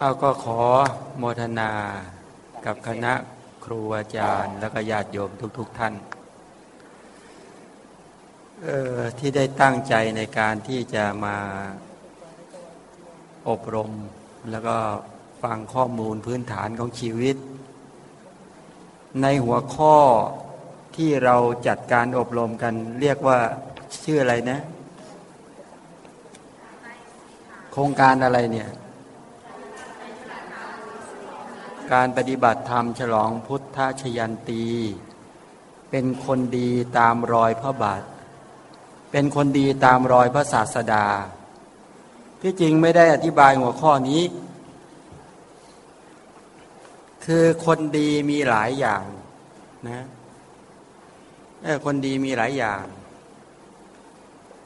เอาก็ขอโมทนากับคณะครูอาจารย์ แล้วก็ญาติโยมทุกๆทท่านที่ได้ตั้งใจในการที่จะมาอบรม แล้วก็ฟังข้อมูลพื้นฐานของชีวิต ในหัวข้อที่เราจัดการอบรมกัน เรียกว่าชื่ออะไรนะ โครงการอะไรเนี่ย การปฏิบัติธรรมฉลองพุทธชยันตี เป็นคนดีตามรอยพระบาท เป็นคนดีตามรอยพระศาสดา ที่จริงไม่ได้อธิบายหัวข้อนี้ คือคนดีมีหลายอย่างนะคนดีมีหลายอย่าง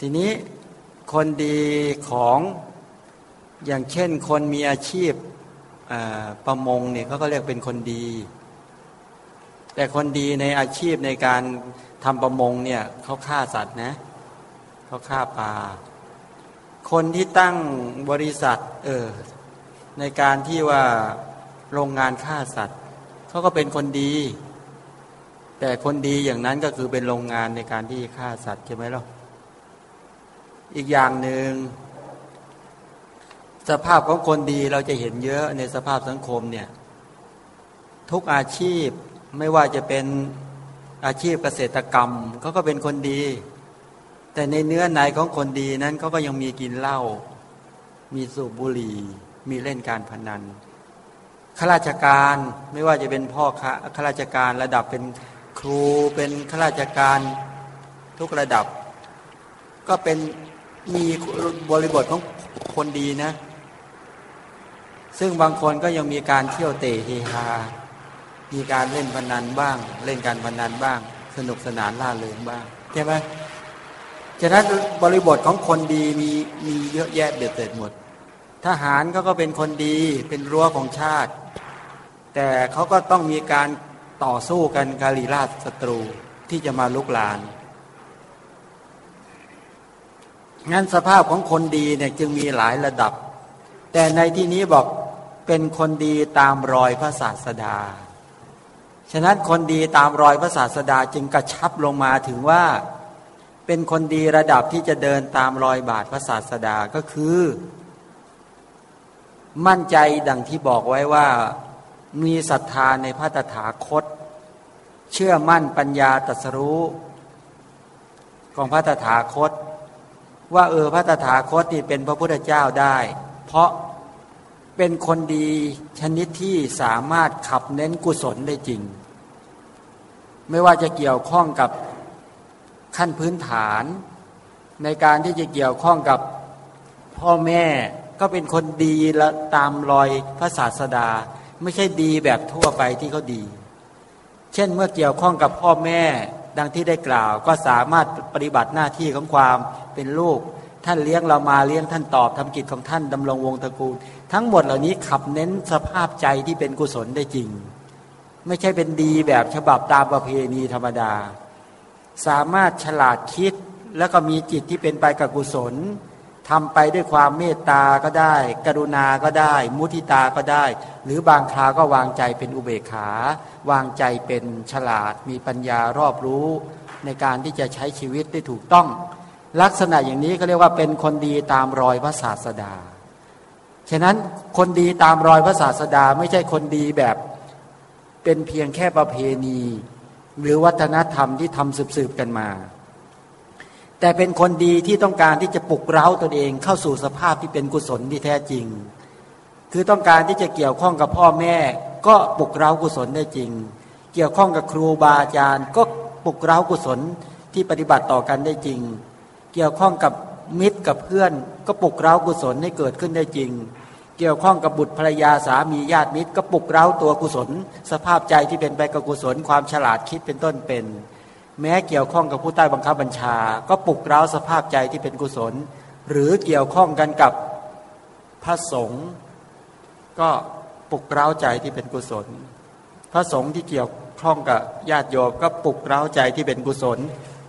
ทีนี้คนดีของอย่างเช่นคนมีอาชีพ ประมงเนี่ยเขาก็เรียกเป็นคนดี แต่คนดีในอาชีพในการทำประมงเนี่ยเขาฆ่าสัตว์นะเขาฆ่าปลาคนที่ตั้งบริษัทเออในการที่ว่าโรงงานฆ่าสัตว์เขาก็เป็นคนดี แต่คนดีอย่างนั้นก็คือเป็นโรงงานในการที่ฆ่าสัตว์ใช่ไหมล่ะอีกอย่างหนึ่ง สภาพของคนดีเราจะเห็นเยอะในสภาพสังคมเนี่ย ทุกอาชีพไม่ว่าจะเป็นอาชีพเกษตรกรรมเขาก็เป็นคนดี แต่ในเนื้อในของคนดีนั้นเขาก็ยังมีกินเหล้ามีสูบบุหรี่ มีเล่นการพนันข้าราชการไม่ว่าจะเป็นพ่อข้าราชการระดับเป็นครูเป็นข้าราชการทุกระดับ ก็เป็นมีบริบทของคนดีนะ ซึ่งบางคนก็ยังมีการเที่ยวเตะเฮฮา มีการเล่นพนันบ้าง เล่นการพนันบ้าง สนุกสนานล่าเริงบ้างใช่ไหมฉะนั้นบริบทของคนดีมีมีเยอะแยะเด็ดเด็ดหมด ทหารเขาก็เป็นคนดีเป็นรั้วของชาติ แต่เขาก็ต้องมีการต่อสู้กันกาลีราชศัตรูที่จะมาลุกลานงั้นสภาพของคนดีเนี่ยจึงมีหลายระดับ แต่ในที่นี้บอก เป็นคนดีตามรอยพระศาสดา ฉะนั้นคนดีตามรอยพระศาสดาจึงกระชับลงมาถึงว่า เป็นคนดีระดับที่จะเดินตามรอยบาทพระศาสดาก็คือ มั่นใจดังที่บอกไว้ว่ามีศรัทธาในพระตถาคต เชื่อมั่นปัญญาตรัสรู้ ของพระตถาคต ว่าเออพระตถาคตนี่เป็นพระพุทธเจ้าได้ เพราะ เป็นคนดีชนิดที่สามารถขับเน้นกุศลได้จริง ไม่ว่าจะเกี่ยวข้องกับขั้นพื้นฐาน ในการที่จะเกี่ยวข้องกับพ่อแม่ก็เป็นคนดีและตามรอยพระศาสดา ไม่ใช่ดีแบบทั่วไปที่เขาดี เช่นเมื่อเกี่ยวข้องกับพ่อแม่ดังที่ได้กล่าว ก็สามารถปฏิบัติหน้าที่ของความเป็นลูก ท่านเลี้ยงเรามาเลี้ยงท่านตอบทำกิจของท่านดำรงวงตระกูล ทั้งหมดเหล่านี้ขับเน้นสภาพใจที่เป็นกุศลได้จริง ไม่ใช่เป็นดีแบบฉบับตามประเพณีธรรมดา สามารถฉลาดคิดแล้วก็มีจิตที่เป็นไปกับกุศลทำไปด้วยความเมตตาก็ได้ กรุณาก็ได้ มุทิตาก็ได้ หรือบางคราก็วางใจเป็นอุเบกขา วางใจเป็นฉลาด มีปัญญารอบรู้ในการที่จะใช้ชีวิตได้ถูกต้อง ลักษณะอย่างนี้เขาเรียกว่าเป็นคนดีตามรอยพระศาสดา ฉะนั้นคนดีตามรอยพระศาสดาไม่ใช่คนดีแบบเป็นเพียงแค่ประเพณี หรือวัฒนธรรมที่ทำสืบๆกันมา แต่เป็นคนดีที่ต้องการที่จะปลุกเร้าตนเองเข้าสู่สภาพที่เป็นกุศลที่แท้จริง คือต้องการที่จะเกี่ยวข้องกับพ่อแม่ ก็ปลุกเร้ากุศลได้จริง เกี่ยวข้องกับครูบาอาจารย์ ก็ปลุกเร้ากุศลที่ปฏิบัติต่อกันได้จริง เกี่ยวข้องกับมิตรกับเพื่อน ก็ปลุกเร้ากุศลให้เกิดขึ้นได้จริง เกี่ยวข้องกับบุตรภรรยาสามีญาติมิตร ก็ปลุกเร้าตัวกุศล สภาพใจที่เป็นไปกับกุศลความฉลาดคิดเป็นต้นเป็น แม้เกี่ยวข้องกับผู้ใต้บังคับบัญชา ก็ปลุกเร้าสภาพใจที่เป็นกุศล หรือเกี่ยวข้องกันกับพระสงฆ์ก็ปลุกเร้าใจที่เป็นกุศล พระสงฆ์ที่เกี่ยวข้องกับญาติโยมก็ปลุกเร้าใจที่เป็นกุศล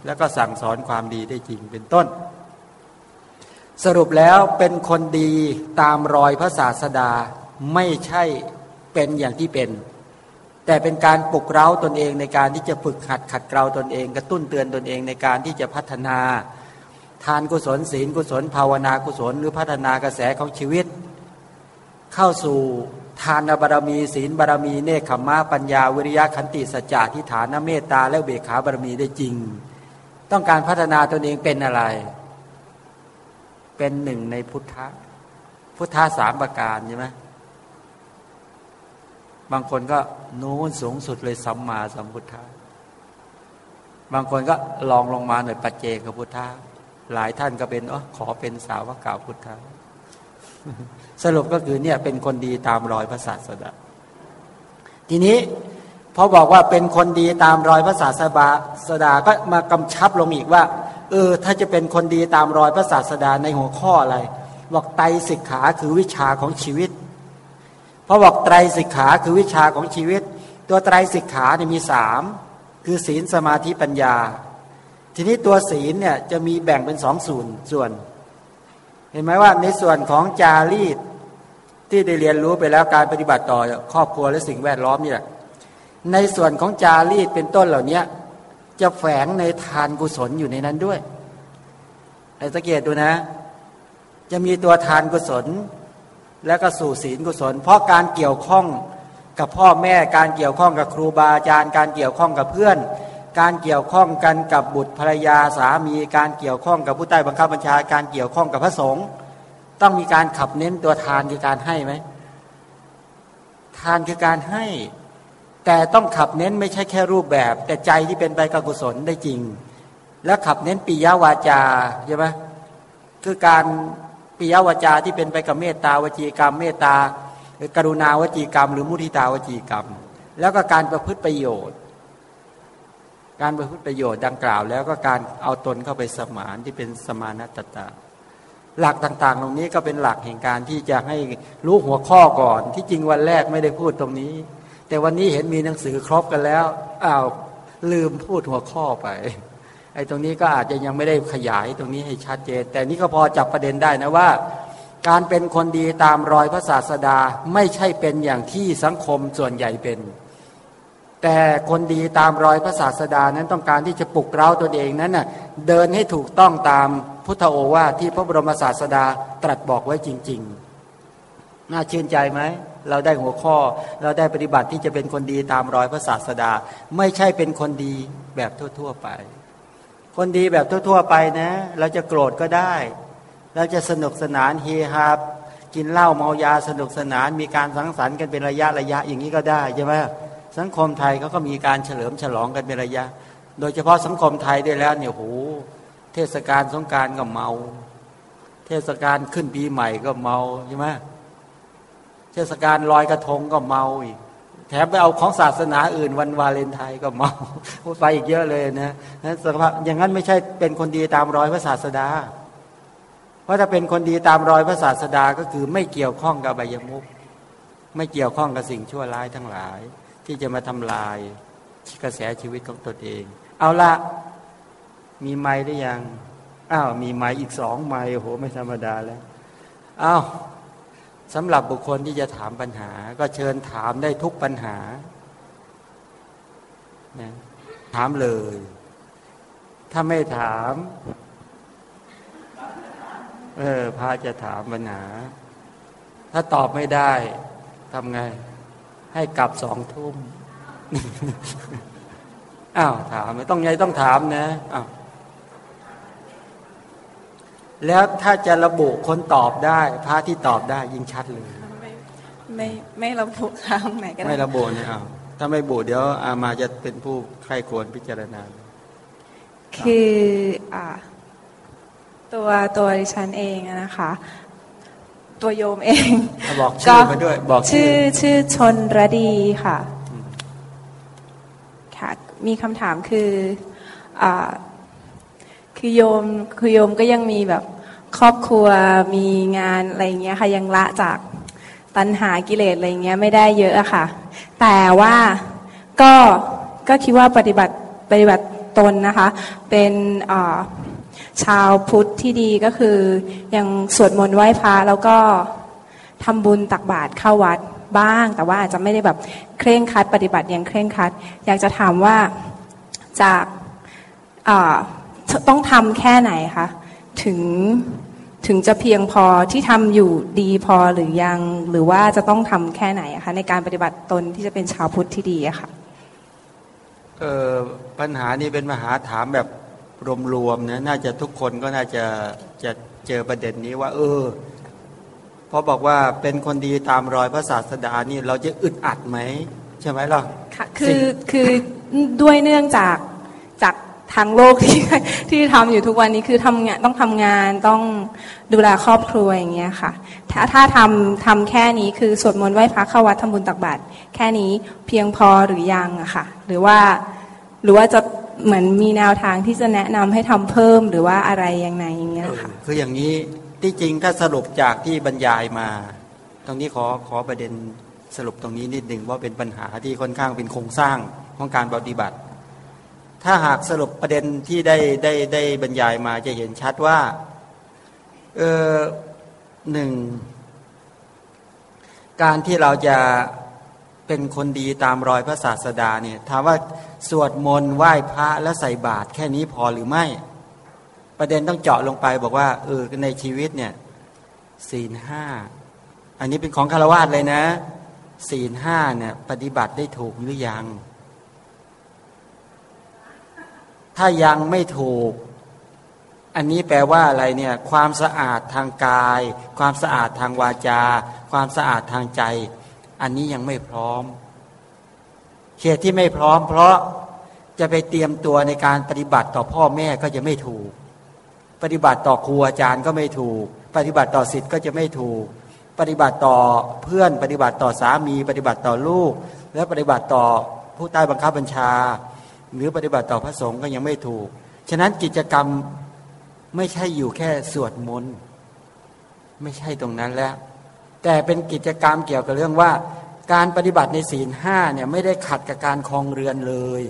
แล้วก็สั่งสอนความดีได้จริงเป็นต้น สรุปแล้วเป็นคนดีตามรอยพระศาสดาไม่ใช่เป็นอย่างที่เป็น แต่เป็นการปลุกเร้าตนเองในการที่จะฝึกหัดขัดเกลาตนเองกระตุ้นเตือนตนเองในการที่จะพัฒนา ทานกุศลศีลกุศลภาวนากุศลหรือพัฒนากระแสของชีวิต เข้าสู่ทานบารมีศีลบารมีเนคขมะปัญญาวิริยะขันติสัจจะทิฏฐานเมตตาและเบขาบารมีได้จริง ต้องการพัฒนาตนเองเป็นอะไร เป็นหนึ่งในพุทธะ พุทธะสามประการใช่ไหมบางคนก็โน้นสูงสุดเลยสัมมาสัมพุทธะ บางคนก็ลองลงมาหน่อยปัจเจกพุทธะ หลายท่านก็เป็นอ๋อขอเป็นสาวกาพุทธะ สรุปก็คือเนี่ยเป็นคนดีตามรอยพระศาสดาทีนี้ พอบอกว่าเป็นคนดีตามรอยพระศาสดาก็มากำชับลงอีกว่า เออ ถ้าจะเป็นคนดีตามรอยพระศาสดาในหัวข้ออะไรบอกไตสิกขาคือวิชาของชีวิตพอบอกไตรสิกขาคือวิชาของชีวิต ตัวไตรสิกขาเนี่ยมีสามคือศีลสมาธิปัญญา ทีนี้ตัวศีลเนี่ยจะมีแบ่งเป็นสองส่วนส่วน เห็นไหมว่าในส่วนของจารีตที่ได้เรียนรู้ไปแล้วการปฏิบัติต่อครอบครัวและสิ่งแวดล้อมนี่แหละ ในส่วนของจารีตเป็นต้นเหล่านี้จะแฝงในทานกุศลอยู่ในนั้นด้วยไอ้สังเกตดูนะ จะมีตัวทานกุศล แล้วก็สู่ศีลกุศล เพราะการเกี่ยวข้องกับพ่อแม่การเกี่ยวข้องกับครูบาอาจารย์ การเกี่ยวข้องกับเพื่อน การเกี่ยวข้องกันกับบุตรภรรยาสามี การเกี่ยวข้องกับผู้ใต้บังคับบัญชาการเกี่ยวข้องกับพระสงฆ์ต้องมีการขับเน้นตัวทานคือการให้ไหมทานคือการให้ แต่ต้องขับเน้นไม่ใช่แค่รูปแบบ แต่ใจที่เป็นไปกับกุศลได้จริง แล้วขับเน้นปิยวาจาใช่ไหมคือการปิยวาจาที่เป็นไปกับเมตตาวจีกรรม เมตตากรุณาวจีกรรม หรือมุทิตาวจีกรรม แล้วก็การประพฤติประโยชน์ การประพฤติประโยชน์ดังกล่าว แล้วก็การเอาตนเข้าไปสมานที่เป็นสมานตตาหลักต่างๆ ตรงนี้ก็เป็นหลักแห่งการที่จะให้รู้หัวข้อก่อน ที่จริงวันแรกไม่ได้พูดตรงนี้ แต่วันนี้เห็นมีหนังสือครบกันแล้วอ้าวลืมพูดหัวข้อไป ไอ้ตรงนี้ก็อาจจะยังไม่ได้ขยายตรงนี้ให้ชัดเจน แต่นี้ก็พอจับประเด็นได้นะว่า การเป็นคนดีตามรอยพระศาสดาไม่ใช่เป็นอย่างที่สังคมส่วนใหญ่เป็น แต่คนดีตามรอยพระศาสดานั้นต้องการที่จะปลุกเร้าตัวเองนั้นน่ะเดินให้ถูกต้องตามพุทธโอวาทที่พระบรมศาสดาตรัสบอกไว้จริง ๆ น่าชื่นใจไหม เราได้หัวข้อ เราได้ปฏิบัติที่จะเป็นคนดีตามรอยพระศาสดา ไม่ใช่เป็นคนดีแบบทั่ว ๆไป คนดีแบบทั่ว ๆ ไปนะ เราจะโกรธก็ได้ เราจะสนุกสนานเฮฮากินเหล้าเมายาสนุกสนาน มีการสังสรรค์กันเป็นระยะระยะอย่างนี้ก็ได้ใช่ไหมสังคมไทยเขาก็มีการเฉลิมฉลองกันเป็นระยะ โดยเฉพาะสังคมไทยได้แล้วเนี่ยโหเทศกาลสงการก็เมา เทศกาลขึ้นปีใหม่ก็เมาใช่ไหม เทศกาลลอยกระทงก็เมาอีก แถมไปเอาของศาสนาอื่นวันวาเลนไทน์ก็เมาไปอีกเยอะเลยนะนั้นสภาพอย่างนั้นไม่ใช่เป็นคนดีตามรอยพระศาสดา เพราะถ้าเป็นคนดีตามรอยพระศาสดาก็คือไม่เกี่ยวข้องกับใบยมุกไม่เกี่ยวข้องกับสิ่งชั่วร้ายทั้งหลาย ที่จะมาทำลายกระแสชีวิตของตนเอง เอาละมีไม้หรือยัง อ้าว มีไม้อีกสองไม้โอ้โหไม่ธรรมดาแล้ว อ้าว สำหรับบุคคลที่จะถามปัญหา ก็เชิญถามได้ทุกปัญหานะถามเลย ถ้าไม่ถาม เออพาจะถามปัญหา ถ้าตอบไม่ได้ทำไง ให้กลับสองทุ่มอ้าวถามไม่ต้องไงต้องถามนะอ้าว แล้วถ้าจะระบุคนตอบได้ พระที่ตอบได้ยิ่งชัดเลย ไม่ไม่ไม่ระบุทางไหนก็ได้ไม่ระบุเนี่ยอ้าวถ้าไม่บุเดี๋ยวอามาจะเป็นผู้ใครควรพิจารณา คืออ่าตัวตัวดิฉันเองนะคะ ตัวโยมเองบอกชื่อมาด้วยบอกชื่อชื่อชนรดีค่ะค่ะ มีคำถามคืออ่า คือโยมคือโยมก็ยังมีแบบครอบครัวมีงานอะไรเงี้ยค่ะยังละจากตัณหากิเลสอะไรเงี้ยไม่ได้เยอะอะค่ะ แต่ว่าก็ก็คิดว่าปฏิบัติปฏิบัติตนนะคะ เป็นชาวพุทธที่ดีก็คือยังสวดมนต์ไหว้พระแล้วก็ทำบุญตักบาตรเข้าวัดบ้าง แต่ว่าอาจจะไม่ได้แบบเคร่งครัด ปฏิบัติอย่างเคร่งครัด อยากจะถามว่าจาก ต้องทำแค่ไหนคะถึงถึงจะเพียงพอที่ทำอยู่ดีพอหรือยัง หรือว่าจะต้องทำแค่ไหนคะในการปฏิบัติตนที่จะเป็นชาวพุทธที่ดีอะคะเออปัญหานี้เป็นมหาถามแบบรวมๆนะน่าจะทุกคนก็น่าจะจะเจอประเด็นนี้ว่า เออพอบอกว่าเป็นคนดีตามรอยพระศาสดานี่เราจะอึดอัดไหมใช่ไหมล่ะค่ะคือคือด้วยเนื่องจากจาก ทางโลกที่ที่ทำอยู่ทุกวันนี้คือทำงานต้องทำงานต้องดูแลครอบครัวอย่างเงี้ยค่ะ ถ้าถ้าทำทำแค่นี้คือสวดมนต์ไหว้พระเข้าวัดทำบุญตักบาตรแค่นี้เพียงพอหรือยังอะค่ะ หรือว่าหรือว่าจะเหมือนมีแนวทางที่จะแนะนำให้ทำเพิ่มหรือว่าอะไรยังไงอย่างเงี้ยค่ะคืออย่างนี้ที่จริงถ้าสรุปจากที่บรรยายมา ตรงนี้ขอขอประเด็นสรุปตรงนี้นิดหนึ่งว่าเป็นปัญหาที่ค่อนข้างเป็นโครงสร้างของการปฏิบัติ ถ้าหากสรุปประเด็นที่ได้ได้ได้บรรยายมาจะเห็นชัดว่า เออหนึ่ง การที่เราจะเป็นคนดีตามรอยพระศาสดาเนี่ยถามว่าสวดมนต์ไหว้พระแล้วใส่บาตรแค่นี้พอหรือไม่ ประเด็นต้องเจาะลงไปบอกว่าเออในชีวิตเนี่ยศีลห้าอันนี้เป็นของคารวะเลยนะศีลห้าเนี่ยปฏิบัติได้ถูกหรือยัง ถ้ายังไม่ถูก อันนี้แปลว่าอะไรเนี่ย ความสะอาดทางกาย ความสะอาดทางวาจา ความสะอาดทางใจ อันนี้ยังไม่พร้อมเหตุที่ไม่พร้อม เพราะจะไปเตรียมตัวในการปฏิบัติต่อพ่อแม่ก็จะไม่ถูก ปฏิบัติต่อครูอาจารย์ก็ไม่ถูก ปฏิบัติต่อสิทธิ์ก็จะไม่ถูก ปฏิบัติต่อเพื่อน ปฏิบัติต่อสามี ปฏิบัติต่อลูก และปฏิบัติต่อผู้ใต้บังคับบัญชา หรือปฏิบัติต่อพระสงฆ์ก็ยังไม่ถูก ฉะนั้นกิจกรรมไม่ใช่อยู่แค่สวดมนต์ไม่ใช่ตรงนั้นแล้ว แต่เป็นกิจกรรมเกี่ยวกับเรื่องว่า การปฏิบัติในศีลห้าเนี่ยไม่ได้ขัดกับการคลองเรือนเลย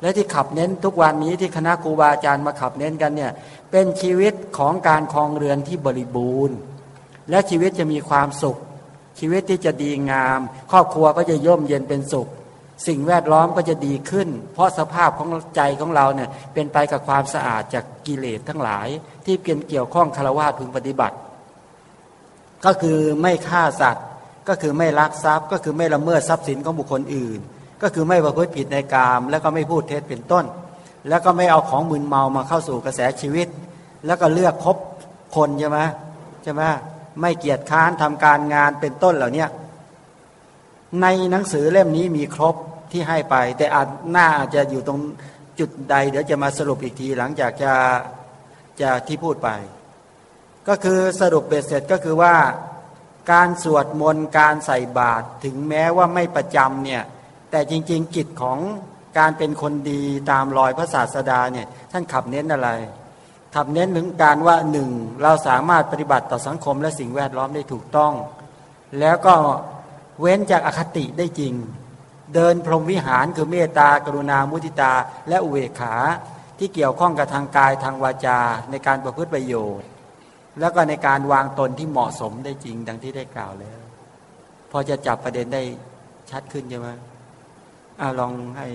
และที่ขับเน้นทุกวันนี้ที่คณะครูบาอาจารย์มาขับเน้นกันเนี่ยเป็นชีวิตของการคลองเรือนที่บริบูรณ์ และชีวิตจะมีความสุข ชีวิตที่จะดีงาม ครอบครัวก็จะย่มเย็นเป็นสุข สิ่งแวดล้อมก็จะดีขึ้น เพราะสภาพของใจของเราเนี่ยเป็นไปกับความสะอาดจากกิเลสทั้งหลาย ที่เกี่ยวเกี่ยวข้องคารวะพึงปฏิบัติ ก็คือไม่ฆ่าสัตว์ ก็คือไม่ลักทรัพย์ ก็คือไม่ละเมิดทรัพย์สินของบุคคลอื่น ก็คือไม่ประพฤติผิดในกาม แล้วก็ไม่พูดเท็จเป็นต้น แล้วก็ไม่เอาของมึนเมามาเข้าสู่กระแสชีวิต แล้วก็เลือกคบคนใช่ไหมใช่ไหมไม่เกียจค้านทำการงานเป็นต้นเหล่านี้ในหนังสือเล่มนี้มีครบ ที่ให้ไป แต่อาจหน้าอาจจะอยู่ตรงจุดใด เดี๋ยวจะมาสรุปอีกทีหลังจากจะจะที่พูดไป ก็คือสรุปเบ็ดเสร็จก็คือว่าการสวดมนต์การใส่บาตรถึงแม้ว่าไม่ประจำเนี่ยแต่จริง ๆ กิจของการเป็นคนดีตามรอยพระศาสดาเนี่ยท่านขับเน้นอะไร ขับเน้นถึงการว่าหนึ่งเราสามารถปฏิบัติต่อสังคมและสิ่งแวดล้อมได้ถูกต้อง แล้วก็เว้นจากอคติได้จริง เดินพรหมวิหารคือเมตตากรุณามุทิตา และอุเบกขาที่เกี่ยวข้องกับทางกายทางวาจาในการประพฤติประโยชน์ แล้วก็ในการวางตนที่เหมาะสมได้จริงดังที่ได้กล่าวแล้ว พอจะจับประเด็นได้ชัดขึ้นใช่ไหมอาลองให้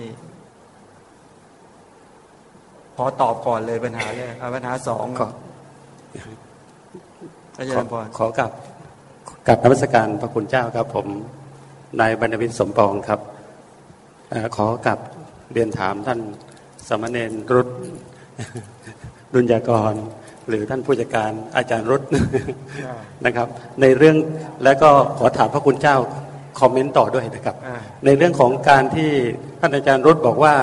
ขอตอบก่อนเลยปัญหาแรกปัญหาสองขออาจารย์พรขอกับกับนมัสการพระคุณเจ้าครับผมนายบรรณวินสมปองครับ ขอกับเรียนถามท่านสมณเณรรุตรุญญากร หรือท่านผู้จัดการอาจารย์รุตนะครับ ในเรื่องแล้วก็ขอถามพระคุณเจ้าคอมเมนต์ต่อด้วยนะครับ ในเรื่องของการที่ท่านอาจารย์รุตบอกว่า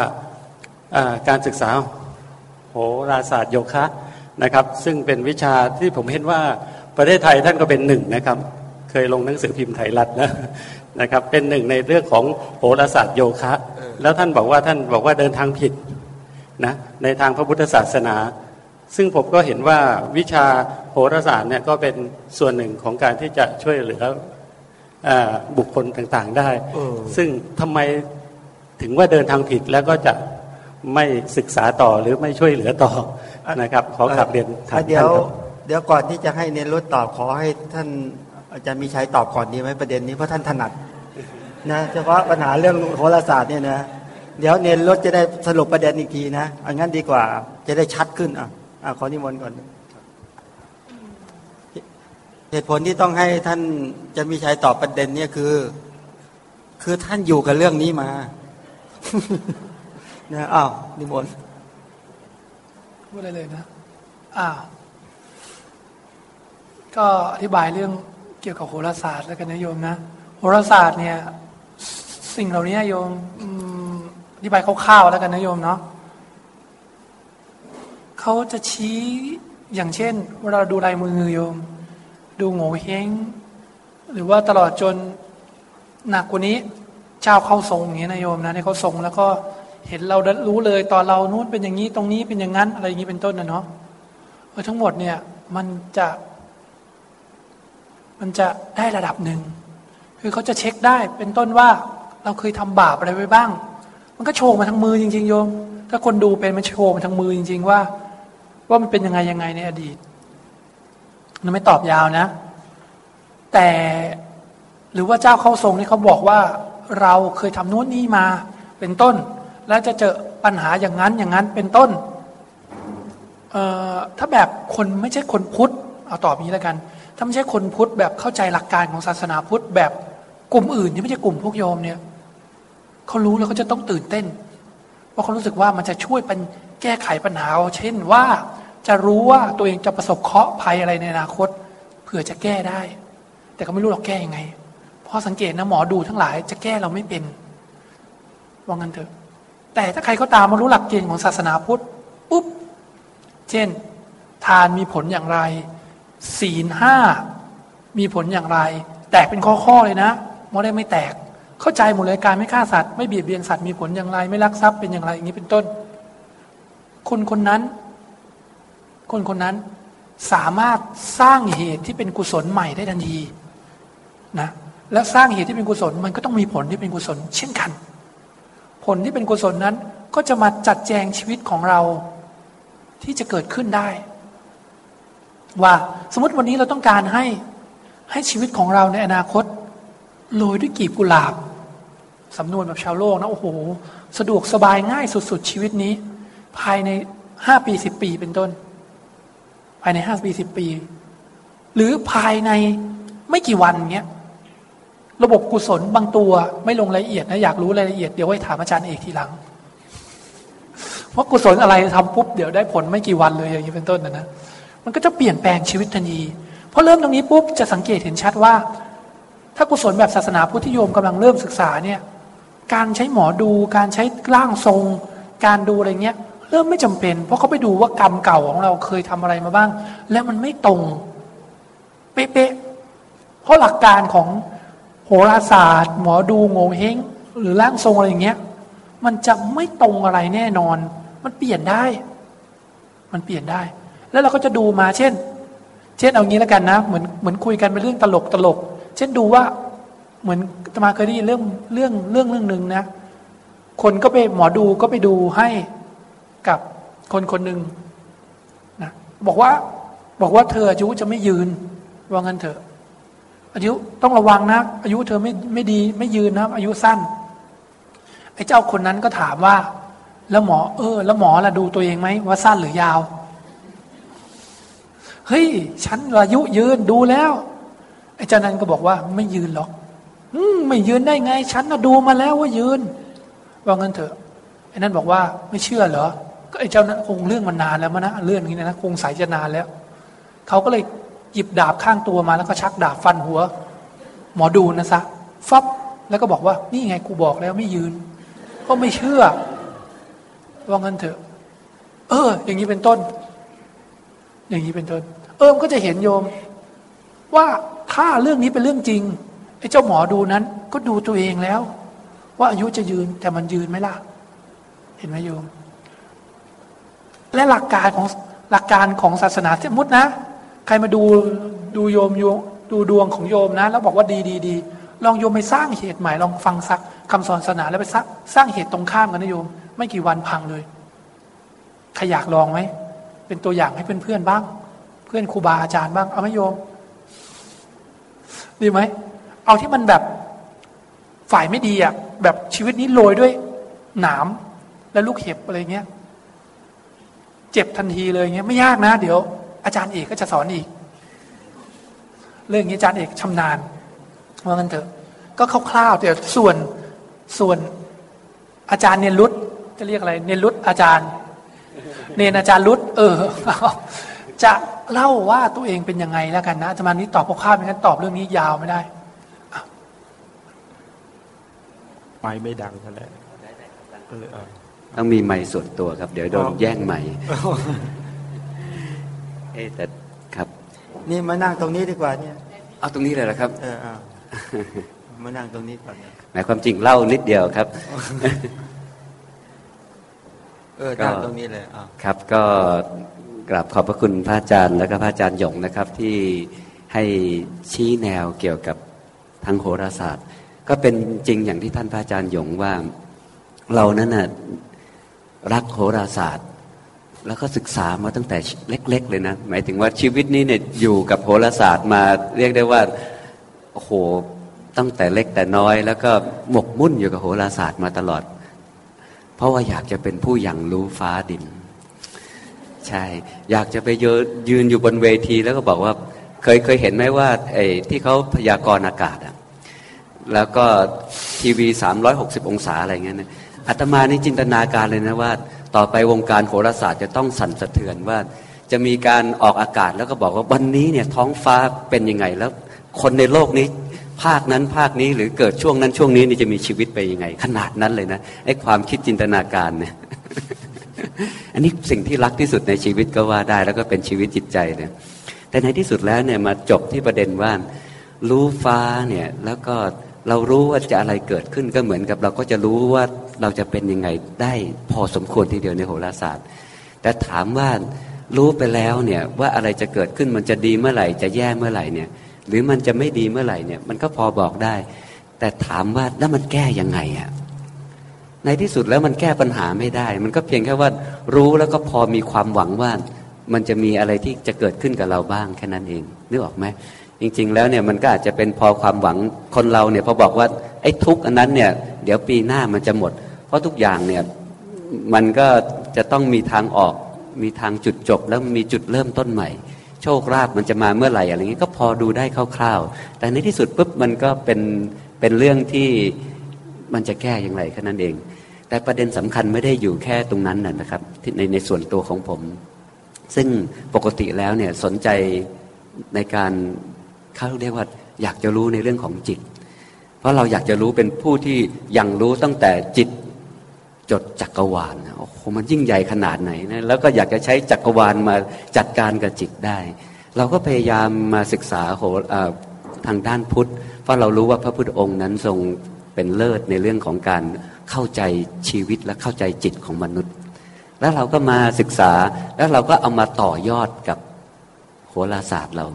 การศึกษาโหราศาสตร์โยคะนะครับ ซึ่งเป็นวิชาที่ผมเห็นว่าประเทศไทยท่านก็เป็นหนึ่งนะครับ เคยลงหนังสือพิมพ์ไทยรัฐนะ นะครับเป็นหนึ่งในเรื่องของโหราศาสตร์โยคะ แล้วท่านบอกว่าท่านบอกว่าเดินทางผิดนะในทางพระพุทธศาสนา ซึ่งผมก็เห็นว่าวิชาโหราศาสตร์เนี่ยก็เป็นส่วนหนึ่งของการที่จะช่วยเหลือบุคคลต่างๆได้ ซึ่งทำไมถึงว่าเดินทางผิดแล้วก็จะไม่ศึกษาต่อหรือไม่ช่วยเหลือต่อนะครับ ขอขับเรียนถามเดี๋ยวเดี๋ยวก่อนที่จะให้เน้นรุดตอบขอให้ท่าน อาจารย์มีชัยตอบก่อนดีไหมประเด็นนี้เพราะท่านถนัดนะเฉพาะปัญหาเรื่องโหราศาสตร์เนี่ยนะเดี๋ยวเนนรถจะได้สรุปประเด็นอีกทีนะอันงั้นดีกว่าจะได้ชัดขึ้นอะอะขอนิมนต์ก่อนเหตุผลที่ต้องให้ท่านจะมีชัยตอบประเด็นเนี่ยคือ คือท่านอยู่กับเรื่องนี้มานะอ้าวนิมนต์พูดอะไรเลยนะอ้าวก็อธิบายเรื่อง กี่ยวกับโหราศาสตร์แล้วกันนะโยมนะโหราศาสตร์เนี่ยสิ่งเหล่านี้โยมอธิบายคร่าวๆแล้วกันนะโยมเนาะเขาจะชี้อย่างเช่นเวลาดูลายมือโยม ดูโง่เฮงหรือว่าตลอดจนหนักกว่านี้เจ้าเข้าทรงอย่างนี้นะโยมนะในเขาทรงแล้วก็เห็นเรารู้เลยตอนเรานู้นเป็นอย่างนี้ตรงนี้เป็นอย่างนั้นอะไรอย่างนี้เป็นต้นนะเนาะเออทั้งหมดเนี่ยมันจะ มันจะได้ระดับหนึ่ง คือเขาจะเช็คได้เป็นต้นว่าเราเคยทำบาปอะไรไว้บ้าง มันก็โชว์มาทั้งมือจริงๆโยม ถ้าคนดูเป็นมันโชว์มาทั้งมือจริง ๆ ว่า ว่ามันเป็นยังไงยังไงในอดีตมันไม่ตอบยาวนะ แต่หรือว่าเจ้าเข้าทรงนี่เขาบอกว่าเราเคยทำนู้นนี่มาเป็นต้น แล้วจะเจอปัญหาอย่างนั้นอย่างนั้นเป็นต้นถ้าแบบคนไม่ใช่คนพุทธเอาตอบนี้แล้วกัน ถ้าไม่ใช่คนพุทธแบบเข้าใจหลักการของศาสนาพุทธแบบกลุ่มอื่นที่ไม่ใช่กลุ่มพวกโยมเนี่ยเขารู้แล้วเขาจะต้องตื่นเต้นเพราะเขารู้สึกว่ามันจะช่วยเป็นแก้ไขปัญหา เช่นว่าจะรู้ว่าตัวเองจะประสบเคราะห์ภัยอะไรในอนาคตเผื่อจะแก้ได้ แต่ก็ไม่รู้เราแก้ยังไงเพราะสังเกตนะหมอดูทั้งหลายจะแก้เราไม่เป็นว่างั้นเถอะ แต่ถ้าใครก็ตามมารู้หลักเกณฑ์ของศาสนาพุทธปุ๊บ เช่น ทานมีผลอย่างไร ศีลห้ามีผลอย่างไร แตกเป็นข้อๆเลยนะไม่ได้ไม่แตก เข้าใจหมดเลยการไม่ฆ่าสัตว์ไม่เบียดเบียนสัตว์มีผลอย่างไร ไม่ลักทรัพย์เป็นอย่างไร อย่างนี้เป็นต้น คนคนนั้น คนคนนั้นสามารถสร้างเหตุที่เป็นกุศลใหม่ได้ทันทีนะและสร้างเหตุที่เป็นกุศลมันก็ต้องมีผลที่เป็นกุศล เช่นกัน ผลที่เป็นกุศลนั้นก็จะมาจัดแจงชีวิตของเราที่จะเกิดขึ้นได้ ว่าสมมติวันนี้เราต้องการให้ให้ชีวิตของเราในอนาคตโรยด้วยกีบกุหลาบสำนวนแบบชาวโลกนะโอ้โหสะดวกสบายง่ายสุดๆ ชีวิตนี้ ภายในห้าปีสิบปีเป็นต้น ภายในห้าปีสิบปี หรือภายในไม่กี่วันเงี้ยระบบกุศลบางตัวไม่ลงรายละเอียดนะอยากรู้รายละเอียดเดี๋ยวไว้ถามอาจารย์เอกทีหลังเพราะกุศลอะไรทำปุ๊บเดี๋ยวได้ผลไม่กี่วันเลยอย่างนี้เป็นต้นนะนะ มันก็จะเปลี่ยนแปลงชีวิตทันทีพอเริ่มตรงนี้ปุ๊บจะสังเกตเห็นชัดว่า ถ้ากุศลแบบศาสนาพุทธิยมกำลังเริ่มศึกษาเนี่ยการใช้หมอดูการใช้ร่างทรง การดูอะไรเงี้ยเริ่มไม่จำเป็น เพราะเขาไปดูว่ากรรมเก่าของเราเคยทำอะไรมาบ้าง แล้วมันไม่ตรง เป๊ะๆเพราะหลักการของโหราศาสตร์ หมอดูโงเฮงหรือร่างทรงอะไรอย่างเงี้ย มันจะไม่ตรงอะไรแน่นอน มันเปลี่ยนได้ มันเปลี่ยนได้ แล้วเราก็จะดูมาเช่น เช่นเอางี้แล้วกันนะ เหมือนเหมือนคุยกันเป็นเรื่องตลกตลก เช่นดูว่าเหมือนตมาเคยได้ยินเรื่องเรื่องเรื่องเรื่องหนึ่งนะ คนก็ไปหมอดูก็ไปดูให้กับคนคนหนึ่งนะบอกว่าบอกว่าเธออายุจะไม่ยืนว่างั้นเถอะ อายุต้องระวังนะอายุเธอไม่ไม่ดีไม่ยืนนะอายุสั้นไอ้เจ้าคนนั้นก็ถามว่า แล้วหมอเออ แล้วหมอล่ะดูตัวเองไหมว่าสั้นหรือยาว เฮ้ย ฉันอายุยืนดูแล้วไอ้เจ้านั้นก็บอกว่าไม่ยืนหรอก อืมไม่ยืนได้ไง ฉันน่ะดูมาแล้วว่ายืน ว่างั้นเถอะไอ้นั่นบอกว่าไม่เชื่อเหรอ ก็ไอ้เจ้านั้นคงเรื่องมันนานแล้วมนะเรื่องนี้นะคงสายจะนานแล้วเขาก็เลยหยิบดาบข้างตัวมาแล้วก็ชักดาบฟันหัว หมอดูนะซะฟับแล้วก็บอกว่า นี่ไงกูบอกแล้วไม่ยืน ก็ไม่เชื่อ ว่างั้นเถอะ เออ อย่างนี้เป็นต้น อย่างนี้เป็นต้นเออมก็จะเห็นโยม ว่าถ้าเรื่องนี้เป็นเรื่องจริงไอ้เจ้าหมอดูนั้น ก็ดูตัวเองแล้ว ว่าอายุจะยืนแต่มันยืนไหมล่ะ เห็นไหมโยม และหลักการของหลักการของศาสนาสมมตินะ ใครมาดูดูโยมโยดูดวงของโยมนะ แล้วบอกว่าดีดีดีลองโยมไปสร้างเหตุใหม่ลองฟังสักคำสอนศาสนาแล้วไปสร้างสร้างเหตุตรงข้ามกันนะโยม ไม่กี่วันพังเลย ใครอยากลองไหม เป็นตัวอย่างให้เพื่อนๆบ้าง เพื่อนครูบาอาจารย์บ้าง เอาไหมโยม ดีไหม เอาที่มันแบบฝ่ายไม่ดีอะ แบบชีวิตนี้โรยด้วยหนามและลูกเห็บอะไรเงี้ย เจ็บทันทีเลยเงี้ย ไม่ยากนะ เดี๋ยว อาจารย์เอกก็จะสอนอีก เรื่องนี้อาจารย์เอกชำนาญว่างั้นเถอะ ก็คร่าวๆแต่ส่วนส่วนอาจารย์เนรุตจะเรียกอะไร เนรุตอาจารย์ เนนอาจารย์รุตเออ จะเล่าว่าตัวเองเป็นยังไงแล้วกันนะอาจารย์นี้ตอบคร่าวๆไม่งั้นตอบเรื่องนี้ยาวไม่ได้ไม่ไม่ดังเท่าไหร่เออเออต้องมีไม้ส่วนตัวครับ เดี๋ยวโดนแย่งไม้เอ๊ะแต่ครับ นี่มานั่งตรงนี้ดีกว่าเนี่ยเอาตรงนี้เลยละครับ เออเอามานั่งตรงนี้ก่อนหมายความจริงเล่านิดเดียวครับ เออนั่งตรงนี้เลยอ่าครับ ก็กราบขอบพระคุณพระอาจารย์และก็พระอาจารย์หยงนะครับ ที่ให้ชี้แนวเกี่ยวกับทางโหราศาสตร์ ก็เป็นจริงอย่างที่ท่านพระอาจารย์หยงว่าเรานั้นน่ะรักโหราศาสตร์ แล้วก็ศึกษามาตั้งแต่เล็ก ๆ เลยนะ หมายถึงว่าชีวิตนี้เนี่ยอยู่กับโหราศาสตร์มาเรียกได้ว่าโอ้โหตั้งแต่เล็กแต่น้อย แล้วก็หมกมุ่นอยู่กับโหราศาสตร์มาตลอด เพราะว่าอยากจะเป็นผู้อย่างรู้ฟ้าดิน ใช่ อยากจะไปยืนยืนอยู่บนเวทีแล้วก็บอกว่า เคยเคยเห็นไหมว่าไอ้ที่เขาพยากรณ์อากาศอะแล้วก็ทีวี 360 องศาอะไรเงี้ยนะอาตมานี่จินตนาการเลยนะว่า ต่อไปวงการโหราศาสตร์จะต้องสั่นสะเทือนว่า จะมีการออกอากาศแล้วก็บอกว่าวันนี้เนี่ยท้องฟ้าเป็นยังไงแล้วคนในโลกนี้ ภาคนั้นภาคนี้หรือเกิดช่วงนั้นช่วงนี้นี่จะมีชีวิตไปยังไง ขนาดนั้นเลยนะไอ้ความคิดจินตนาการเนี่ยอันนี้สิ่งที่รักที่สุดในชีวิตก็ว่าได้ แล้วก็เป็นชีวิตจิตใจเนี่ย แต่ในที่สุดแล้วเนี่ยมาจบที่ประเด็นว่า รู้ฟ้าเนี่ยแล้วก็เรารู้ว่าจะอะไรเกิดขึ้นก็เหมือนกับ เราก็จะรู้ว่าเราจะเป็นยังไงได้พอสมควรทีเดียวในโหราศาสตร์ แต่ถามว่ารู้ไปแล้วเนี่ยว่าอะไรจะเกิดขึ้นมันจะดีเมื่อไหร่จะแย่เมื่อไหร่เนี่ย หรือมันจะไม่ดีเมื่อไหร่เนี่ย มันก็พอบอกได้ แต่ถามว่าแล้วมันแก้ยังไงอะในที่สุดแล้วมันแก้ปัญหาไม่ได้ มันก็เพียงแค่ว่า รู้แล้วก็พอมีความหวังว่า มันจะมีอะไรที่จะเกิดขึ้นกับเราบ้างแค่นั้นเองนึกออกไหมจริง ๆ แล้วเนี่ยมันก็อาจจะเป็นพอความหวังคนเราเนี่ยพอบอกว่าไอ้ทุกข์อันนั้นเนี่ย เดี๋ยวปีหน้ามันจะหมด เพราะทุกอย่างเนี่ยมันก็จะต้องมีทางออก มีทางจุดจบแล้วมีจุดเริ่มต้นใหม่ โชคลาภมันจะมาเมื่อไหร่อะไรเงี้ยก็พอดูได้คร่าวๆ แต่ในที่สุดปุ๊บมันก็เป็นเป็นเรื่องที่มันจะแก้อย่างไรแค่นั้นเอง แต่ประเด็นสำคัญไม่ได้อยู่แค่ตรงนั้นนะนะครับในในส่วนตัวของผม ซึ่งปกติแล้วเนี่ยสนใจในการเขาเรียกว่าอยากจะรู้ในเรื่องของจิต เพราะเราอยากจะรู้เป็นผู้ที่ยังรู้ตั้งแต่จิต จดจักรวาลนะโอ้โหมันยิ่งใหญ่ขนาดไหนนะแล้วก็อยากจะใช้จักรวาลมาจัดการกับจิตได้ เราก็พยายามมาศึกษาโหอ่าทางด้านพุทธ เพราะเรารู้ว่าพระพุทธองค์นั้นทรงเป็นเลิศในเรื่องของการเข้าใจชีวิตและเข้าใจจิตของมนุษย์ แล้วเราก็มาศึกษาแล้วเราก็เอามาต่อยอดกับโหราศาสตร์เรา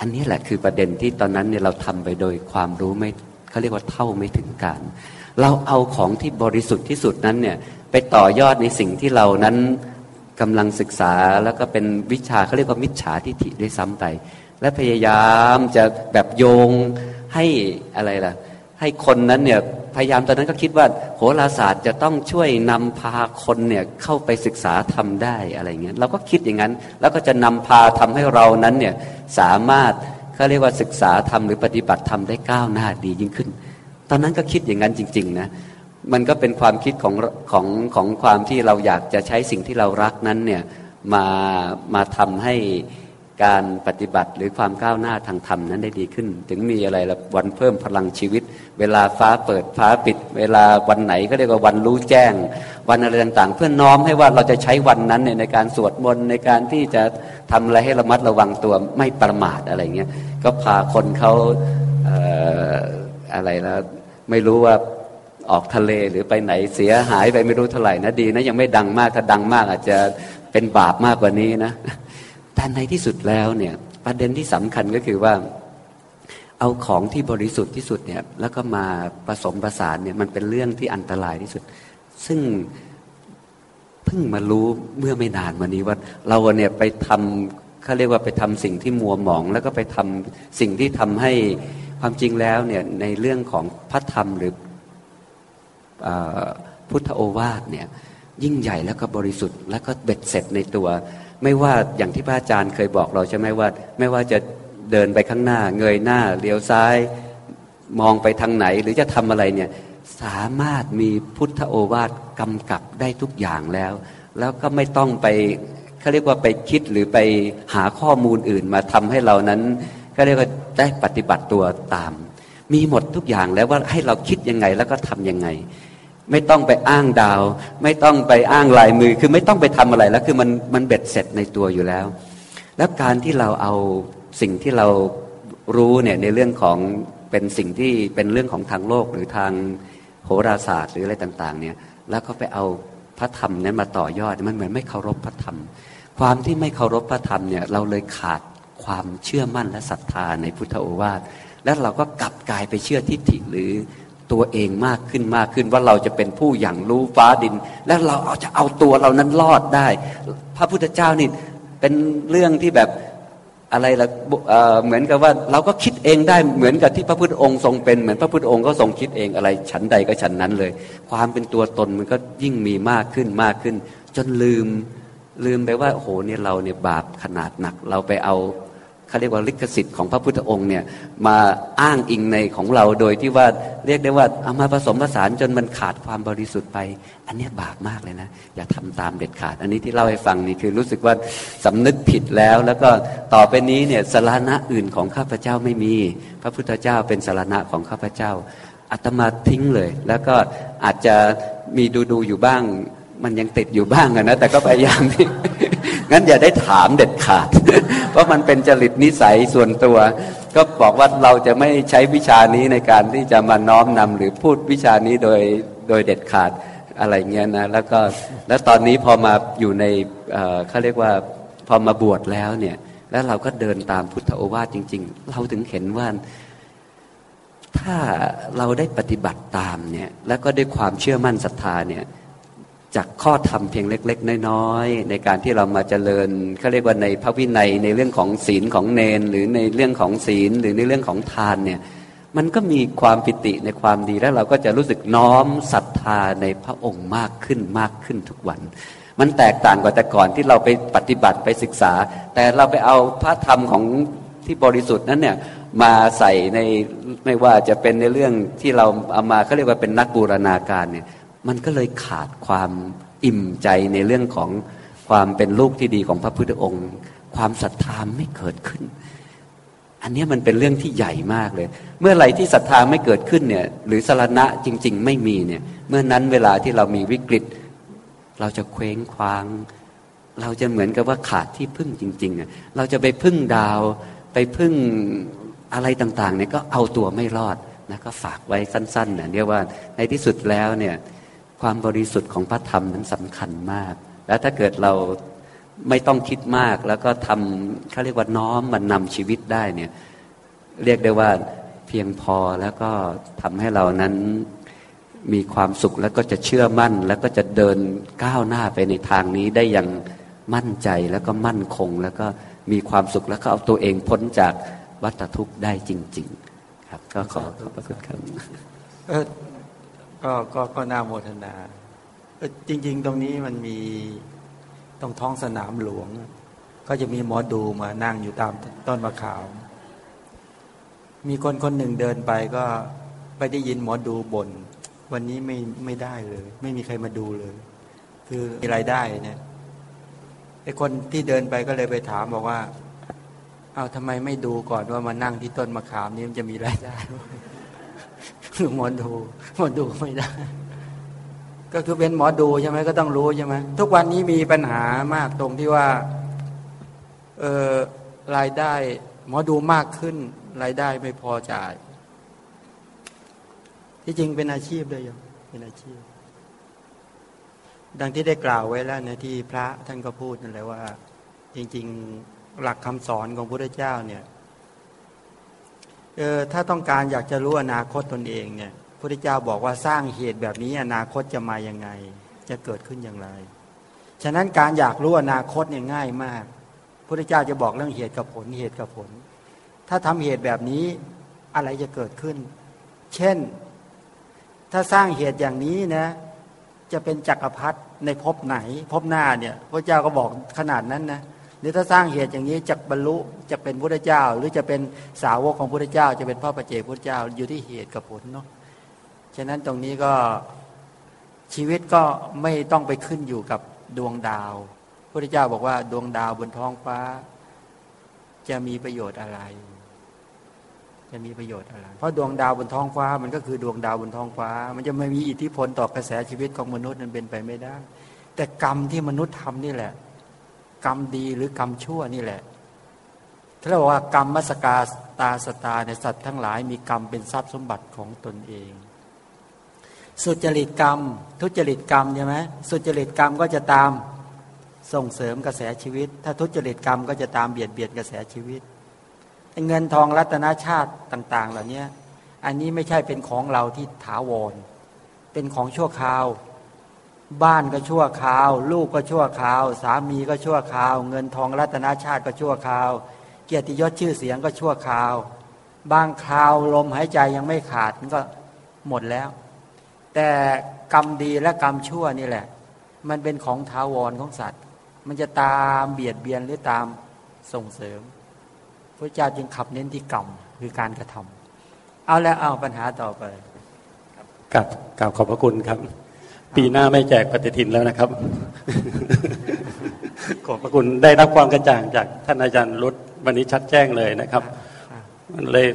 อันนี้แหละคือประเด็นที่ตอนนั้นเนี่ยเราทำไปโดยความรู้ไม่เขาเรียกว่าเท่าไม่ถึงการ เราเอาของที่บริสุทธิ์ที่สุดนั้นเนี่ยไปต่อยอดในสิ่งที่เรานั้นกำลังศึกษาแล้วก็เป็นวิชาเขาเรียกว่ามิจฉาทิฏฐิด้วยซ้ำไป และพยายามจะแบบโยงให้อะไรล่ะ ให้คนนั้นเนี่ยพยายามตอนนั้นก็คิดว่าโหราศาสตร์จะต้องช่วยนำพาคนเนี่ยเข้าไปศึกษาทำได้อะไรเงี้ยเราก็คิดอย่างนั้น แล้วก็จะนำพาทำให้เรานั้นเนี่ยสามารถเขาเรียกว่าศึกษาทำหรือปฏิบัติทำได้ก้าวหน้าดียิ่งขึ้น ตอนนั้นก็คิดอย่างนั้นจริง ๆ นะ มันก็เป็นความคิดของของของความที่เราอยากจะใช้สิ่งที่เรารักนั้นเนี่ยมามาทำให้การปฏิบัติหรือความก้าวหน้าทางธรรมนั้นได้ดีขึ้น ถึงมีอะไรละวันเพิ่มพลังชีวิต เวลาฟ้าเปิดฟ้าปิด เวลาวันไหนก็เรียกว่าวันรู้แจ้ง วันอะไรต่างๆ เพื่อน้อมให้ว่าเราจะใช้วันนั้นเนี่ยในการสวดมนต์ในการที่จะทำอะไรให้ระมัดระวังตัวไม่ประมาทอะไรเงี้ยก็พาคนเขาเอ่ออะไรแล้ว ไม่รู้ว่าออกทะเลหรือไปไหนเสียหายไปไม่รู้เท่าไหร่นะดีนะยังไม่ดังมากถ้าดังมากอาจจะเป็นบาปมากกว่านี้นะแต่ในที่สุดแล้วเนี่ยประเด็นที่สำคัญก็คือว่า เอาของที่บริสุทธิ์ที่สุดเนี่ยแล้วก็มาผสมประสานเนี่ยมันเป็นเรื่องที่อันตรายที่สุด ซึ่งเพิ่งมารู้เมื่อไม่นานมานี้ว่า เราเนี่ยไปทำเขาเรียกว่าไปทำสิ่งที่มัวหมอง แล้วก็ไปทำสิ่งที่ทำให้ ความจริงแล้วเนี่ยในเรื่องของพระธรรมหรืออพุทธโอวาทเนี่ยยิ่งใหญ่แล้วก็บริสุทธิ์ แล้วก็เบ็ดเสร็จในตัว ไม่ว่าอย่างที่พระอาจารย์เคยบอกเราใช่ไหมว่า ไม่ว่าจะเดินไปข้างหน้า เงยหน้าเลี้ยวซ้ายมองไปทางไหนหรือจะทำอะไรเนี่ยสามารถมีพุทธโอวาทกำกับได้ทุกอย่างแล้ว แล้วก็ไม่ต้องไปเขาเรียกว่าไปคิดหรือไปหาข้อมูลอื่นมาทำให้เรานั้น เขาเรียกว่าได้ปฏิบัติตัวตาม มีหมดทุกอย่างแล้วว่าให้เราคิดยังไงแล้วก็ทํำยังไง ไม่ต้องไปอ้างดาว ไม่ต้องไปอ้างลายมือ คือไม่ต้องไปทำอะไรแล้วคือมันมันเบ็ดเสร็จในตัวอยู่แล้ว แล้วการที่เราเอาสิ่งที่เรารู้เนี่ยในเรื่องของเป็นสิ่งที่เป็นเรื่องของทางโลกหรือทางโหราศาสตร์หรืออะไรต่าง ๆ เนี่ย แล้วก็ไปเอาพระธรรมนั้นมาต่อยอดมันเหมือนไม่เคารพพระธรรม ความที่ไม่เคารพพระธรรมเนี่ยเราเลยขาด ความเชื่อมั่นและศรัทธาในพุทธโอวาทแล้วเราก็กลับกลายไปเชื่อทิฏฐิหรือตัวเองมากขึ้นมากขึ้นว่าเราจะเป็นผู้อย่างรู้ฟ้าดิน และเราเอาจะเอาตัวเรานั้นรอดได้ พระพุทธเจ้านี่เป็นเรื่องที่แบบอะไรละเหมือนกับว่าเราก็คิดเองได้เหมือนกับที่พระพุทธองค์ทรงเป็นเหมือนพระพุทธองค์ก็ทรงคิดเองอะไร ฉันใดก็ฉันนั้นเลย ความเป็นตัวตนมันก็ยิ่งมีมากขึ้นมากขึ้น จนลืมลืมไปว่าโอ้โหเนี่ยเราเนี่ยบาปขนาดหนัก เราไปเอา เขาเรียกว่าลิขสิทธิ์ของพระพุทธองค์เนี่ยมาอ้างอิงในของเราโดยที่ว่าเรียกได้ว่าเอามาผสมผสานจนมันขาดความบริสุทธิ์ไป อันนี้บาปมากเลยนะ อย่าทำตามเด็ดขาด อันนี้ที่เล่าให้ฟังนี่คือรู้สึกว่าสำนึกผิดแล้ว แล้วก็ต่อไปนี้เนี่ยสารณะอื่นของข้าพเจ้าไม่มี พระพุทธเจ้าเป็นสารณะของข้าพเจ้าอาตมาทิ้งเลย แล้วก็อาจจะมีดูดูอยู่บ้าง มันยังติดอยู่บ้างนะแต่ก็พยายามที่ งั้นอย่าได้ถามเด็ดขาด เพราะมันเป็นจริตนิสัยส่วนตัว ก็บอกว่าเราจะไม่ใช้วิชานี้ในการที่จะมาน้อมนำหรือพูดวิชานี้โดยโดยเด็ดขาดอะไรเงี้ยนะแล้วก็แล้วตอนนี้พอมาอยู่ในเขาเรียกว่าพอมาบวชแล้วเนี่ย แล้วเราก็เดินตามพุทธโอวาทจริง ๆ เราถึงเห็นว่าถ้าเราได้ปฏิบัติตามเนี่ยแล้วก็ด้วยความเชื่อมั่นศรัทธาเนี่ย จากข้อธรรมเพียงเล็ก ๆ น้อยๆในการที่เรามาเจริญเขาเรียกว่าในพระวินัยในเรื่องของศีลของเนน หรือในเรื่องของศีลหรือในเรื่องของทานเนี่ยมันก็มีความปิติในความดีแล้วเราก็จะรู้สึกน้อมศรัทธาในพระองค์มากขึ้นมากขึ้นทุกวัน มันแตกต่างกว่าแต่ก่อนที่เราไปปฏิบัติไปศึกษา แต่เราไปเอาพระธรรมของที่บริสุทธิ์นั้นเนี่ยมาใส่ในไม่ว่าจะเป็นในเรื่องที่เราเอามาเขาเรียกว่าเป็นนักบูรณาการเนี่ย มันก็เลยขาดความอิ่มใจในเรื่องของความเป็นลูกที่ดีของพระพุทธองค์ ความศรัทธาไม่เกิดขึ้น อันนี้มันเป็นเรื่องที่ใหญ่มากเลย เมื่อไหร่ที่ศรัทธาไม่เกิดขึ้นเนี่ย หรือสารณะจริง ๆ ไม่มีเนี่ย เมื่อนั้นเวลาที่เรามีวิกฤต เราจะเคว้งคว้าง เราจะเหมือนกับว่าขาดที่พึ่งจริงๆเราจะไปพึ่งดาว ไปพึ่งอะไรต่างๆเนี่ยก็เอาตัวไม่รอดนะก็ฝากไว้สั้นๆนะเรียกว่าในที่สุดแล้วเนี่ย ความบริสุทธิ์ของพระธรรมนั้นสำคัญมาก แล้วถ้าเกิดเราไม่ต้องคิดมากแล้วก็ทำเขาเรียกว่าน้อมมันนำชีวิตได้เนี่ยเรียกได้ว่าเพียงพอแล้วก็ทำให้เรานั้นมีความสุขแล้วก็จะเชื่อมั่น แล้วก็จะเดินก้าวหน้าไปในทางนี้ได้อย่างมั่นใจแล้วก็มั่นคง แล้วก็มีความสุขแล้วก็เอาตัวเองพ้นจากวัฏทุกข์ได้จริง ๆ ครับ ก็ขอขอบพระคุณครับ ก็ก็ก็น่าโมทนาจริง ๆ ตรงนี้มันมีตรงท้องสนามหลวง ก็จะมีหมอดูมานั่งอยู่ตามต้นมะขาม มีคนคนหนึ่งเดินไปก็ไปได้ยินหมอดูบน่นวันนี้ไม่ไม่ได้เลย ไม่มีใครมาดูเลย คือมีรายได้เนี่ยไอ้คนที่เดินไปก็เลยไปถามบอกว่า เอาทำไมไม่ดูก่อนว่ามานั่งที่ต้นมะขามนี้มันจะมีรายได้ หมอดูหมอดูไม่ได้ ก็คือเป็นหมอดูใช่ไหมก็ต้องรู้ใช่ไหมทุกวันนี้มีปัญหามากตรงที่ว่าเออรายได้ หมอดูมากขึ้น รายได้ไม่พอจ่าย ที่จริงเป็นอาชีพเลยยังเป็นอาชีพ ดังที่ได้กล่าวไว้แล้วนะที่พระท่านก็พูดนั่นแหละว่า จริง ๆ หลักคำสอนของพระพุทธเจ้าเนี่ย เออถ้าต้องการอยากจะรู้อนาคตตนเองเนี่ยพระเจ้าบอกว่าสร้างเหตุแบบนี้อนาคตจะมายังไง จะเกิดขึ้นอย่างไร ฉะนั้นการอยากรู้อนาคตเนี่ยง่ายมากพระเจ้าจะบอกเรื่องเหตุกับผลเหตุกับผล ถ้าทำเหตุแบบนี้อะไรจะเกิดขึ้น เช่น ถ้าสร้างเหตุอย่างนี้นะจะเป็นจักรพรรดิในภพไหนภพหน้าเนี่ย พระเจ้าก็บอกขนาดนั้นนะ หรือถ้าสร้างเหตุอย่างนี้จะบรรลุจะเป็นพระเจ้า หรือจะเป็นสาวกของพระเจ้า จะเป็นพ่อประเจกพระเจ้าอยู่ที่เหตุกับผลเนาะฉะนั้นตรงนี้ก็ชีวิตก็ไม่ต้องไปขึ้นอยู่กับดวงดาวพระเจ้าบอกว่าดวงดาวบนท้องฟ้า จะมีประโยชน์อะไร จะมีประโยชน์อะไร เพราะดวงดาวบนท้องฟ้า มันก็คือดวงดาวบนท้องฟ้า มันจะไม่มีอิทธิพลต่อกระแสชีวิตของมนุษย์นั้นเป็นไปไม่ได้ แต่กรรมที่มนุษย์ทำนี่แหละ กรรมดีหรือกรรมชั่วนี่แหละถ้าเราบอกว่ากรรมมสกาตาสตาในสัตว์ทั้งหลายมีกรรมเป็นทรัพย์สมบัติของตนเอง สุจริตกรรม ทุจริตกรรมใช่ไหมสุจริตกรรมก็จะตามส่งเสริมกระแสชีวิต ถ้าทุจริตกรรมก็จะตามเบียดเบียนกระแสชีวิต เงินทองรัตนาชาติต่าง ๆ เหล่านี้อันนี้ไม่ใช่เป็นของเราที่ถาวร เป็นของชั่วคราว บ้านก็ชั่วคราว ลูกก็ชั่วคราว สามีก็ชั่วคราว เงินทองรัตนาชาติก็ชั่วคราว เกียรติยศชื่อเสียงก็ชั่วคราว บางคราวลมหายใจยังไม่ขาดก็หมดแล้ว แต่กรรมดีและกรรมชั่วนี่แหละ มันเป็นของท้าวรของสัตว์ มันจะตามเบียดเบียนหรือตามส่งเสริมพระเจ้าจึงขับเน้นที่กรรมคือการกระทำเอาแล้วเอาปัญหาต่อไปกับกล่าวขอบพระคุณครับ ปีหน้าไม่แจกปฏิทินแล้วนะครับ ขอบพระคุณได้รับความกระจ่างจากท่านอาจารย์รุตวันนี้ชัดแจ้งเลยนะครับ เลย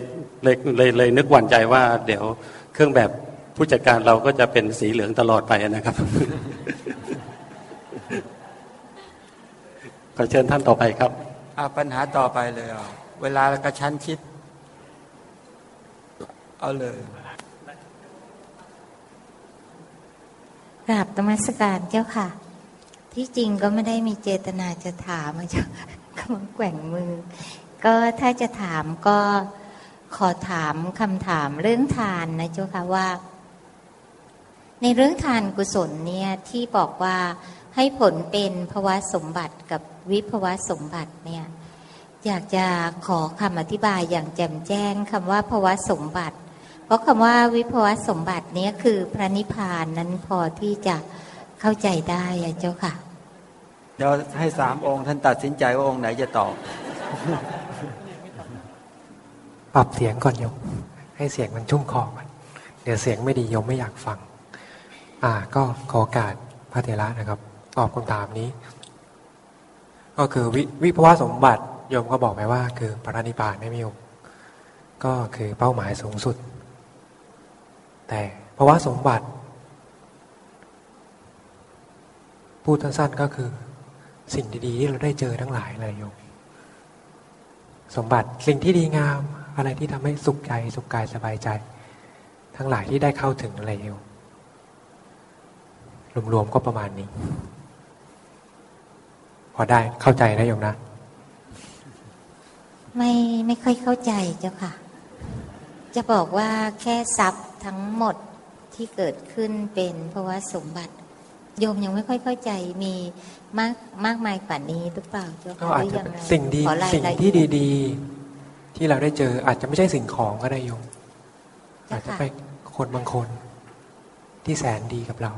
เลยเลยเลยนึกหวั่นใจว่า เดี๋ยวเครื่องแบบผู้จัดการเราก็จะเป็นสีเหลืองตลอดไปนะครับ ขอเชิญท่านต่อไปครับอาปัญหาต่อไปเลยอะเวลากระชั้นชิด เอาเลย กราบตมัสการเจ้าค่ะ ที่จริงก็ไม่ได้มีเจตนาจะถามเจ้ากำลังแกว่งมือ ก็ถ้าจะถามก็ขอถามคำถามเรื่องทานนะเจ้าค่ะว่า ในเรื่องทานกุศลเนี่ยที่บอกว่าให้ผลเป็นภวะสมบัติกับวิภวะสมบัติเนี่ยอยากจะขอคำอธิบายอย่างแจ่มแจ้งคำว่าภวะสมบัติ เพราะคำว่าวิภวะสมบัตินี้คือพระนิพพานนั้นพอที่จะเข้าใจได้เจ้าค่ะ เดี๋ยวให้สามองค์ท่านตัดสินใจว่าองค์ไหนจะตอบ ปรับเสียงก่อนโยมให้เสียงมันชุ่มคอก่อนเดี๋ยวเสียงไม่ดีโยมไม่อยากฟัง อ่า ก็ขอโอกาสพระเถระนะครับ ตอบคำถามนี้ ก็คือวิวิภวสมบัติโยมก็บอกไปว่า คือพระนิพพานไม่มีโยมก็คือเป้าหมายสูงสุด แต่ภาวะสมบัติ พูดสั้นๆก็คือ สิ่งดีๆที่เราได้เจอทั้งหลายเลยโยมสมบัติสิ่งที่ดีงาม อะไรที่ทำให้สุขใจสุขกายสบายใจ ทั้งหลายที่ได้เข้าถึงอะไรโยมรวมๆก็ประมาณนี้ พอได้เข้าใจนะโยมนะ ไม่ไม่ค่อยเข้าใจเจ้าค่ะ จะบอกว่าแค่ทรัพย์ ทั้งหมดที่เกิดขึ้นเป็นเพราะว่าสมบัติ โยมยังไม่ค่อยเข้าใจมีมากมากมายกว่านี้หรือเปล่าเจ้าค่ะอาจจะเป็นสิ่งดีสิ่งที่ดีๆ ที่เราได้เจออาจจะไม่ใช่สิ่งของก็ได้โยม อาจจะเป็นคนบางคน ที่แสนดีกับเรา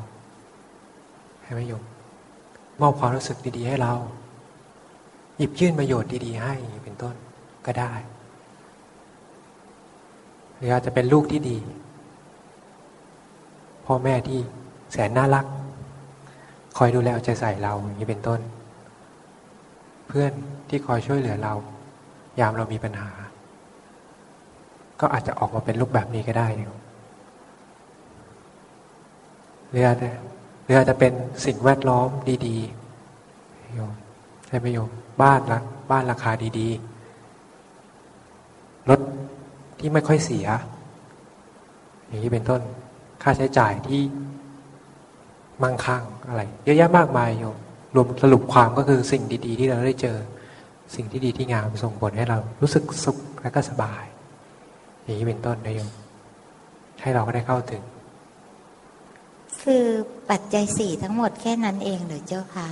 ให้ไหมโยมมอบความรู้สึกดีๆ ให้เรา หยิบยื่นประโยชน์ดีๆ ให้เป็นต้นก็ได้ หรืออาจจะเป็นลูกที่ดี พ่อแม่ที่แสนน่ารัก คอยดูแลเอาใจใส่เราอย่างนี้เป็นต้น เพื่อนที่คอยช่วยเหลือเรา ยามเรามีปัญหา ก็อาจจะออกมาเป็นรูปแบบนี้ก็ได้อยู่หรืออาจจะหรืออาจจะเป็นสิ่งแวดล้อมดีๆโยมใช่ไหมโยมบ้านละบ้านราคาดีๆรถที่ไม่ค่อยเสีย อย่างนี้เป็นต้น ค่าใช้จ่ายที่มั่งคั่งอะไร เยอะแยะมากมายโยมรวมสรุปความก็คือสิ่งดี ๆ ที่เราได้เจอ สิ่งที่ดีที่งามส่งผลให้เรารู้สึกสุขและก็สบายอย่างนี้เป็นต้นนะโยมให้เราก็ได้เข้าถึง คือปัจจัยสี่ทั้งหมดแค่นั้นเองหรือเจ้าค่ะ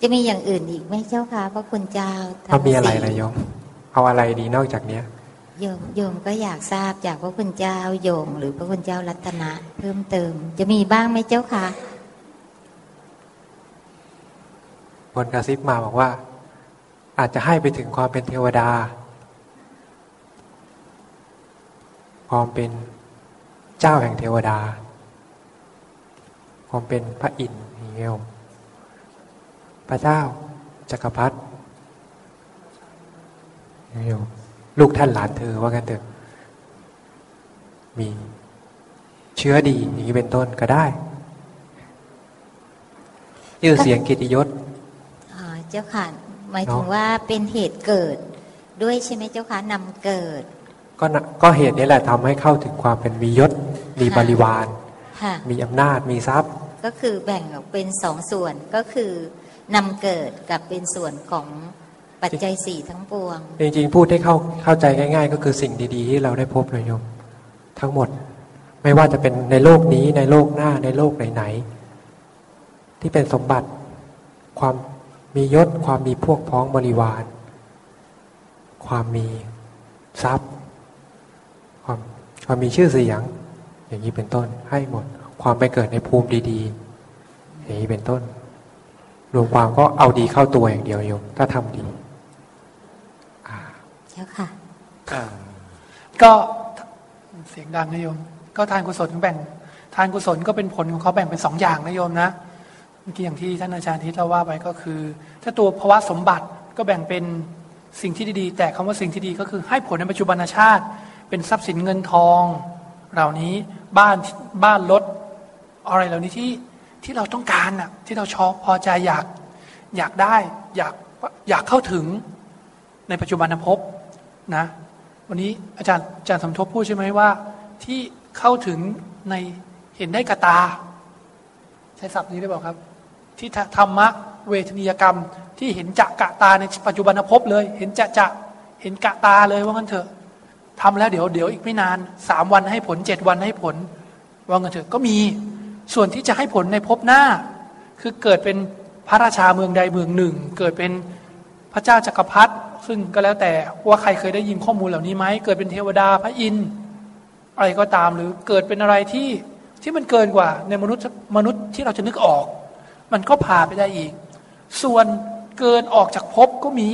จะมีอย่างอื่นอีกไหมเจ้าค่ะพระคุณเจ้าเอามีอะไรนะโยมเอาอะไรดีนอกจากเนี้ย โยมโยมก็อยากทราบจากพระคุณเจ้าโยงหรือพระคุณเจ้ารัตนะ เพิ่มเติม จะมีบ้างไหมเจ้าคะบนกระซิบมาบอกว่า อาจจะให้ไปถึงความเป็นเทวดา ความเป็นเจ้าแห่งเทวดา ความเป็นพระอินทร์อย่างเงี้ยพระเจ้าจักรพรรดิอย่างเงี้ย ลูกท่านหลานเธอว่ากันเถอะ มีเชื้อดีอย่างนี้เป็นต้นก็ได้ชื่อเสียงกิตติยศอ๋อเจ้าค่ะ หมายถึงว่าเป็นเหตุเกิดด้วยใช่ไหมเจ้าค่ะนำเกิด ก็น่ะก็เหตุนี้แหละทำให้เข้าถึงความเป็นมียศมีบริวารค่ะมีอำนาจมีทรัพย์ ก็คือแบ่งออกเป็นสองส่วนก็คือนำเกิดกับเป็นส่วนของ ปัจจัยสี่ทั้งปวง จริงๆ พูดให้เข้าเข้าใจง่าย ๆ ก็คือสิ่งดีๆ ที่เราได้พบเลยโยมทั้งหมด ไม่ว่าจะเป็นในโลกนี้ในโลกหน้าในโลกไหนๆที่เป็นสมบัติความมียศความมีพวกพ้องบริวาร ความมีทรัพย์ความความมีชื่อเสียง อย่างนี้เป็นต้นให้หมด ความไปเกิดในภูมิดีๆ อย่างนี้เป็นต้น รวมความก็เอาดีเข้าตัวอย่างเดียวโยมถ้าทำดี เจ้าค่ะก็เสียงดังนะโยม ก็ทานกุศลแบ่ง ทานกุศลก็เป็นผลของเขาแบ่งเป็นสองอย่างนะโยมนะเมื่อกี้อย่างที่ท่านอาจารย์ทิศเราว่าไปก็คือ ถ้าตัวภาวะสมบัติก็แบ่งเป็นสิ่งที่ดีๆ แต่คำว่าสิ่งที่ดีก็คือให้ผลในปัจจุบันชาติ เป็นทรัพย์สินเงินทอง เหล่านี้บ้านบ้านรถอะไรเหล่านี้ที่ที่เราต้องการน่ะที่เราชอบพอใจอยากอยากได้อยากอยากเข้าถึงในปัจจุบันภพ นะ วันนี้อาจารย์อาจารย์สมทบพูดใช่ไหมว่า ที่เข้าถึงในเห็นได้กระตา ใช้ศัพท์นี้ได้เปล่าครับ ที่ธรรมะเวทนียกรรม ที่เห็นจะกะตาในปัจจุบันภพเลย เห็นจะจะเห็นกะตาเลยว่างั้นเถอะทำแล้วเดี๋ยวเดี๋ยวอีกไม่นานสามวันให้ผลเจ็ดวันให้ผล ว่างั้นเถอะก็มีส่วนที่จะให้ผลในภพหน้า คือเกิดเป็นพระราชาเมืองใดเมืองหนึ่ง เกิดเป็น พระเจ้าจักรพรรดิซึ่งก็แล้วแต่ว่าใครเคยได้ยินข้อมูลเหล่านี้ไหมเกิดเป็นเทวดาพระอินทร์อะไรก็ตามหรือเกิดเป็นอะไรที่ที่มันเกินกว่าในมนุษย์มนุษย์ที่เราจะนึกออก มันก็พาไปได้อีก ส่วนเกินออกจากภพก็มี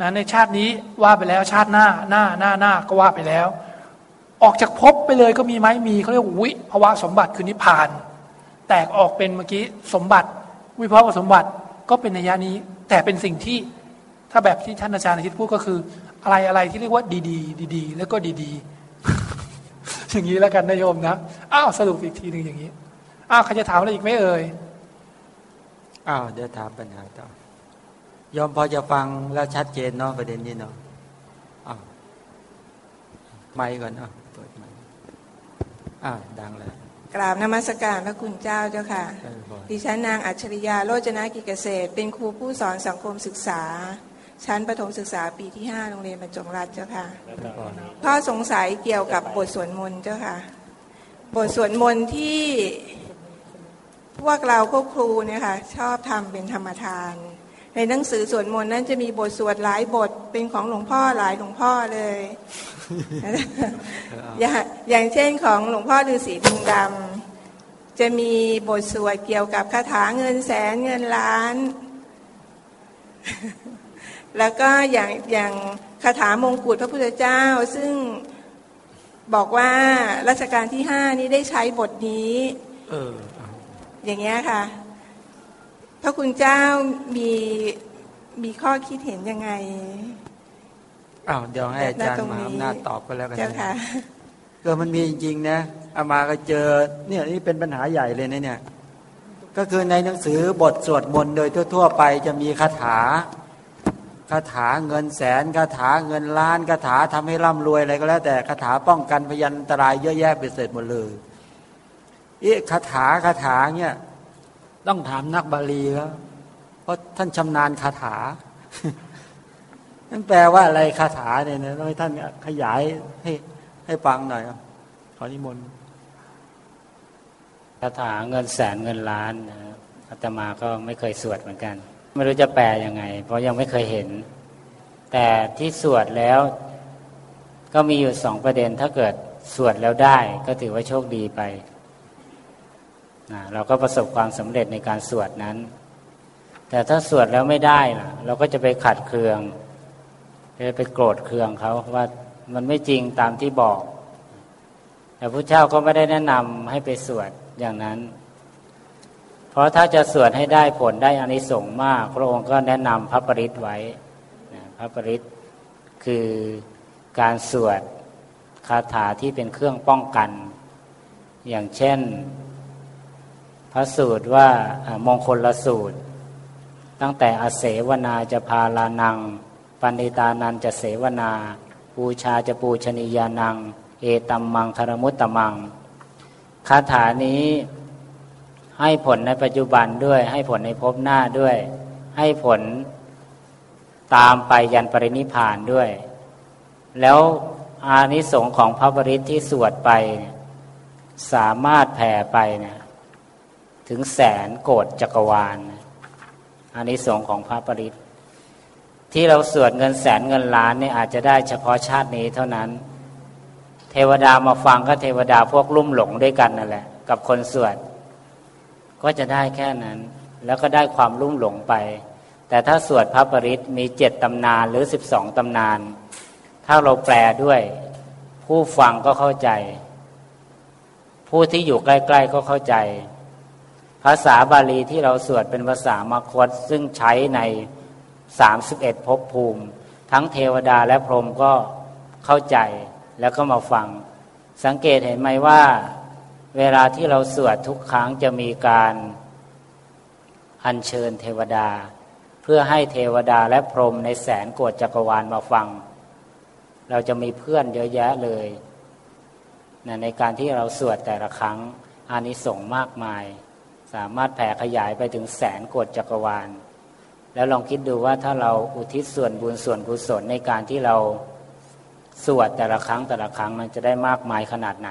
นะในชาตินี้ว่าไปแล้วชาติหน้าหน้าหน้าหน้าก็ว่าไปแล้ว ออกจากภพไปเลยก็มีไหมมีเขาเรียกวิภาวะสมบัติคือนิพพาน แตกออกเป็นเมื่อกี้สมบัติ วิภาวะสมบัติก็เป็นในยานี้ แต่เป็นสิ่งที่ ถ้าแบบที่ท่านอาจารย์อาทิตย์พูดก็คือ อะไรอะไรที่เรียกว่าดีๆดีๆแล้วก็ดีๆอย่างนี้แล้วกันนะโยมนะอ้าวสรุปอีกทีหนึ่งอย่างนี้อ้าวใครจะถามอะไรอีกไหมเอ่ยอ้าวเดี๋ยวถามปัญหาต่อยอมพอจะฟังแล้วชัดเจนเนาะประเด็นนี้เนาะอ้าวไม่ก่อนอ้าวเปิดไมค์อ้าวดังแล้วกราบนมัสการพระคุณเจ้าเจ้าค่ะเออพอดิฉันนางอัจฉริยาโรจนากิจเกษตร เป็นครูผู้สอนสังคมศึกษา ชั้นประถมศึกษาปีที่ 5 โรงเรียนบรรจงรัตน์เจ้าค่ะพอพ่อสงสัยเกี่ยวกับบทสวดมนต์เจ้าค่ะ บทสวดมนต์ที่พวกเราพวกครูเนี่ยค่ะชอบทำเป็นธรรมทาน ในหนังสือสวดมนต์นั้นจะมีบทสวดหลายบทเป็นของหลวงพ่อหลายหลวงพ่อเลย อย่างอย่างเช่นของหลวงพ่อฤาษีดึงดำจะมีบทสวดเกี่ยวกับคาถาเงินแสนเงินล้าน แล้วก็อย่างอย่างคาถามงกุฎพระพุทธเจ้า ซึ่งบอกว่ารัชกาลที่ห้านี้ได้ใช้บทนี้ เออเอาอย่างเงี้ยค่ะ พระคุณเจ้ามีมีข้อคิดเห็นยังไงอ้าวเดี๋ยวให้อาจารย์ณตรงมนี้หาอำนาจตอบก็แล้วกันเจ้าค่ะก็มันมีจริงๆนะอามาก็เจอ เนี่ยนี่เป็นปัญหาใหญ่เลยนะเนี่ย ก็คือในหนังสือบทสวดมนต์โดยทั่ว ๆ ไปจะมีคาถา คาถาเงินแสนคาถาเงินล้านคาถาทำให้ร่ำรวยอะไรก็แล้ว แต่คาถาป้องกันพยันตรายเยอะแยะไปเสร็จหมดเลยเอีคาถาคาถาเนี่ยต้องถามนักบาลีครับเพราะท่านชำนาญคาถานั่นแปลว่าอะไรคาถาเนี่ยนะต้องให้ท่านขยายให้ให้ฟังหน่อยครับขอนิมนต์คาถาเงินแสนเงินล้านนะอาตมาก็ไม่เคยสวดเหมือนกัน ไม่รู้จะแปลยังไง เพราะยังไม่เคยเห็น แต่ที่สวดแล้ว ก็มีอยู่สองประเด็นถ้าเกิดสวดแล้วได้ ก็ถือว่าโชคดีไปนะเราก็ประสบความสำเร็จในการสวดนั้น แต่ถ้าสวดแล้วไม่ได้ล่ะ เราก็จะไปขัดเคืองจะไปโกรธเคืองเขาว่ามันไม่จริงตามที่บอก แต่พระเจ้าก็ไม่ได้แนะนำให้ไปสวดอย่างนั้น ราะถ้าจะสวดให้ได้ผลได้อานิสงส์มาก พระองค์ก็แนะนำพระปริตไว้พระปริตคือการสวดคาถาที่เป็นเครื่องป้องกัน อย่างเช่น พระสูตรว่ามงคลละสูตร ตั้งแต่อเสวนาจะพาลานัง ปันิตานันจะเสวนา ปูชาจะปูชนียานัง เอตัมมังคารมุตตมัง คาถานี้ ให้ผลในปัจจุบันด้วย ให้ผลในภพหน้าด้วย ให้ผลตามไปยันปรินิพานด้วย แล้วอานิสงส์ของพระบริตที่สวดไป สามารถแผ่ไปเนี่ยถึงแสนโกดจักรวาลอานิสงส์ของพระปริตที่เราสวดเงินแสนเงินล้านเนี่ยอาจจะได้เฉพาะชาตินี้เท่านั้น เทวดามาฟังก็เทวดาพวกลุ่มหลงด้วยกันนั่นแหละ กับคนสวด ก็จะได้แค่นั้น แล้วก็ได้ความลุ่มหลงไป แต่ถ้าสวดพระปริตมีเจ็ดตำนานหรือสิบสองตำนาน ถ้าเราแปลด้วย ผู้ฟังก็เข้าใจ ผู้ที่อยู่ใกล้ ๆก็เข้าใจ ภาษาบาลีที่เราสวดเป็นภาษามคตซึ่งใช้ในสามสิบเอ็ดภพภูมิ ทั้งเทวดาและพรหมก็เข้าใจแล้วก็มาฟัง สังเกตเห็นไหมว่า เวลาที่เราสวดทุกครั้งจะมีการอัญเชิญเทวดา เพื่อให้เทวดาและพรหมในแสนโกดจักรวาลมาฟัง เราจะมีเพื่อนเยอะแยะเลยนะในการที่เราสวดแต่ละครั้งอานิสงส์มากมาย สามารถแผ่ขยายไปถึงแสนโกดจักรวาล แล้วลองคิดดูว่าถ้าเราอุทิศส่วนบุญส่วนกุศลในการที่เราสวดแต่ละครั้งแต่ละครั้งมันจะได้มากมายขนาดไหน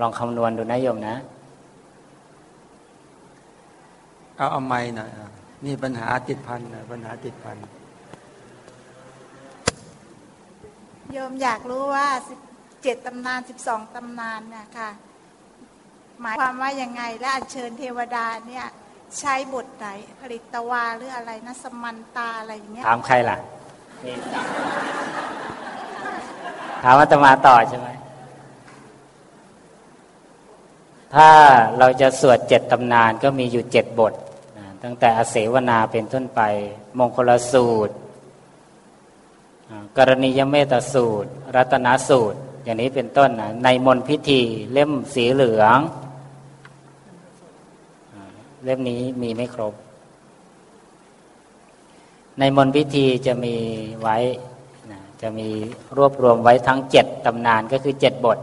ลองคำนวณดูนะโยมนะ เอาเอาไม่หน่อยนี่ปัญหาติดพันนะปัญหาติดพันโยมอยากรู้ว่าเจ็ดตำนานสิบสองตำนานนะคะหมายความว่ายังไงและอัญเชิญเทวดาเนี่ยใช้บทไหนผลิตวาหรืออะไรนะสมันตาอะไรอย่างเงี้ยถามใครล่ะถามว่าจะมาต่อใช่ไหม ถ้าเราจะสวดเจ็ดตำนานก็มีอยู่เจ็ดบท ตั้งแต่อเสวนาเป็นต้นไป มงคลสูตร กรณียเมตสูตร รัตนสูตร อย่างนี้เป็นต้นนะในมนพิธีเล่มสีเหลือง เล่มนี้มีไม่ครบ ในมนพิธีจะมีไว้จะมีรวบรวมไว้ทั้งเจ็ดตำนานก็คือเจ็ดบท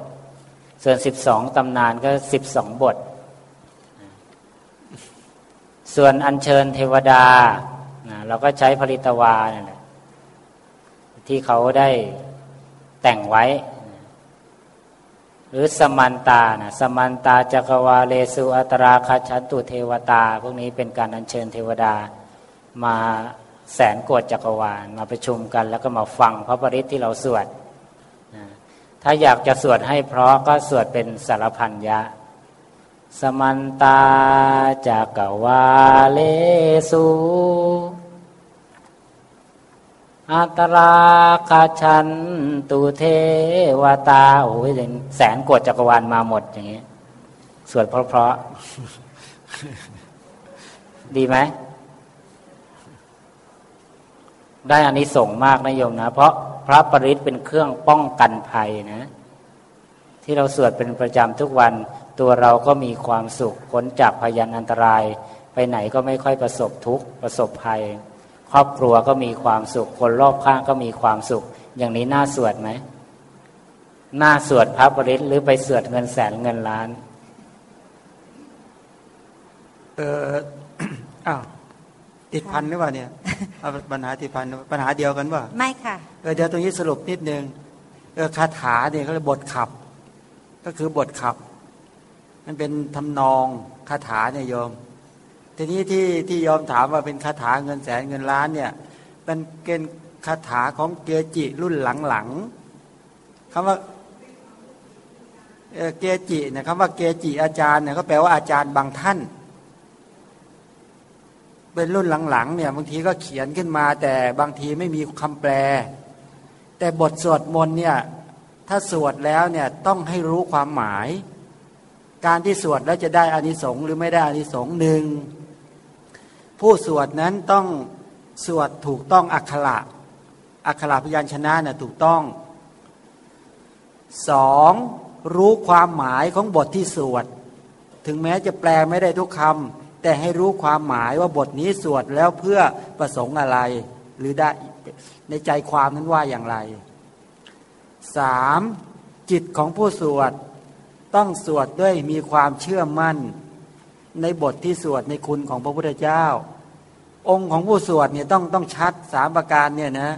ส่วนสิบสองตำนานก็สิบสองบท ส่วนอัญเชิญเทวดา เราก็ใช้ผลิตวานั่นแหละที่เขาได้แต่งไว้ หรือสมันตานะสมันตาจักวาเลสุอัตราคาชันตุเทวตา พวกนี้เป็นการอัญเชิญเทวดา มาแสนโกดจักรวาลมาประชุมกัน แล้วก็มาฟังพระปริศที่เราสวด ถ้าอยากจะสวดให้เพราะก็สวดเป็นสารพันยะ สมันตาจักวาเลสุอัตราคาชันตูเทวตาโอ้ยแสนกวดจักรวาลมาหมดอย่างนี้สวดเพราะๆดีไหม ได้อานิสงส์มากนะโยมนะ เพราะพระปริศเป็นเครื่องป้องกันภัยนะ ที่เราสวดเป็นประจำทุกวัน ตัวเราก็มีความสุขพ้นจากพยันอันตราย ไปไหนก็ไม่ค่อยประสบทุกข์ประสบภัย ครอบครัวก็มีความสุข คนรอบข้างก็มีความสุข อย่างนี้น่าสวดไหมน่าสวดพระปริศหรือไปสวดเงินแสนเงินล้าน เอออ้าว ติดพันหรือเปล่าเนี่ยเอาปัญหาติดพันปัญหาเดียวกันว่าไม่ค่ะเออเดี๋ยวตรงนี้สรุปนิดนึงเออคาถาเนี่ยเขาเรียกบทขับ ก็คือบทขับ มันเป็นทำนองคาถาเนี่ยโยม ทีนี้ที่ที่ยอมถามว่าเป็นคาถาเงินแสนเงินล้านเนี่ย มันเป็นคาถาของเกจิรุ่นหลังๆคำว่าเกจิเนี่ยคำว่าเกจิอาจารย์เนี่ยก็แปลว่าอาจารย์บางท่าน เป็นรุ่นหลังๆเนี่ยบางทีก็เขียนขึ้นมา แต่บางทีไม่มีคำแปล แต่บทสวดมนต์เนี่ยถ้าสวดแล้วเนี่ยต้องให้รู้ความหมาย การที่สวดแล้วจะได้อานิสงส์หรือไม่ได้อานิสงส์หนึ่งผู้สวดนั้นต้องสวดถูกต้องอักขระอักขระพยัญชนะเนี่ยถูกต้องสองรู้ความหมายของบทที่สวด ถึงแม้จะแปลไม่ได้ทุกคำ แต่ให้รู้ความหมายว่าบทนี้สวดแล้วเพื่อประสงค์อะไร หรือได้ในใจความนั้นว่าอย่างไรสามจิตของผู้สวดต้องสวดด้วยมีความเชื่อมั่น ในบทที่สวดในคุณของพระพุทธเจ้า องค์ของผู้สวดเนี่ยต้องต้องชัดสามประการเนี่ยนะ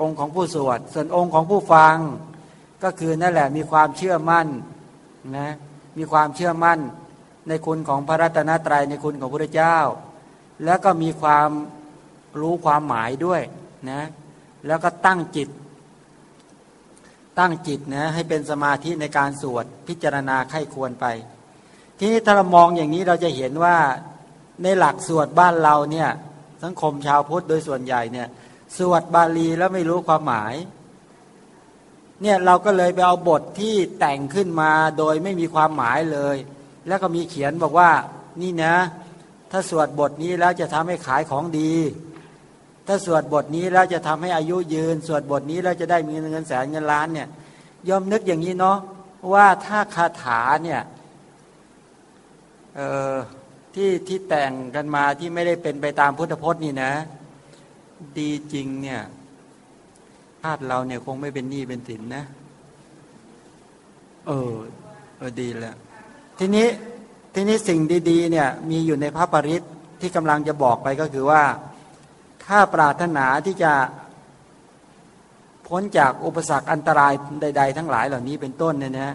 องค์ของผู้สวด ส่วนองค์ของผู้ฟัง ก็คือนั่นแหละมีความเชื่อมั่นนะมีความเชื่อมั่น ในคุณของพระรัตนตรัยในคุณของพระเจ้า แล้วก็มีความรู้ความหมายด้วยนะแล้วก็ตั้งจิต ตั้งจิตนะให้เป็นสมาธิในการสวดพิจารณาไข้ควรไป ทีนี้ถ้าเรามองอย่างนี้เราจะเห็นว่าในหลักสวดบ้านเราเนี่ยสังคมชาวพุทธโดยส่วนใหญ่เนี่ยสวดบาลีแล้วไม่รู้ความหมายเนี่ยเราก็เลยไปเอาบทที่แต่งขึ้นมาโดยไม่มีความหมายเลย แล้วก็มีเขียนบอกว่า นี่นะ ถ้าสวดบทนี้แล้วจะทำให้ขายของดี ถ้าสวดบทนี้แล้วจะทำให้อายุยืน สวดบทนี้แล้วจะได้มีเงินแสนเงินล้านเนี่ยยอมนึกอย่างนี้เนาะว่าถ้าคาถาเนี่ยที่ที่แต่งกันมาที่ไม่ได้เป็นไปตามพุทธพจน์นี่นะ ดีจริงเนี่ยชาติเราเนี่ยคงไม่เป็นหนี้เป็นสินนะ เออเออดีแล้ว ทีนี้ทีนี้สิ่งดีๆเนี่ยมีอยู่ในพระปริศที่กำลังจะบอกไปก็คือว่า ถ้าปรารถนาที่จะพ้นจากอุปสรรคอันตรายใด ๆ ทั้งหลายเหล่านี้เป็นต้นเนี่ยนะ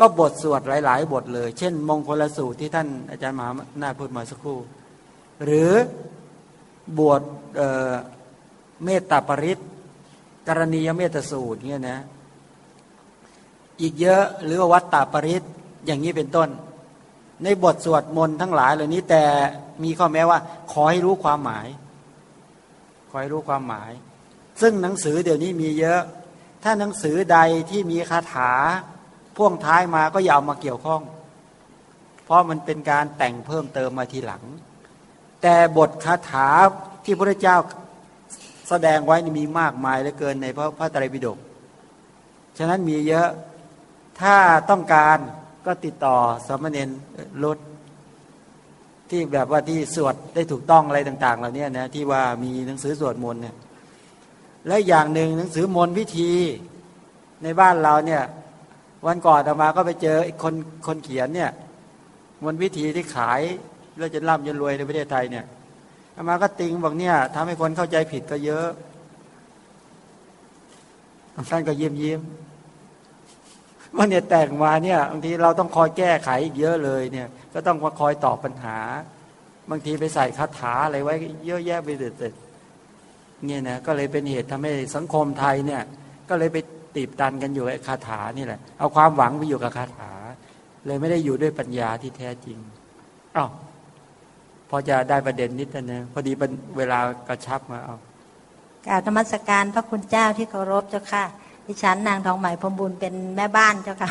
ก็บทสวดหลาย ๆ บทเลย เช่น มงคลสูตรที่ท่านอาจารย์มหาหน้าพูดมาสักครู่ หรือบวชเมตตาปริศกรณียเมตสูตรเนี่ยนะอีกเยอะหรือว่าวัตตาปริศ อย่างนี้เป็นต้น ในบทสวดมนต์ทั้งหลายเหล่านี้แต่มีข้อแม้ว่า ขอให้รู้ความหมาย ขอให้รู้ความหมาย ซึ่งหนังสือเดี๋ยวนี้มีเยอะ ถ้าหนังสือใดที่มีคาถาพ่วงท้ายมาก็อย่าเอามาเกี่ยวข้อง เพราะมันเป็นการแต่งเพิ่มเติมมาทีหลัง แต่บทคาถาที่พระเจ้าแสดงไว้มีมากมายเหลือเกินในพระพระไตรปิฎก ฉะนั้นมีเยอะ ถ้าต้องการ ก็ติดต่อสมณเณรลดที่แบบว่าที่สวดได้ถูกต้องอะไรต่าง ๆ เหล่านี้นะที่ว่ามีหนังสือสวดมนต์เนี่ยและอย่างหนึ่งหนังสือมนต์วิธีในบ้านเราเนี่ย วันก่อนออกมาก็ไปเจอคนคนเขียนเนี่ยมนต์วิธีที่ขายแล้วจะร่ำจะรวยในประเทศไทยเนี่ยอามาก็ติงบอกเนี่ยทำให้คนเข้าใจผิดก็เยอะท่านก็ยิ้มยิ้ม ว่าเนี่ยแต่งมาเนี่ยบางทีเราต้องคอยแก้ไขอีกเยอะเลยเนี่ย ก็ต้องมาคอยตอบปัญหา บางทีไปใส่คาถาอะไรไว้ เยอะแยะไปเด็ดเนี่ยนะก็เลยเป็นเหตุทำให้สังคมไทยเนี่ย ก็เลยไปตีบตันกันอยู่ไอ้คาถานี่แหละเอาความหวังไปอยู่กับคาถา เลยไม่ได้อยู่ด้วยปัญญาที่แท้จริงอ้าวพอจะได้ประเด็นนิดนะพอดีเป็นเวลากระชับมาเอากล่าวนมัสการพระคุณเจ้าที่เคารพเจ้าค่ะ ดิฉันนางทองใหม่พรมบุญเป็นแม่บ้านเจ้าค่ะ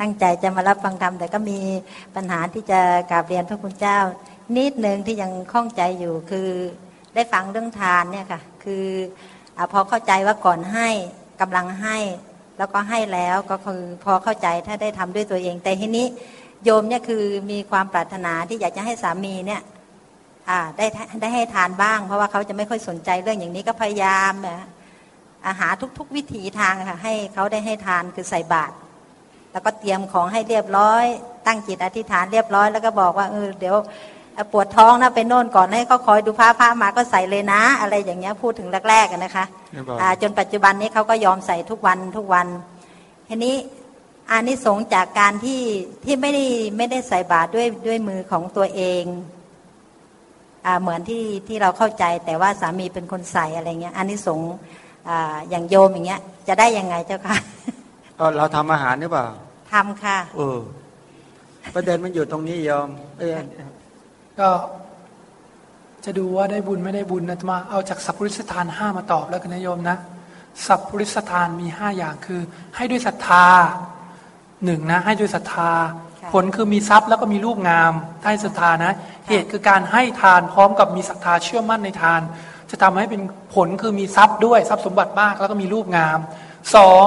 ตั้งใจจะมารับฟังธรรมแต่ก็มีปัญหาที่จะกราบเรียนพระคุณเจ้า นิดหนึ่งที่ยังข้องใจอยู่คือได้ฟังเรื่องทานเนี่ยค่ะ คืออพอเข้าใจว่าก่อนให้กำลังให้แล้วก็ให้แล้วก็คือพอเข้าใจถ้าได้ทำด้วยตัวเอง แต่ทีนี้โยมเนี่ยคือมีความปรารถนาที่อยากจะให้สามีเนี่ยได้ได้ให้ทานบ้าง เพราะว่าเขาจะไม่ค่อยสนใจเรื่องอย่างนี้ก็พยายามนะ อาหารทุก ๆ วิถีทางค่ะให้เขาได้ให้ทานคือใส่บาตรแล้วก็เตรียมของให้เรียบร้อย ตั้งจิตอธิษฐานเรียบร้อยแล้วก็บอกว่าเออเดี๋ยวปวดท้องนะไปโน่นก่อนให้เขาคอยดูผ้าผ้ามาก็ใส่เลยนะ อะไรอย่างเงี้ยพูดถึงแรกๆนะคะจนปัจจุบันนี้เขาก็ยอมใส่ทุกวันทุกวันทีนี้อานิสงส์จากการที่ที่ไม่ได้ไม่ได้ใส่บาตรด้วยด้วยมือของตัวเองอ่าเหมือนที่ที่เราเข้าใจแต่ว่าสามีเป็นคนใส่อะไรเงี้ยอานิสงส์ อ่าอย่างโยมอย่างเงี้ย จะได้ยังไงเจ้าค่ะก็เราทำอาหารหรือเปล่าทำค่ะ เออ ประเด็นมันอยู่ตรงนี้ยอมเอ้ยก็จะดูว่าได้บุญไม่ได้บุญนะมาเอาจากสัพพุริสทานห้ามาตอบแล้วกันนะโยมนะสัพพุริสทานมีห้าอย่างคือ ให้ด้วยศรัทธาหนึ่งนะ ให้ด้วยศรัทธาค่ะผลคือมีทรัพย์แล้วก็มีรูปงามถ้าให้ศรัทธานะ เหตุคือการให้ทานพร้อมกับมีศรัทธาเชื่อมั่นในทาน จะทำให้เป็นผลคือมีทรัพย์ด้วยทรัพย์สมบัติมาก แล้วก็มีรูปงามสอง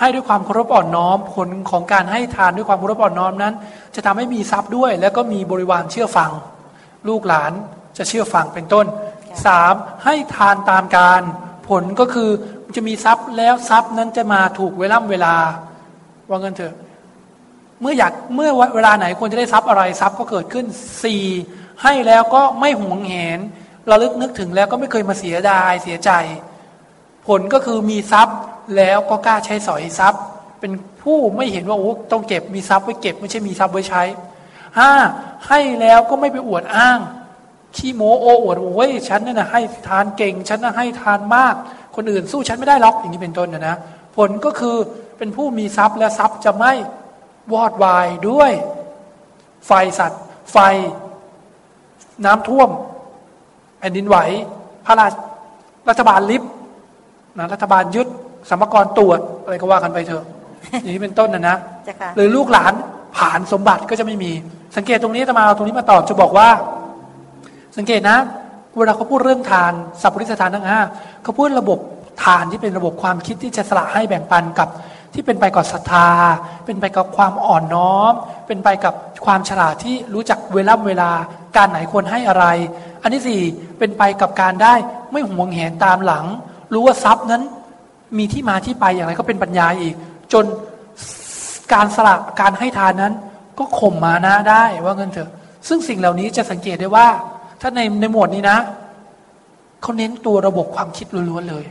ให้ด้วยความเคารพอ่อนน้อม ผลของการให้ทานด้วยความเคารพอ่อนน้อมนั้น จะทำให้มีทรัพย์ด้วย แล้วก็มีบริวารเชื่อฟัง ลูกหลานจะเชื่อฟังเป็นต้นสามให้ทานตามการผลก็คือจะมีทรัพย์แล้วทรัพย์นั้นจะมาถูกเวล่ำเวลาว่าเงินเถอะ เมื่ออยากเมื่อเวลาไหนควรจะได้ทรัพย์อะไรทรัพย์ก็เกิดขึ้นสี่ให้แล้วก็ไม่หวงแหน ระลึกนึกถึงแล้วก็ไม่เคยมาเสียดายเสียใจ ผลก็คือมีทรัพย์แล้วก็กล้าใช้สอยทรัพย์ เป็นผู้ไม่เห็นว่าโอ้ต้องเก็บมีทรัพย์ไว้เก็บไม่ใช่มีทรัพย์ไว้ใช้ห้าให้แล้วก็ไม่ไปอวดอ้างขี้โมโออวดโอ้ยฉันเนี่ยนะให้ทานเก่ง ฉันน่ะให้ทานมาก คนอื่นสู้ฉันไม่ได้หรอกอย่างนี้เป็นต้นนะนะผลก็คือเป็นผู้มีทรัพย์และทรัพย์จะไม่วอดวายด้วย ไฟสัตว์ ไฟ น้ำท่วม แผ่นดินไหว พระราชรัฐบาลลิฟต์นะรัฐบาลยึดสมรกรตรวจอะไรก็ว่ากันไปเถอะอย่างนี้เป็นต้นนะนะเจ้าค่ะหรือลูกหลานผ่านสมบัติก็จะไม่มี สังเกตตรงนี้อาตมาเอาตรงนี้มาตอบจะบอกว่า สังเกตนะ เวลาเขาพูดเรื่องทานสัพพุริสทานทั้งห้าเขาพูดระบบทานที่เป็นระบบความคิดที่จะสละให้แบ่งปันกับที่เป็นไปกับศรัทธา เป็นไปกับความอ่อนน้อม เป็นไปกับความฉลาดที่รู้จักเวลาเวลาการไหนควรให้อะไร อันที่สี่เป็นไปกับการได้ไม่หวงแหนตามหลัง รู้ว่าทรัพย์นั้นมีที่มาที่ไปอย่างไรก็เป็นปัญญาอีก จนการสละการให้ทานนั้น ก็ข่มมานะได้ว่าเงินเถอะ ซึ่งสิ่งเหล่านี้จะสังเกตได้ว่า ถ้าในในหมวดนี้นะเขาเน้นตัวระบบความคิดล้วนๆเลย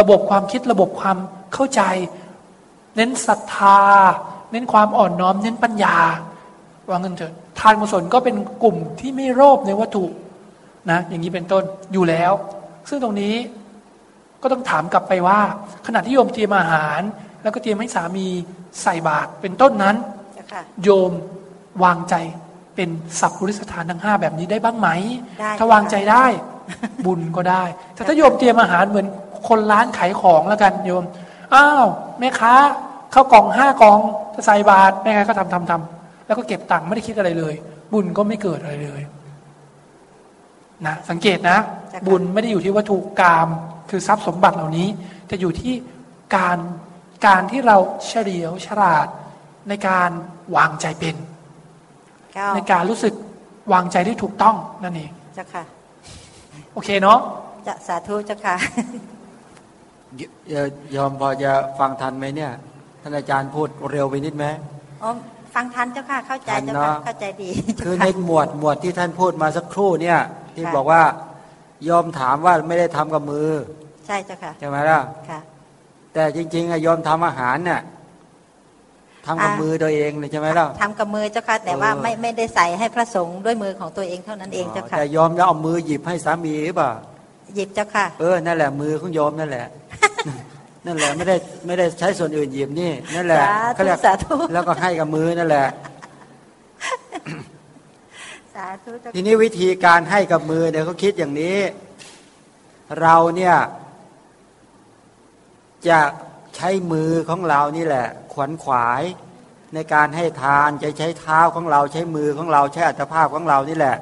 ระบบความคิดระบบความเข้าใจ เน้นศรัทธา เน้นความอ่อนน้อม เน้นปัญญาว่าเงินเถอะ ทานกุศลก็เป็นกลุ่มที่ไม่โลภในวัตถุนะอย่างนี้เป็นต้นอยู่แล้ว ซึ่งตรงนี้ก็ต้องถามกลับไปว่า ขณะที่โยมเตรียมอาหาร แล้วก็เตรียมให้สามีใส่บาตรเป็นต้นนั้นเจ้าค่ะโยมวางใจเป็นสัพพุริสถานทั้งห้าแบบนี้ได้บ้างไหมได้ถ้าวางใจได้ บุญก็ได้ แต่ถ้าโยมเตรียมอาหารเหมือนคนร้านขายของแล้วกันโยม อ้าวแม่ค้าเข้าวกล่องห้ากล่องจะใส่บาตรแม่ค้าก็ทำทำทำ แล้วก็เก็บตังค์ไม่ได้คิดอะไรเลย บุญก็ไม่เกิดอะไรเลยนะสังเกตนะจ้ะค่ะบุญไม่ได้อยู่ที่วัตถุกรรมคือทรัพย์สมบัติเหล่านี้แต่อยู่ที่การการที่เราเฉลียวฉลาดในการวางใจเป็นก็ในการรู้สึกวางใจได้ถูกต้องนั่นเองเจ้าค่ะ โอเคเนาะจะสาธุเจ้าค่ะยยยอมพอจะฟังทันไหมเนี่ย ท่านอาจารย์พูดเร็วไปนิดไหมอ๋อ ฟังทันเจ้าค่ะเข้าใจทันเจ้าเนค่ะอะเข้าใจดีเจ้าคือค่ะในหมวดหมวดที่ท่านพูดมาสักครู่เนี่ย ที่ค่ะบอกว่ายอมถามว่าไม่ได้ทำกับมือ ใช่เจ้าค่ะใช่ไหมล่ะค่ะ แต่จริงๆอะยอมทำอาหารเนี่ยทำกับอ่ามือตัวเองเลยใช่ไหมล่ะทำกับมือเจ้าค่ะ แต่ว่าเออไม่ไม่ได้ใส่ให้พระสงฆ์ด้วยมือของตัวเองเท่านั้นเองเจ้าค่ะแต่ยอมจะเอามือหยิบให้สามีหรือเปล่าหยิบเจ้าค่ะ เออนั่นแหละมือของโยมนั่นแหละ นั่นแหละไม่ได้ไม่ได้ใช้ส่วนอื่นหยิบนี่นั่นแหละสาธุเขาเรียกสาธุแล้วก็ให้กับมือนั่นแหละสาธุเจ้าทีนี้วิธีการให้กับมือเนี่ยเขาคิดอย่างนี้ เราเนี่ยจะใช้มือของเรานี่แหละ ขวนขวายในการให้ทานจะใช้เท้าของเราใช้มือของเราใช้อัตภาพของเรานี่แหละ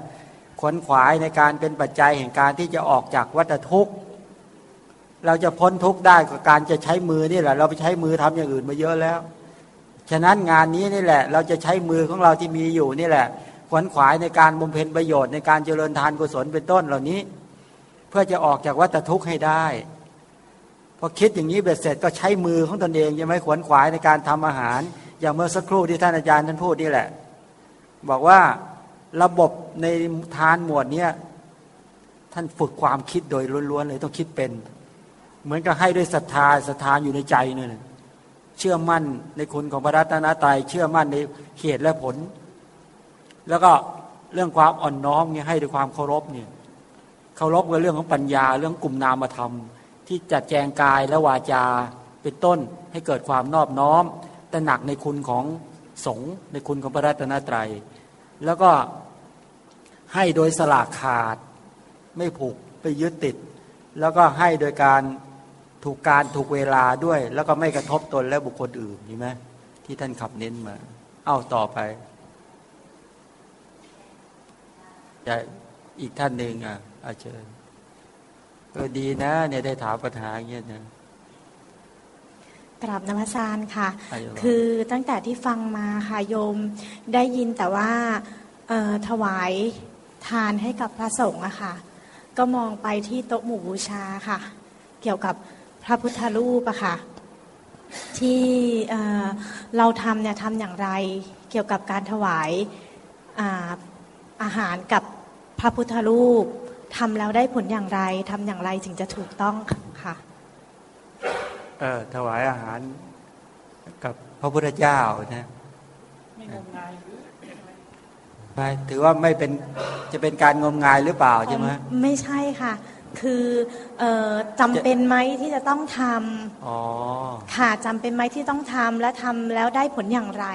ขวนขวายในการเป็นปัจจัยแห่งการที่จะออกจากวัฏทุกข์ เราจะพ้นทุกข์ได้กับการจะใช้มือนี่แหละ เราไปใช้มือทำอย่างอื่นมาเยอะแล้ว ฉะนั้นงานนี้นี่แหละ เราจะใช้มือของเราที่มีอยู่นี่แหละขวนขวายในการบำเพ็ญประโยชน์ในการเจริญทานกุศลเป็นต้นเหล่านี้ เพื่อจะออกจากวัฏทุกข์ให้ได้พอคิดอย่างนี้เบ็ดเสร็จก็ใช้มือของตนเองยังไม่ขวนขวายในการทำอาหาร อย่างเมื่อสักครู่ที่ท่านอาจารย์ท่านพูดนี่แหละ บอกว่าระบบในทานหมวดเนี้ยท่านฝึกความคิดโดยล้วนๆเลยต้องคิดเป็น เหมือนกับให้ด้วยศรัทธาศรัทธาอยู่ในใจเนี่ยนเชื่อมั่นในคุณของพระรัตนตรัยเชื่อมั่นในเหตุและผล แล้วก็เรื่องความอ่อนน้อมเนี่ยให้ด้วยความเคารพเนี่ยเคารพกับเรื่องของปัญญาเรื่องกลุ่มนามธรรม ที่จัดแจงกายและวาจาเป็นต้นให้เกิดความนอบน้อมแต่หนักในคุณของสงฆ์ในคุณของพระรัตนตรัย แล้วก็ให้โดยสลากขาดไม่ผูกไปยึดติด แล้วก็ให้โดยการ ถูกการถูกเวลาด้วย แล้วก็ไม่กระทบตนและบุคคลอื่นใช่ไหมที่ท่านขับเน้นมา เอ้าต่อไปจะอีกท่านหนึ่งอะอาเชิญเออดีนะ เนี่ยได้ถามปัญหาอย่างเงี้ยนะกราบนมัสการค่ะ คือตั้งแต่ที่ฟังมาค่ะโยมได้ยินแต่ว่าถวายทานให้กับพระสงฆ์อะค่ะ ก็มองไปที่โต๊ะหมู่บูชาค่ะ เกี่ยวกับ พระพุทธรูปอะค่ะ ที่เราทำเนี่ยทำอย่างไรเกี่ยวกับการถวายอาอาหารกับพระพุทธรูปทำแล้วได้ผลอย่างไรทำอย่างไรจึงจะถูกต้องค่ะเออถวายอาหารกับพระพุทธเจ้านะไม่งมงายไม่ถือว่าไม่เป็นจะเป็นการงมงายหรือเปล่าใช่ไหมไม่ใช่ค่ะ คือออจำเป็นไหมที่จะต้องทำอ๋อค่ะจำเป็นไหมที่ต้องทำและทำแล้วได้ผลอย่างไร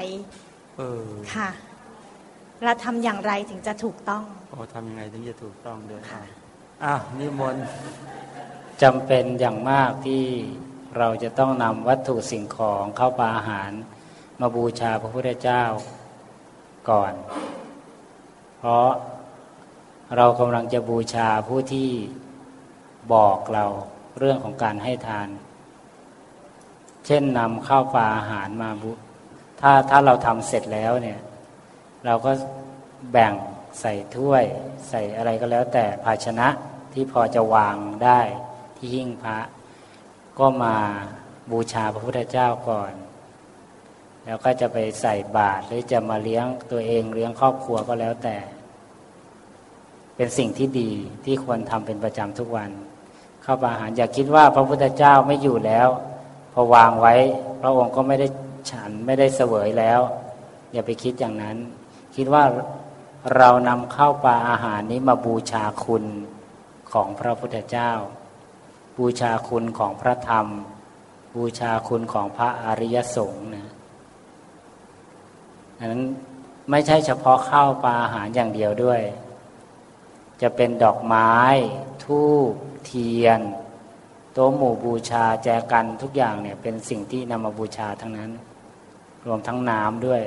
เออค่ะและทำอย่างไรถึงจะถูกต้องโอ้ทำยังไงถึงจะถูกต้องเดี๋ยวอะนิมนต์จำเป็นอย่างมากที่เราจะต้องนำวัตถุสิ่งของเข้าปาอาหาร มาบูชาพระพุทธเจ้าก่อน เพราะเรากำลังจะบูชาผู้ที่ บอกเราเรื่องของการให้ทาน เช่นนำข้าวปลาอาหารมาบุถ้าถ้าเราทำเสร็จแล้วเนี่ยเราก็แบ่งใส่ถ้วย ใส่อะไรก็แล้ว แต่ภาชนะที่พอจะวางได้ที่หิ้งพระ ก็มาบูชาพระพุทธเจ้าก่อน แล้วก็จะไปใส่บาตรหรือจะมาเลี้ยงตัวเองเลี้ยงครอบครัวก็แล้วแต่ เป็นสิ่งที่ดีที่ควรทำเป็นประจำทุกวัน ข้าวปอาหารอย่าคิดว่าพระพุทธเจ้าไม่อยู่แล้ว พอวางไว้ พระองค์ก็ไม่ได้ฉันไม่ได้เสวยแล้ว อย่าไปคิดอย่างนั้น คิดว่าเรานำข้าวปลาอาหารนี้มาบูชาคุณของพระพุทธเจ้า บูชาคุณของพระธรรม บูชาคุณของพระอริยสงฆ์นะอันนั้นไม่ใช่เฉพาะข้าวปลาอาหารอย่างเดียวด้วย จะเป็นดอกไม้ทูบ เทียนโต๊ะหมู่บูชาแจกันทุกอย่างเนี่ยเป็นสิ่งที่นำมาบูชาทั้งนั้น รวมทั้งน้ำด้วย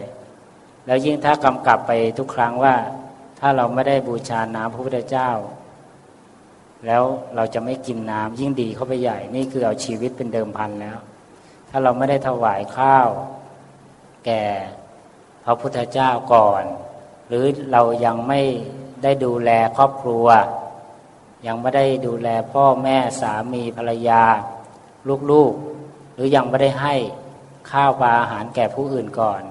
แล้วยิ่งถ้ากำกับไปทุกครั้งว่า ถ้าเราไม่ได้บูชาน้ำพระพุทธเจ้า แล้วเราจะไม่กินน้ำยิ่งดีเข้าไปใหญ่ นี่คือเอาชีวิตเป็นเดิมพันแล้ว ถ้าเราไม่ได้ถวายข้าว แก่พระพุทธเจ้าก่อน หรือเรายังไม่ได้ดูแลครอบครัว ยังไม่ได้ดูแลพ่อแม่สามีภรรยา ลูกๆ หรือยังไม่ได้ให้ข้าวปลาอาหารแก่ผู้อื่นก่อน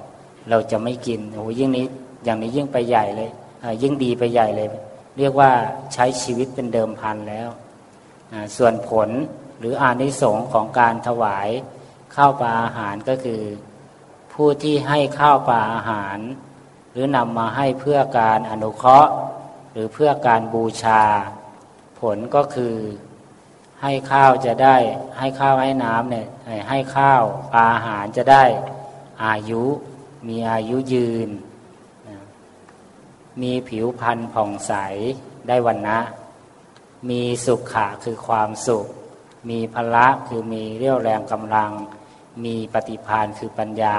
เราจะไม่กินโอ้ยิ่งนี้อย่างนี้ยิ่งไปใหญ่เลยยิ่งดีไปใหญ่เลย เรียกว่าใช้ชีวิตเป็นเดิมพันแล้วส่วนผลหรืออานิสงส์ของการถวายข้าวปลาอาหารก็คือ ผู้ที่ให้ข้าวปลาอาหาร หรือนำมาให้เพื่อการอนุเคราะห์ หรือเพื่อการบูชา ผลก็คือให้ข้าวจะได้ ให้ข้าวให้น้ำเนี่ยให้ข้าวปลาอาหารจะได้อายุมีอายุยืน มีผิวพรรณผ่องใสได้วันนะมีสุขะคือความสุข มีพละคือมีเรี่ยวแรงกำลัง มีปฏิพานคือปัญญา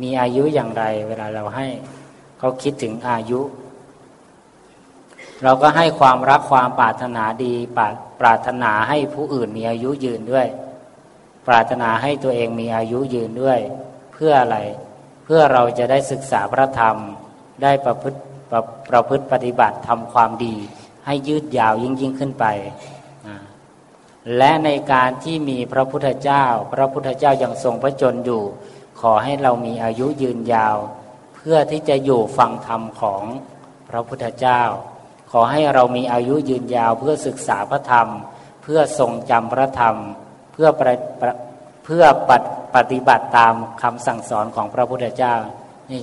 มีอายุอย่างไร เวลาเราให้เขาคิดถึงอายุ เราก็ให้ความรักความปรารถนาดีปรารถนาให้ผู้อื่นมีอายุยืนด้วย ปรารถนาให้ตัวเองมีอายุยืนด้วย เพื่ออะไร เพื่อเราจะได้ศึกษาพระธรรม ได้ประพฤติประประพฤติปฏิบัติทำความดี ให้ยืดยาวยิ่งยิ่งขึ้นไป และในการที่มีพระพุทธเจ้า พระพุทธเจ้ายังทรงพระชนอยู่ ขอให้เรามีอายุยืนยาว เพื่อที่จะอยู่ฟังธรรมของพระพุทธเจ้า ขอให้เรามีอายุยืนยาวเพื่อศึกษาพระธรรม เพื่อทรงจำพระธรรม เพื่อเพื่อปฏิบัติตามคำสั่งสอนของพระพุทธเจ้านี่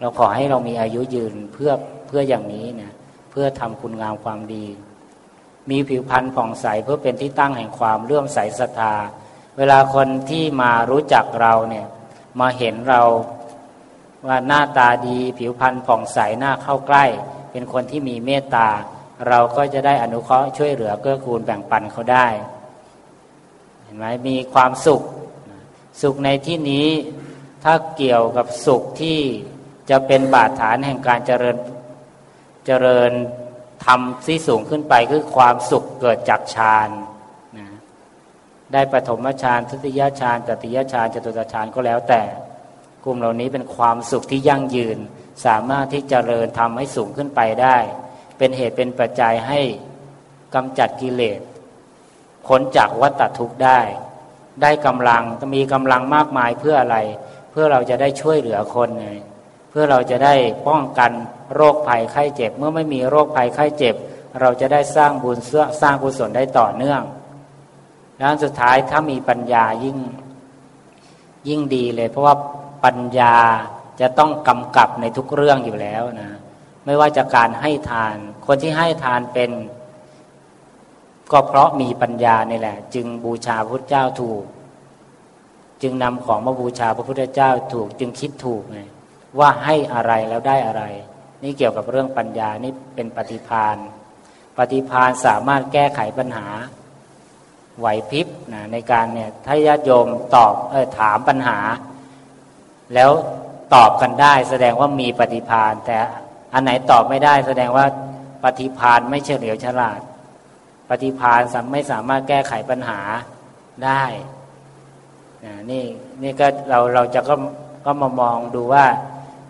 เราขอให้เรามีอายุยืนเพื่อเพื่ออย่างนี้นะเพื่อทำคุณงามความดี มีผิวพรรณผ่องใสเพื่อเป็นที่ตั้งแห่งความเลื่อมใสศรัทธา เวลาคนที่มารู้จักเราเนี่ยมาเห็นเราว่าหน้าตาดีผิวพรรณผ่องใสหน้าเข้าใกล้ เป็นคนที่มีเมตตา เราก็จะได้อนุเคราะห์ช่วยเหลือเกื้อกูลแบ่งปันเขาได้ เห็นไหมมีความสุข สุขในที่นี้ถ้าเกี่ยวกับสุขที่จะเป็นบาดฐานแห่งการเจริญเจริญทำที่สูงขึ้นไปคือความสุขเกิดจากฌานนะได้ปฐมฌานทุติยฌานตติยฌานจตุตฌานก็แล้วแต่ กลุ่มเหล่านี้เป็นความสุขที่ยั่งยืน สามารถที่จเจริญทำให้สูงขึ้นไปได้ เป็นเหตุเป็นปัจจัยให้กำจัดกิเลสพ้นจากวัฏทุกข์ได้ ได้กำลังมีกำลังมากมายเพื่ออะไร เพื่อเราจะได้ช่วยเหลือคนไงเพื่อเราจะได้ป้องกันโรคภัยไข้เจ็บ เมื่อไม่มีโรคภัยไข้เจ็บ เราจะได้สร้างบุญเสื้อสร้างกุศลได้ต่อเนื่องแลวสุดท้ายถ้ามีปัญญายิ่งยิ่งดีเลย เพราะว่าปัญญา จะต้องกำกับในทุกเรื่องอยู่แล้วนะไม่ว่าจะการให้ทาน คนที่ให้ทานเป็น ก็เพราะมีปัญญานี่แหละ จึงบูชาพระพุทธเจ้าถูก จึงนำของมาบูชาพระพุทธเจ้าถูก จึงคิดถูกไงว่าให้อะไรแล้วได้อะไร นี่เกี่ยวกับเรื่องปัญญานี่เป็นปฏิพานปฏิพานสามารถแก้ไขปัญหาไหวพริบนะในการเนี่ยถ้าญาติโยมตอบเออถามปัญหา แล้ว ตอบกันได้ แสดงว่ามีปฏิพานแต่อันไหนตอบไม่ได้ แสดงว่าปฏิพานไม่เฉลียวฉลาด ปฏิพานไม่สามารถแก้ไขปัญหาได้นี่นี่ก็เราเราจะก็ก็มามองดูว่า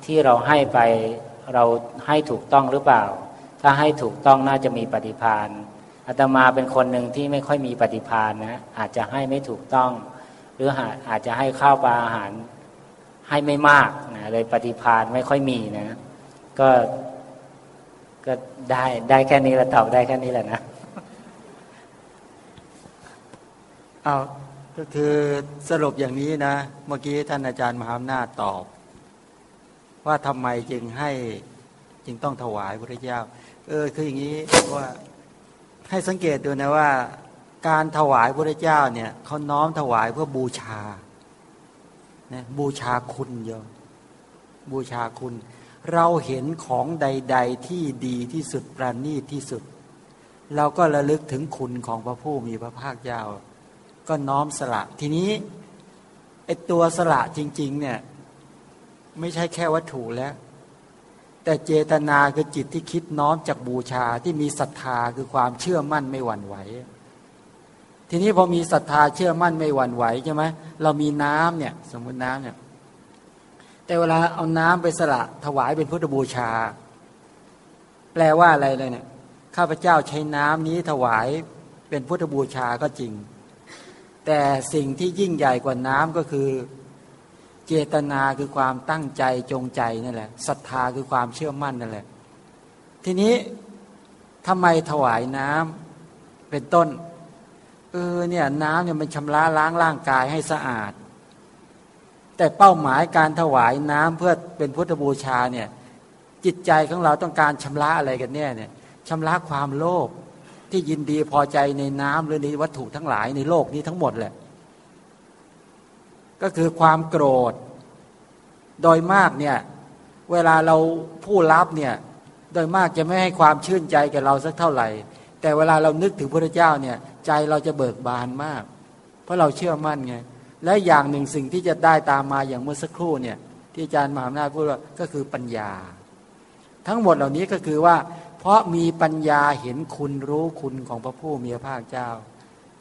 ที่เราให้ไปเราให้ถูกต้องหรือเปล่า ถ้าให้ถูกต้องน่าจะมีปฏิพานอาตมาเป็นคนหนึ่งที่ไม่ค่อยมีปฏิพานนะอาจจะให้ไม่ถูกต้อง หรืออาจจะให้ข้าวปลาอาหาร ให้ไม่มากนะเลยปฏิพานไม่ค่อยมีนะ ก็ก็ได้ได้แค่นี้ละตอบได้แค่นี้แหละนะเอาก็คือสรุปอย่างนี้นะ เมื่อกี้ท่านอาจารย์มหาอำนาจตอบ ว่าทำไมจึงให้จึงต้องถวายพระเจ้า เออคืออย่างนี้ว่าให้สังเกตดูนะว่า การถวายพระเจ้าเนี่ยเขาน้อมถวายเพื่อบูชา นะบูชาคุณเยอะบูชาคุณ เราเห็นของใด ๆ ที่ดีที่สุดประณีตที่สุด เราก็ระลึกถึงคุณของพระผู้มีพระภาคเจ้าก็น้อมสละทีนี้ไอตัวสละจริง ๆ เนี่ย ไม่ใช่แค่วัตถุแล้ว แต่เจตนาคือจิตที่คิดน้อมจากบูชาที่มีศรัทธาคือความเชื่อมั่นไม่หวั่นไหว ทีนี้พอมีศรัทธาเชื่อมั่นไม่หวั่นไหวใช่ไหมเรามีน้ำเนี่ยสมมติน้ำเนี่ยแต่เวลาเอาน้ำไปสละถวายเป็นพุทธบูชา แปลว่าอะไรเลยเนี่ยข้าพเจ้าใช้น้ำนี้ถวายเป็นพุทธบูชาก็จริง แต่สิ่งที่ยิ่งใหญ่กว่าน้ำก็คือ เจตนาคือความตั้งใจจงใจนั่นแหละศรัทธาคือความเชื่อมั่นนั่นแหละ ทีนี้ทำไมถวายน้ำเป็นต้น ออเนี่ยน้ำเนี่ยมันชำระล้างร่างกายให้สะอาด แต่เป้าหมายการถวายน้ำเพื่อเป็นพุทธบูชาเนี่ยจิตใจของเราต้องการชำระอะไรกันเนี่ยเนี่ยชำระความโลภที่ยินดีพอใจในน้ำหรือในวัตถุทั้งหลายในโลกนี้ทั้งหมดแหละ ก็คือความโกรธ โดยมากเนี่ยเวลาเราผู้รับเนี่ยโดยมากจะไม่ให้ความชื่นใจแก่เราสักเท่าไหร่ แต่เวลาเรานึกถึงพระเจ้าเนี่ย ใจเราจะเบิกบานมาก เพราะเราเชื่อมั่นไง และอย่างหนึ่งสิ่งที่จะได้ตามมาอย่างเมื่อสักครู่เนี่ย ที่อาจารย์มหาอำนาจพูดว่าก็คือปัญญา ทั้งหมดเหล่านี้ก็คือว่า เพราะมีปัญญาเห็นคุณรู้คุณของพระผู้มีพระภาคเจ้า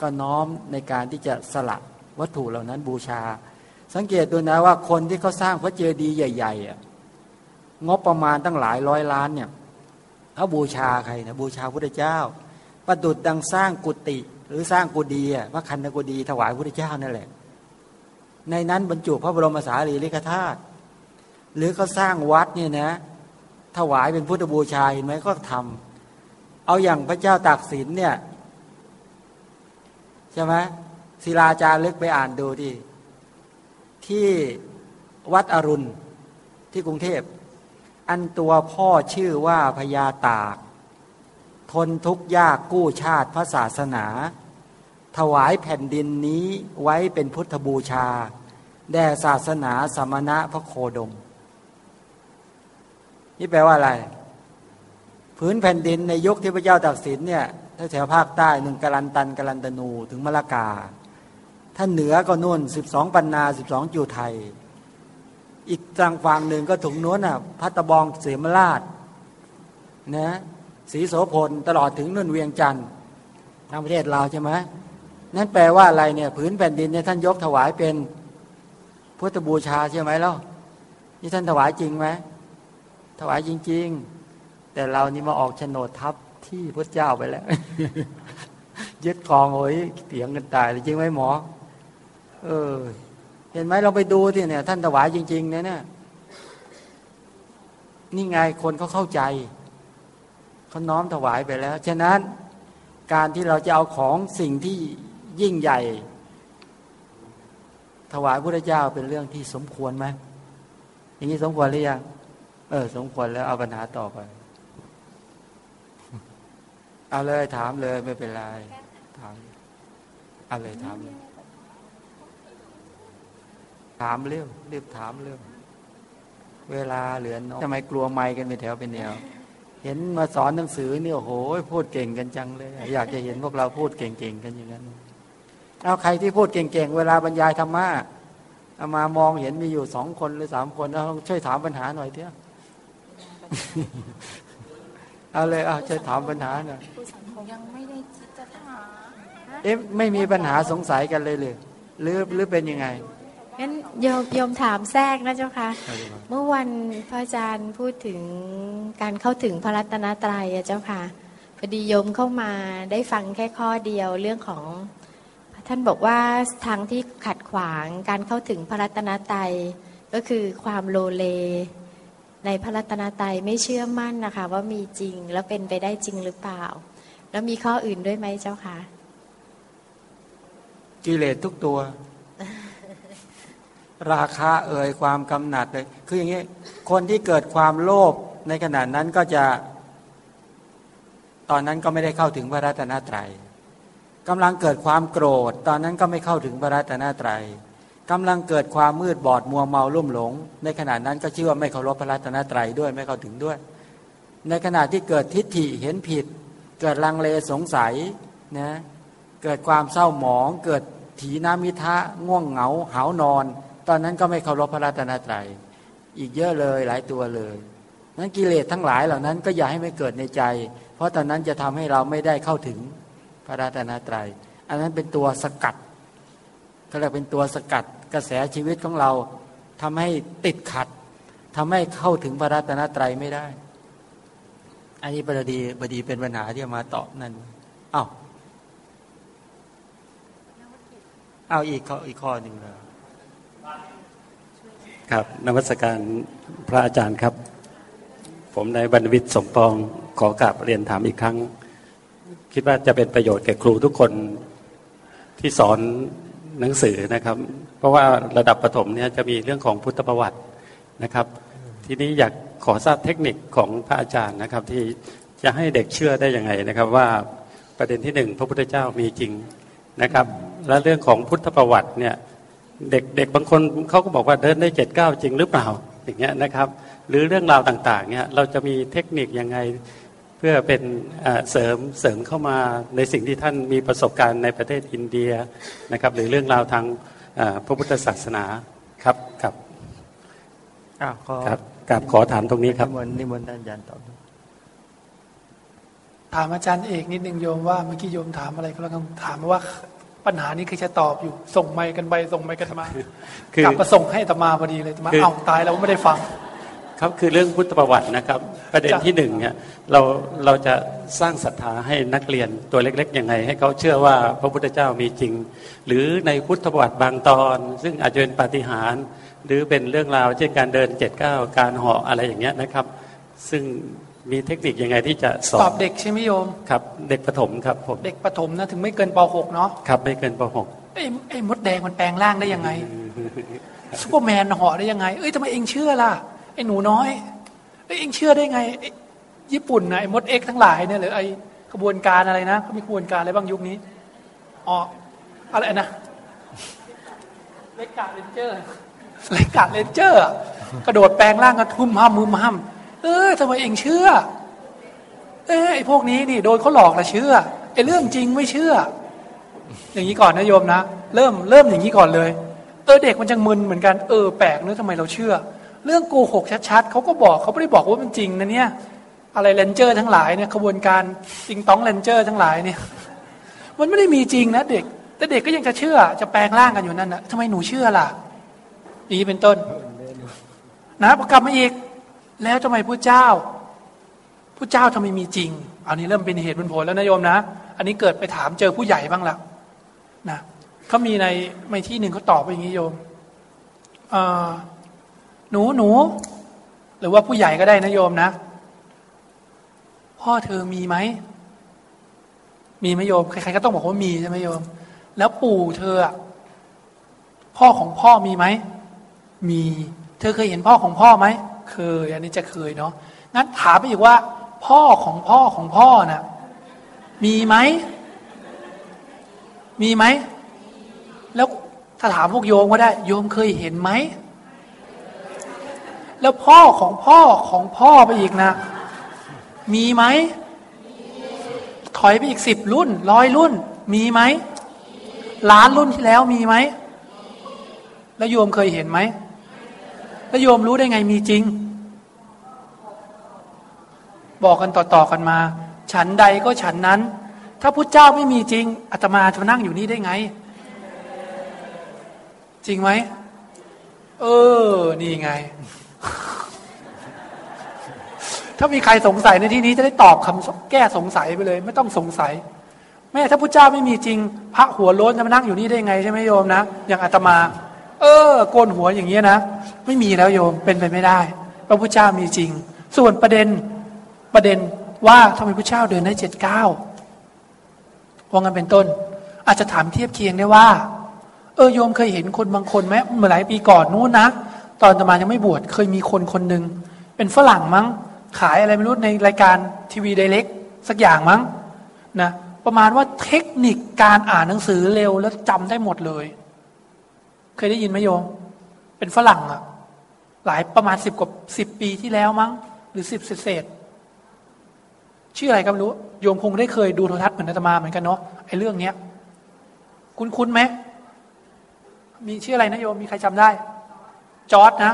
ก็น้อมในการที่จะสละวัตถุเหล่านั้นบูชา สังเกตดูนะว่าคนที่เขาสร้างพระเจดีย์ใหญ่ๆงบประมาณตั้งหลายร้อยล้านเนี่ยเขาบูชาใครนะบูชาพระเจ้า ประดุดดังสร้างกุฏิ หรือสร้างกุฏิพระคันธกุฏิถวายพระเจ้านั่นแหละ ในนั้นบรรจุพระบรมสารีริกธาตุหรือเขาสร้างวัดเนี่ยนะ ถวายเป็นพุทธบูชาเห็นไหมก็ทำเอาอย่างพระเจ้าตากสินเนี่ยใช่ไหมศิลาจารึกไปอ่านดูที่ที่วัดอรุณที่กรุงเทพ อันตัวพ่อชื่อว่าพญาตาก ทนทุกข์ยากกู้ชาติพระศาสนา ถวายแผ่นดินนี้ไว้เป็นพุทธบูชา แด่ศาสนาสมณะพระโคดม นี่แปลว่าอะไร พื้นแผ่นดินในยุคที่พระเจ้าตักสินเนี่ยถ้าแถวภาคใต้หนึ่งกาลันตันกาลันตนูถึงมะละกา ถ้าเหนือก็นู่นสิบสองปันนาสิบสองจูไทย อีกทางฝั่งหนึ่งก็ถุงนู้นอะพัตบองเสียมราชนะ สีโสพลตลอดถึงนุ่นเวียงจันทร์ทางประเทศเราใช่ไหมนั่นแปลว่าอะไรเนี่ยผืนแผ่นดินเนี่ยท่านยกถวายเป็นพุทธบูชาใช่ไหมล่ะนี่ท่านถวายจริงไหมถวายจริง ๆ แต่เรานี่มาออกโฉนดทับที่พระเจ้าไปแล้วยึดครองโอ้ยเถียงกันตายจริงไหมหมอ เออ เห็นไหมเราไปดูที่เนี่ย ท่านถวายจริง ๆ เนี่ยนี่ไงคนเขาเข้าใจ เขาน้อมถวายไปแล้ว ฉะนั้นการที่เราจะเอาของสิ่งที่ยิ่งใหญ่ ถวายพระเจ้าเป็นเรื่องที่สมควรไหมอย่างนี้สมควรหรือยังเออ สมควรแล้วเอาปัญหาต่อไป เอาเลยถามเลยไม่เป็นไรถามเอาเลยถามเลยถามเร็วรีบถามเร็วเวลาเหลือน้อยทำไมกลัวไม่กันเป็นแถวเป็นแนว เห็นมาสอนหนังสือนี่โอ้โหพูดเก่งกันจังเลย อยากจะเห็นพวกเราพูดเก่งๆกันอย่างนั้นเอาใครที่พูดเก่งๆเวลาบรรยายธรรมะเอามามองเห็นมีอยู่สองคนหรือสามคนเอาช่วยถามปัญหาหน่อยเถอะเอาเลยเอาช่วยถามปัญหาหน่อยยังไม่ได้คิดจะถามเอ๊ะไม่มีปัญหาสงสัยกันเลยเลยหรือหรือเป็นยังไง งั้นโยมโยมถามแทรกนะเจ้าค่ะ เมื่อวันพระอาจารย์พูดถึงการเข้าถึงพระรัตนตรัยเจ้าค่ะพอดีโยมเข้ามาได้ฟังแค่ข้อเดียวเรื่องของ ท่านบอกว่าทางที่ขัดขวางการเข้าถึงพระรัตนตรัยก็คือความโลเล ในพระรัตนตรัยไม่เชื่อมั่นนะคะ ว่ามีจริงแล้วเป็นไปได้จริงหรือเปล่า แล้วมีข้ออื่นด้วยไหมเจ้าค่ะกิเลสทุกตัว ราคาเอ่ยความกำหนัดเลยคืออย่างนี้ คนที่เกิดความโลภในขณะนั้นก็จะ ตอนนั้นก็ไม่ได้เข้าถึงพระรัตนตรัยกำลังเกิดความโกรธ ตอนนั้นก็ไม่เข้าถึงพระรัตนตรัยกำลังเกิดความมืดบอดมัวเมาลุ่มหลง ในขณะนั้นก็ชื่อว่าไม่เคารพพระรัตนตรัยด้วยไม่เข้าถึงด้วย ในขณะที่เกิดทิฏฐิเห็นผิด เกิดลังเลสงสัยนะเกิดความเศร้าหมอง เกิดถีนามิทะง่วงเหงาหานอน ตอนนั้นก็ไม่เคารพพระรัตนตรัย อีกเยอะเลยหลายตัวเลยนั้นกิเลสทั้งหลายเหล่านั้นก็อย่าให้ไม่เกิดในใจ เพราะตอนนั้นจะทำให้เราไม่ได้เข้าถึงพระรัตนตรัย อันนั้นเป็นตัวสกัดเขาเรียกเป็นตัวสกัดกระแสชีวิตของเราทำให้ติดขัดทำให้เข้าถึงพระรัตนตรัยไม่ได้ อันนี้บดีบดีเป็นปัญหาที่มาตอบนั่นอ้าวเอาวอีกข้ออีกข้อหนึ่งเลย ครับนวัตการพระอาจารย์ครับ ผมในบรรวิทย์สมปองขอกราบเรียนถามอีกครั้ง คิดว่าจะเป็นประโยชน์แก่ครูทุกคนที่สอนหนังสือนะครับ เพราะว่าระดับประถมเนี่ยจะมีเรื่องของพุทธประวัตินะครับ ทีนี้อยากขอทราบเทคนิคของพระอาจารย์นะครับ ที่จะให้เด็กเชื่อได้ยังไงนะครับว่าประเด็นที่หนึ่งพระพุทธเจ้ามีจริงนะครับ และเรื่องของพุทธประวัติเนี่ย เด็กเด็กบางคนเขาก็บอกว่าเดินได้เจ็ดเก้าจริงหรือเปล่าอย่างเงี้ยนะครับ หรือเรื่องราวต่างๆเนี่ยเราจะมีเทคนิคยังไงเพื่อเป็นเสริมเสริมเข้ามาในสิ่งที่ท่านมีประสบการณ์ในประเทศอินเดียนะครับ หรือเรื่องราวทางพระพุทธศาสนาครับครับครับกับขอถามตรงนี้ครับนิมนต์นิมนต์ท่านอาจารย์ตอบถามอาจารย์เอกนิดนึงโยมว่าเมื่อกี้โยมถามอะไรก็แล้วกันถามว่า ปัญหานี้คือจะตอบอยู่ส่งไมกันไปส่งไมกันมากลับมาส่งให้ตมาพอดีเลยตมาเอาตายแล้วไม่ได้ฟัง ครับคือเรื่องพุทธประวัตินะครับ ประเด็นที่หนึ่งเนี่ยเราเราจะสร้างศรัทธาให้นักเรียนตัวเล็กๆยังไง ให้เขาเชื่อว่าพระพุทธเจ้ามีจริง หรือในพุทธประวัติบางตอน ซึ่งอาจจะเป็นปาฏิหาริย์หรือเป็นเรื่องราวเช่นการเดินเจ็ดเก้าการเหาะอะไรอย่างเงี้ยนะครับ ซึ่ง มีเทคนิคยังไงที่จะสอนตอบเด็กใช่ไหมโยมครับ เด็กประถมครับผมเด็กประถมนะถึงไม่เกินป .6 เนาะครับไม่เกินป .6 ไอ้ไอ้มดแดงมันแปลงร่างได้ยังไงซูเปอร์แมนเหาะได้ยังไงเอ้ยทำไมเองเชื่อล่ะไอ้หนูน้อยเอ้ยเองเชื่อได้ไงญี่ปุ่นนะไอ้มดเอ็กทั้งหลายเนี่ยหรือไอ้ขบวนการอะไรนะเขามีขบวนการอะไรบ้างยุคนี้อ๋ออะไรนะเลกกาเลนเจอร์เลกกาเลนเจอร์ กระโดดแปลงร่างกันทุ่มห้ามมือห้าม เออทำไมเองเชื่อ เออไอ้พวกนี้นี่โดนเขาหลอกละเชื่อไอ้เรื่องจริงไม่เชื่อ อย่างนี้ก่อนนะโยมนะเริ่มเริ่มอย่างนี้ก่อนเลย เออเด็กมันจะมึนเหมือนกันเออแปลกเนื้อทำไมเราเชื่อ เรื่องโกหกชัดๆเขาก็บอกเขาไม่ได้บอกว่ามันจริงนะเนี่ยอะไรเลนเจอร์ทั้งหลายเนี่ยขบวนการติงต้องเลนเจอร์ทั้งหลายเนี่ยมันไม่ได้มีจริงนะเด็ก แต่เด็กก็ยังจะเชื่อจะแปลงร่างกันอยู่นั่นนะทำไมหนูเชื่อล่ะ นี้เป็นต้น นะประกลับมาอีก แล้วทำไมพระเจ้าพระเจ้าทำไมมีจริง อันนี้เริ่มเป็นเหตุเป็นผลแล้วนะโยมนะ อันนี้เกิดไปถามเจอผู้ใหญ่บ้างแล้วนะเขามีในในที่หนึ่งเขาตอบไปอย่างนี้โยมหนูหนู หรือว่าผู้ใหญ่ก็ได้นะโยมนะ พ่อเธอมีไหม มีไหมโยม ใครๆก็ต้องบอกว่ามีใช่ไหมโยม แล้วปู่เธอพ่อของพ่อมีไหม มี เธอเคยเห็นพ่อของพ่อไหม เคย อันนี้จะเคยเนาะงั้นถามไปอีกว่า พ่อของพ่อของพ่อนะ่ะมีไหม มีไหม แล้วถ้าถามพวกโยมก็ได้ โยมเคยเห็นไหม แล้วพ่อของพ่อของพ่อไปอีกนะ มีไหม ถอยไปอีกสิบรุ่นร้อยรุ่น มีไหมล้านรุ่นที่แล้วมีไหม แล้วโยมเคยเห็นไหม แล้วโยมรู้ได้ไงมีจริง บอกกันต่อๆกันมา ฉันใดก็ฉันนั้น ถ้าพุทธเจ้าไม่มีจริงอาตมาจะนั่งอยู่นี่ได้ไง จริงไหมเออ นี่ไง ถ้ามีใครสงสัยในที่นี้จะได้ตอบคำแก้สงสัยไปเลย ไม่ต้องสงสัย แม่ถ้าพระเจ้าไม่มีจริง พระหัวโล้นจะมานั่งอยู่นี่ได้ไงใช่ไหมโยมนะอย่างอาตมา เออ โกนหัวอย่างเงี้ยนะ ไม่มีแล้วโยมเป็นไปไม่ได้ พระพุทธเจ้ามีจริง ส่วนประเด็นประเด็นว่าทำไมพระเจ้าเดินได้เจ็ดเก้าว่างันเป็นต้น อาจจะถามเทียบเคียงได้ว่า เออโยมเคยเห็นคนบางคนไหมเมื่อหลายปีก่อนนู้นนะตอนตมายังไม่บวชเคยมีคนคนหนึ่งเป็นฝรั่งมั้ง ขายอะไรไม่รู้ในรายการทีวีไดเล็กสักอย่างมั้งนะประมาณว่าเทคนิคการอ่านหนังสือเร็วแล้วจำได้หมดเลย เคยได้ยินไหมโยม เป็นฝรั่งอะ หลายประมาณสิบกว่าสิบปีที่แล้วมั้ง หรือสิบเศษชื่ออะไรก็ไม่รู้โยมคงได้เคยดูโทรทัศน์เหมือนอาตมาเหมือนกันเนาะไอ้เรื่องเนี้ย คุ้นคุ้นไหมมีชื่ออะไรนะโยมมีใครจำได้ จอร์ดนะ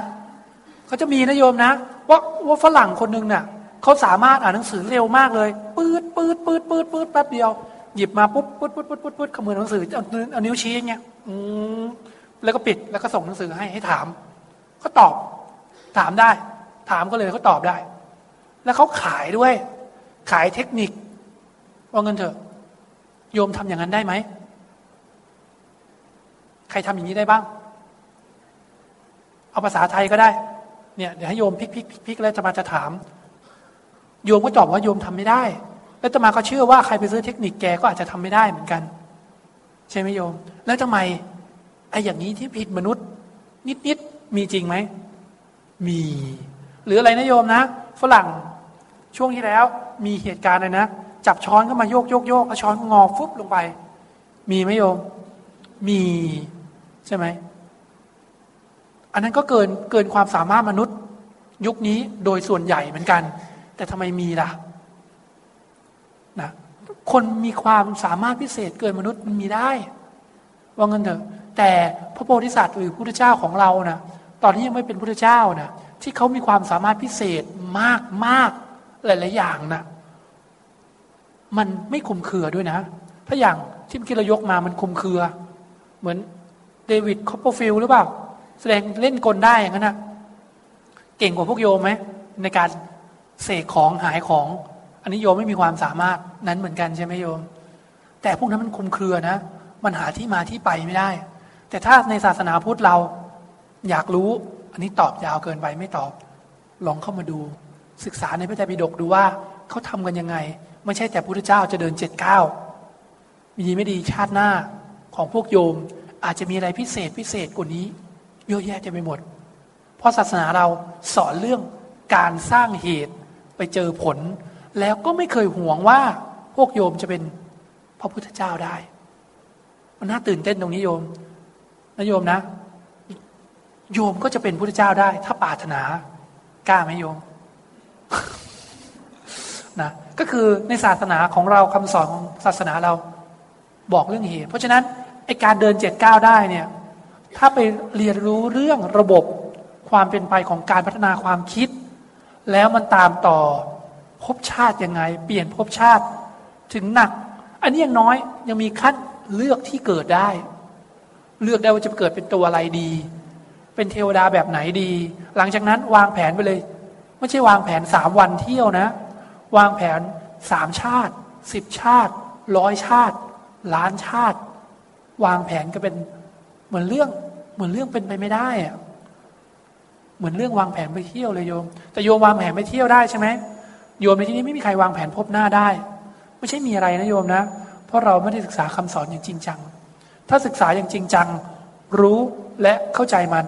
เขาจะมีนะโยมนะว่าว่าฝรั่งคนหนึ่งเนะ่ะเขาสามารถอ่านหนังสือเร็วมากเลยปืดปืดปืดปืดปืดแป๊บเดียว หยิบมาปุ๊บปืดปืดปืดปืดปืดขมือหนังสือเอาเอานิ้วชี้อย่างเงี้ยอืมแล้วก็ปิดแล้วก็ส่งหนังสือให้ให้ถามเขาตอบ ถามได้ ถามก็เลยเขาตอบได้ แล้วเขาขายด้วย ขายเทคนิคว่าเงินเถอะ โยมทำอย่างนั้นได้ไหม ใครทำอย่างนี้ได้บ้าง เอาภาษาไทยก็ได้ เนี่ยเดี๋ยวให้โยมพลิกพลิกพลิกแล้วจะมาจะถาม โยมก็ตอบว่าโยมทำไม่ได้ แล้วจะมาก็เชื่อว่าใครไปซื้อเทคนิคแกก็อาจจะทำไม่ได้เหมือนกัน ใช่ไหมโยม แล้วทำไมไอ้อย่างนี้ที่ผิดมนุษย์ นิดนิดมีจริงไหม มี หรืออะไรนะโยมนะ ฝรั่งช่วงที่แล้ว มีเหตุการณ์เลยนะ จับช้อนก็มาโยกโยกโยกเอาช้อนงอฟุบลงไป มีไหมโยม มีใช่ไหมอันนั้นก็เกินเกินความสามารถมนุษย์ ยุคนี้โดยส่วนใหญ่เหมือนกัน แต่ทำไมมีล่ะนะคนมีความสามารถพิเศษเกินมนุษย์มันมีได้ ว่าเงินเถอะ แต่พระโพธิสัตว์หรือพระพุทธเจ้าของเรานะ ตอนที่ยังไม่เป็นพระพุทธเจ้านะที่เขามีความสามารถพิเศษมากมากหลาย ๆ อย่างนะมันไม่คุมเครือด้วยนะ ถ้าอย่างที่เมื่อกี้เรายกมามันคุมเครือ เหมือนเดวิดคอปเปอร์ฟิลด์หรือเปล่า แสดงเล่นกลได้อย่างนั้นนะเก่งกว่าพวกโยมไหมในการเสกของหายของ อันนี้โยมไม่มีความสามารถนั้นเหมือนกันใช่ไหมโยม แต่พวกนั้นมันคลุมเครือนะ มันหาที่มาที่ไปไม่ได้ แต่ถ้าในศาสนาพุทธเรา อยากรู้ อันนี้ตอบยาวเกินไปไม่ตอบ ลองเข้ามาดู ศึกษาในพระไตรปิฎกดูว่าเขาทำกันยังไง ไม่ใช่แต่พระพุทธเจ้าจะเดินเจ็ดก้าวมีไม่ดีชาติหน้าของพวกโยม อาจจะมีอะไรพิเศษพิเศษกว่านี้ เยอะแยะจะไปหมด เพราะศาสนาเราสอนเรื่องการสร้างเหตุไปเจอผล แล้วก็ไม่เคยห่วงว่าพวกโยมจะเป็นพระพุทธเจ้าได้ มันน่าตื่นเต้นตรงนี้โยมนะโยมนะ โยมก็จะเป็นพุทธเจ้าได้ ถ้าปรารถนากล้าไหมโยมนะก็คือในศาสนาของเราคำสอนของศาสนาเราบอกเรื่องเหตุ เพราะฉะนั้นไอการเดินเจ็ดก้าวได้เนี่ยถ้าไปเรียนรู้เรื่องระบบความเป็นไปของการพัฒนาความคิด แล้วมันตามต่อภพชาติยังไง เปลี่ยนภพชาติถึงหนัก อันนี้ยังน้อยยังมีขั้นเลือกที่เกิดได้ เลือกได้ว่าจะเกิดเป็นตัวอะไรดี เป็นเทวดาแบบไหนดี หลังจากนั้นวางแผนไปเลย ไม่ใช่วางแผนสามวันเที่ยวนะ วางแผนสามชาติสิบชาติร้อยชาติ ล้านชาติ วางแผนก็เป็นเหมือนเรื่อง เหมือนเรื่องเป็นไปไม่ได้อะเหมือนเรื่องวางแผนไปเที่ยวเลยโยม แต่โยมวางแผนไปเที่ยวได้ใช่ไหมโยมในที่นี้ไม่มีใครวางแผนพบหน้าได้ ไม่ใช่มีอะไรนะโยมนะ เพราะเราไม่ได้ศึกษาคำสอนอย่างจริงจัง ถ้าศึกษาอย่างจริงจัง รู้และเข้าใจมัน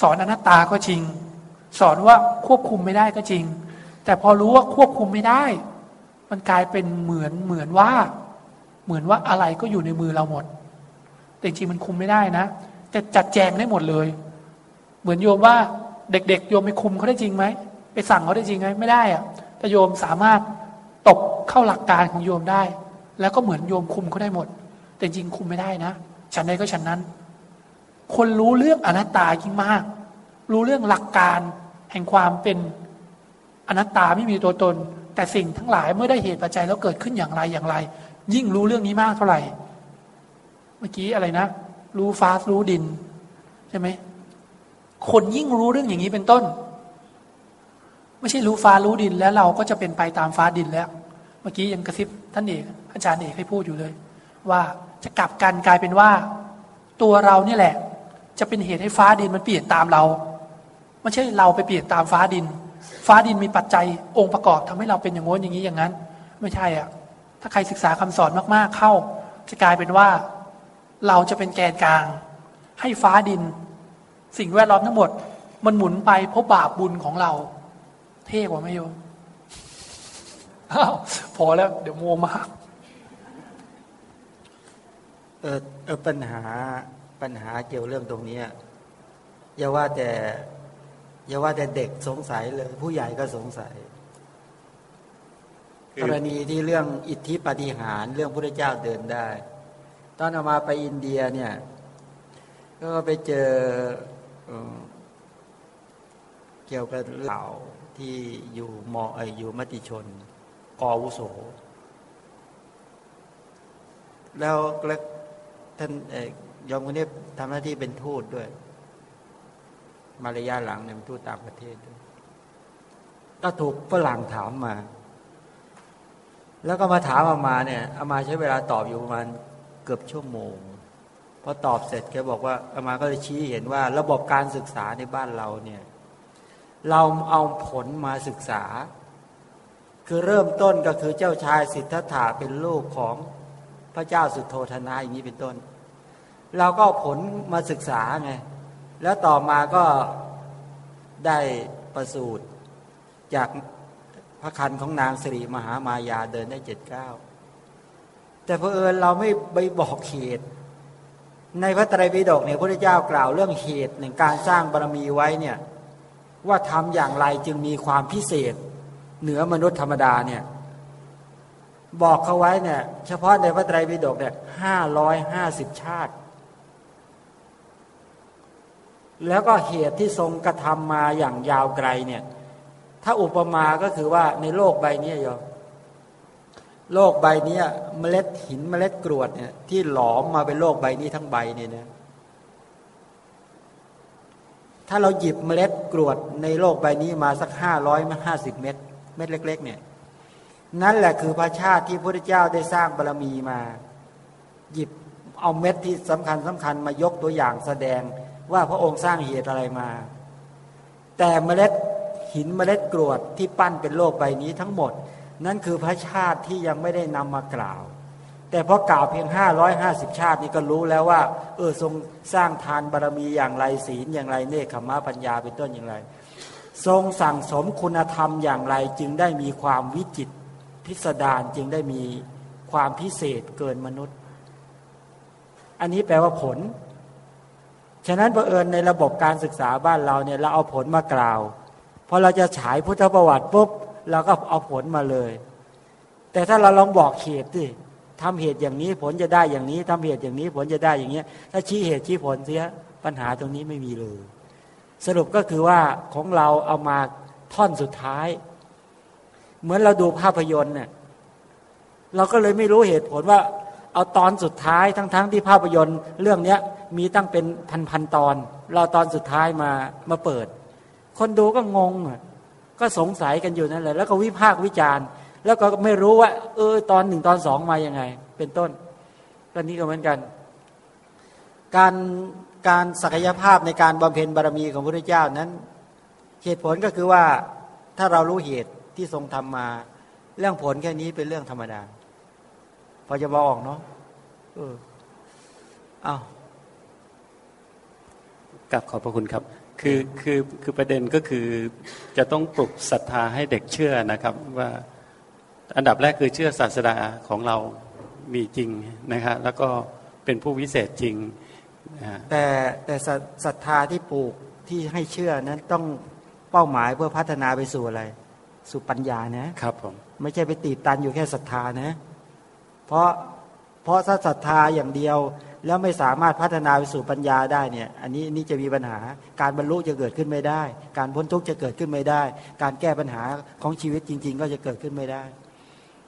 สอนอนัตตาก็จริง สอนว่าควบคุมไม่ได้ก็จริง แต่พอรู้ว่าควบคุมไม่ได้ มันกลายเป็นเหมือนเหมือนว่า เหมือนว่าอะไรก็อยู่ในมือเราหมด แต่จริงมันคุมไม่ได้นะแต่จัดแจงได้หมดเลย เหมือนโยมว่าเด็กๆ โยมไปคุมเขาได้จริงไหมไปสั่งเขาได้จริงไหมไม่ได้อะแต่โยมสามารถตกเข้าหลักการของโยมได้ แล้วก็เหมือนโยมคุมเขาได้หมด แต่จริงคุมไม่ได้นะฉันใดก็ฉันนั้น คนรู้เรื่องอนัตตายิ่งมาก รู้เรื่องหลักการแห่งความเป็นอนัตตาไม่มีตัวตน แต่สิ่งทั้งหลายเมื่อได้เหตุปัจจัยแล้วเกิดขึ้นอย่างไรอย่างไร ยิ่งรู้เรื่องนี้มากเท่าไหร่ เมื่อกี้อะไรนะ รู้ฟ้ารู้ดิน ใช่ไหมคนยิ่งรู้เรื่องอย่างนี้เป็นต้น ไม่ใช่รู้ฟ้ารู้ดินแล้วเราก็จะเป็นไปตามฟ้าดินแล้ว เมื่อกี้ยังกระซิบท่านเอกอาจารย์เอกให้พูดอยู่เลย ว่าจะกลับกันกลายเป็นว่า ตัวเราเนี่ยแหละ จะเป็นเหตุให้ฟ้าดินมันเปลี่ยนตามเราไม่ใช่เราไปเปลี่ยนตามฟ้าดิน ฟ้าดินมีปัจจัยองค์ประกอบทำให้เราเป็นอย่างโน้นอย่างนี้อย่างนั้น ไม่ใช่อะ ถ้าใครศึกษาคำสอนมากๆเข้า จะกลายเป็นว่า เราจะเป็นแกนกลาง ให้ฟ้าดิน สิ่งแวดล้อมทั้งหมด มันหมุนไปเพราะบาปบุญของเรา เท่กว่าไหมโยมอ้าวพอแล้วเดี๋ยวโมมากเออเออปัญหา ปัญหาเกี่ยวเรื่องตรงนี้อย่าว่าแต่อย่าว่าแต่เด็กสงสัยเลยผู้ใหญ่ก็สงสัย กรณีที่เรื่องอิทธิปฏิหารเรื่องพระเจ้าเดินได้ ตอนเอามาไปอินเดียเนี่ย ก็ไปเจอเออเกี่ยวกับเรื่องที่อยู่มอไออยู่มติชน กอวุโส แล้วแล้วท่าน ยอมคนนี้ทำหน้าที่เป็นทูตด้วย มาระยะหลังเนี่ยเป็นทูตต่างประเทศด้วยก็ถูกฝรั่งถามมา แล้วก็มาถามอามาเนี่ยอามาใช้เวลาตอบอยู่ประมาณเกือบชั่วโมงพอตอบเสร็จแกบอกว่าอามาก็เลยชี้เห็นว่า ระบบการศึกษาในบ้านเราเนี่ย เราเอาผลมาศึกษา คือเริ่มต้นก็คือเจ้าชายสิทธัตถะเป็นลูกของพระเจ้าสุโธธนะอย่างนี้เป็นต้น เราก็ผลมาศึกษาไง แล้วต่อมาก็ได้ประสูติจากพระคันของนางสิริมหามายาเดินได้เจ็ดเก้าแต่เพอเอิญเราไม่ไปบอกเหตุ ในพระไตรปิฎกเนี่ยพระเจ้ากล่าวเรื่องเหตุในการสร้างบารมีไว้เนี่ยว่าทำอย่างไรจึงมีความพิเศษ เหนือมนุษย์ธรรมดาเนี่ยบอกเขาไว้เนี่ยเฉพาะในพระไตรปิฎกเนี่ยห้าร้อยห้าสิบชาติ แล้วก็เหตุที่ทรงกระทำมาอย่างยาวไกลเนี่ย ถ้าอุปมาก็คือว่าในโลกใบนี้โยมโลกใบนี้เมล็ดหินเมล็ดกรวดเนี่ยที่หลอมมาเป็นโลกใบนี้ทั้งใบเนี่ยนะถ้าเราหยิบเมล็ดกรวดในโลกใบนี้มาสักห้าร้อยมาห้าสิบเม็ดเม็ดเล็ก ๆ เนี่ย นั่นแหละคือพระชาติที่พระเจ้าได้สร้างบารรมีมา หยิบเอาเม็ดที่สำคัญสำคัญมายกตัวอย่างแสดง ว่าพระองค์สร้างเหตุอะไรมา แต่เมล็ดหินเมล็ดกรวดที่ปั้นเป็นโลกใบนี้ทั้งหมด นั่นคือพระชาติที่ยังไม่ได้นำมากล่าว แต่พอกล่าวเพียงห้าร้อยห้าสิบชาตินี้ก็รู้แล้วว่า เออทรงสร้างทานบารรมีอย่างไรศีลอย่างไรเนคขมะปัญญาเป็นต้นอย่างไร ทรงสั่งสมคุณธรรมอย่างไรจึงได้มีความวิจิตพิสดารจึงได้มีความพิเศษเกินมนุษย์ อันนี้แปลว่าผล ฉะนั้นเผอิญในระบบการศึกษาบ้านเราเนี่ยเราเอาผลมากล่าวพอเราจะฉายพุทธประวัติปุ๊บเราก็เอาผลมาเลย แต่ถ้าเราลองบอกเหตุดิทำเหตุอย่างนี้ผลจะได้อย่างนี้ทำเหตุอย่างนี้ผลจะได้อย่างเงี้ยถ้าชี้เหตุชี้ผลเสียปัญหาตรงนี้ไม่มีเลย สรุปก็คือว่าของเราเอามาท่อนสุดท้าย เหมือนเราดูภาพยนตร์เนี่ยเราก็เลยไม่รู้เหตุผลว่า เอาตอนสุดท้ายทั้งๆทที่ภาพยนตร์ เรื่องเนี้ยมีตั้งเป็นพันๆตอน เราตอนสุดท้ายมามาเปิด คนดูก็งงก็สงสัยกันอยู่นั่นแหละแล้วก็วิพากษ์วิจารณ์ แล้วก็ไม่รู้ว่า เออ ตอนหนึ่งตอนสองมายังไง เป็นต้นก็นี้ก็เหมือนกัน การการศักยภาพในการบำเพ็ญบารมีของพระพุทธเจ้านั้น เหตุผลก็คือว่าถ้าเรารู้เหตุที่ทรงทำมา เรื่องผลแค่นี้เป็นเรื่องธรรมดา พอจะบอกเนาะเออเอากับขอบพระคุณครับ คือคือคือประเด็นก็คือจะต้องปลุกศรัทธาให้เด็กเชื่อนะครับ ว่าอันดับแรกคือเชื่อศาสดาของเรามีจริงนะครับ แล้วก็เป็นผู้วิเศษจริงแต่แต่ศรัทธาที่ปลูกที่ให้เชื่อนั้นต้องเป้าหมายเพื่อพัฒนาไปสู่อะไร สู่ปัญญานะครับผมไม่ใช่ไปตีตันอยู่แค่ศรัทธานะ เพราะเพราะถ้าศรัทธาอย่างเดียว แล้วไม่สามารถพัฒนาไปสู่ปัญญาได้เนี่ยอันนี้นี่จะมีปัญหาการบรรลุจะเกิดขึ้นไม่ได้ การพ้นทุกข์จะเกิดขึ้นไม่ได้ การแก้ปัญหาของชีวิตจริง ๆ ก็จะเกิดขึ้นไม่ได้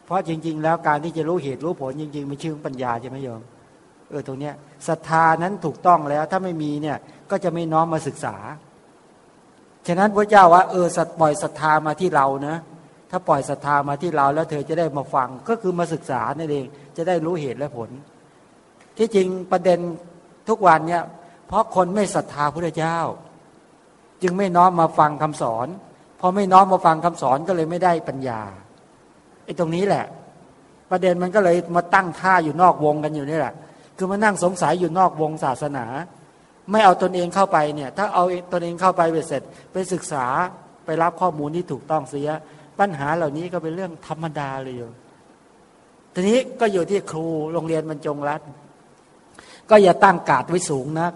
เพราะจริง ๆ แล้วการที่จะรู้เหตุรู้ผลจริงๆมันชื่อปัญญาใช่ไหมโยมเออตรงเนี้ยศรัทธานั้นถูกต้องแล้วถ้าไม่มีเนี่ยก็จะไม่น้อมมาศึกษา ฉะนั้นพระเจ้าว่าเออสัตปล่อยศรัทธามาที่เรานะ ถ้าปล่อยศรัทธามาที่เราแล้วเธอจะได้มาฟังก็คือมาศึกษานั่นเองจะได้รู้เหตุและผล ที่จริงประเด็นทุกวันเนี่ยเพราะคนไม่ศรัทธาพระเจ้า จึงไม่น้อมมาฟังคำสอนพอไม่น้อมมาฟังคำสอนก็เลยไม่ได้ปัญญาไอ้ตรงนี้แหละ ประเด็นมันก็เลยมาตั้งท่าอยู่นอกวงกันอยู่นี่แหละ คือมานั่งสงสัยอยู่นอกวงศาสนา ไม่เอาตนเองเข้าไปเนี่ย ถ้าเอาตนเองเข้าไปเสร็จ ไปศึกษาไปรับข้อมูลที่ถูกต้องเสีย ปัญหาเหล่านี้ก็เป็นเรื่องธรรมดาเลยอยู่ทีนี้ก็อยู่ที่ครูโรงเรียนบรรจงรัฐ ก็อย่าตั้งกาดไว้สูงนัก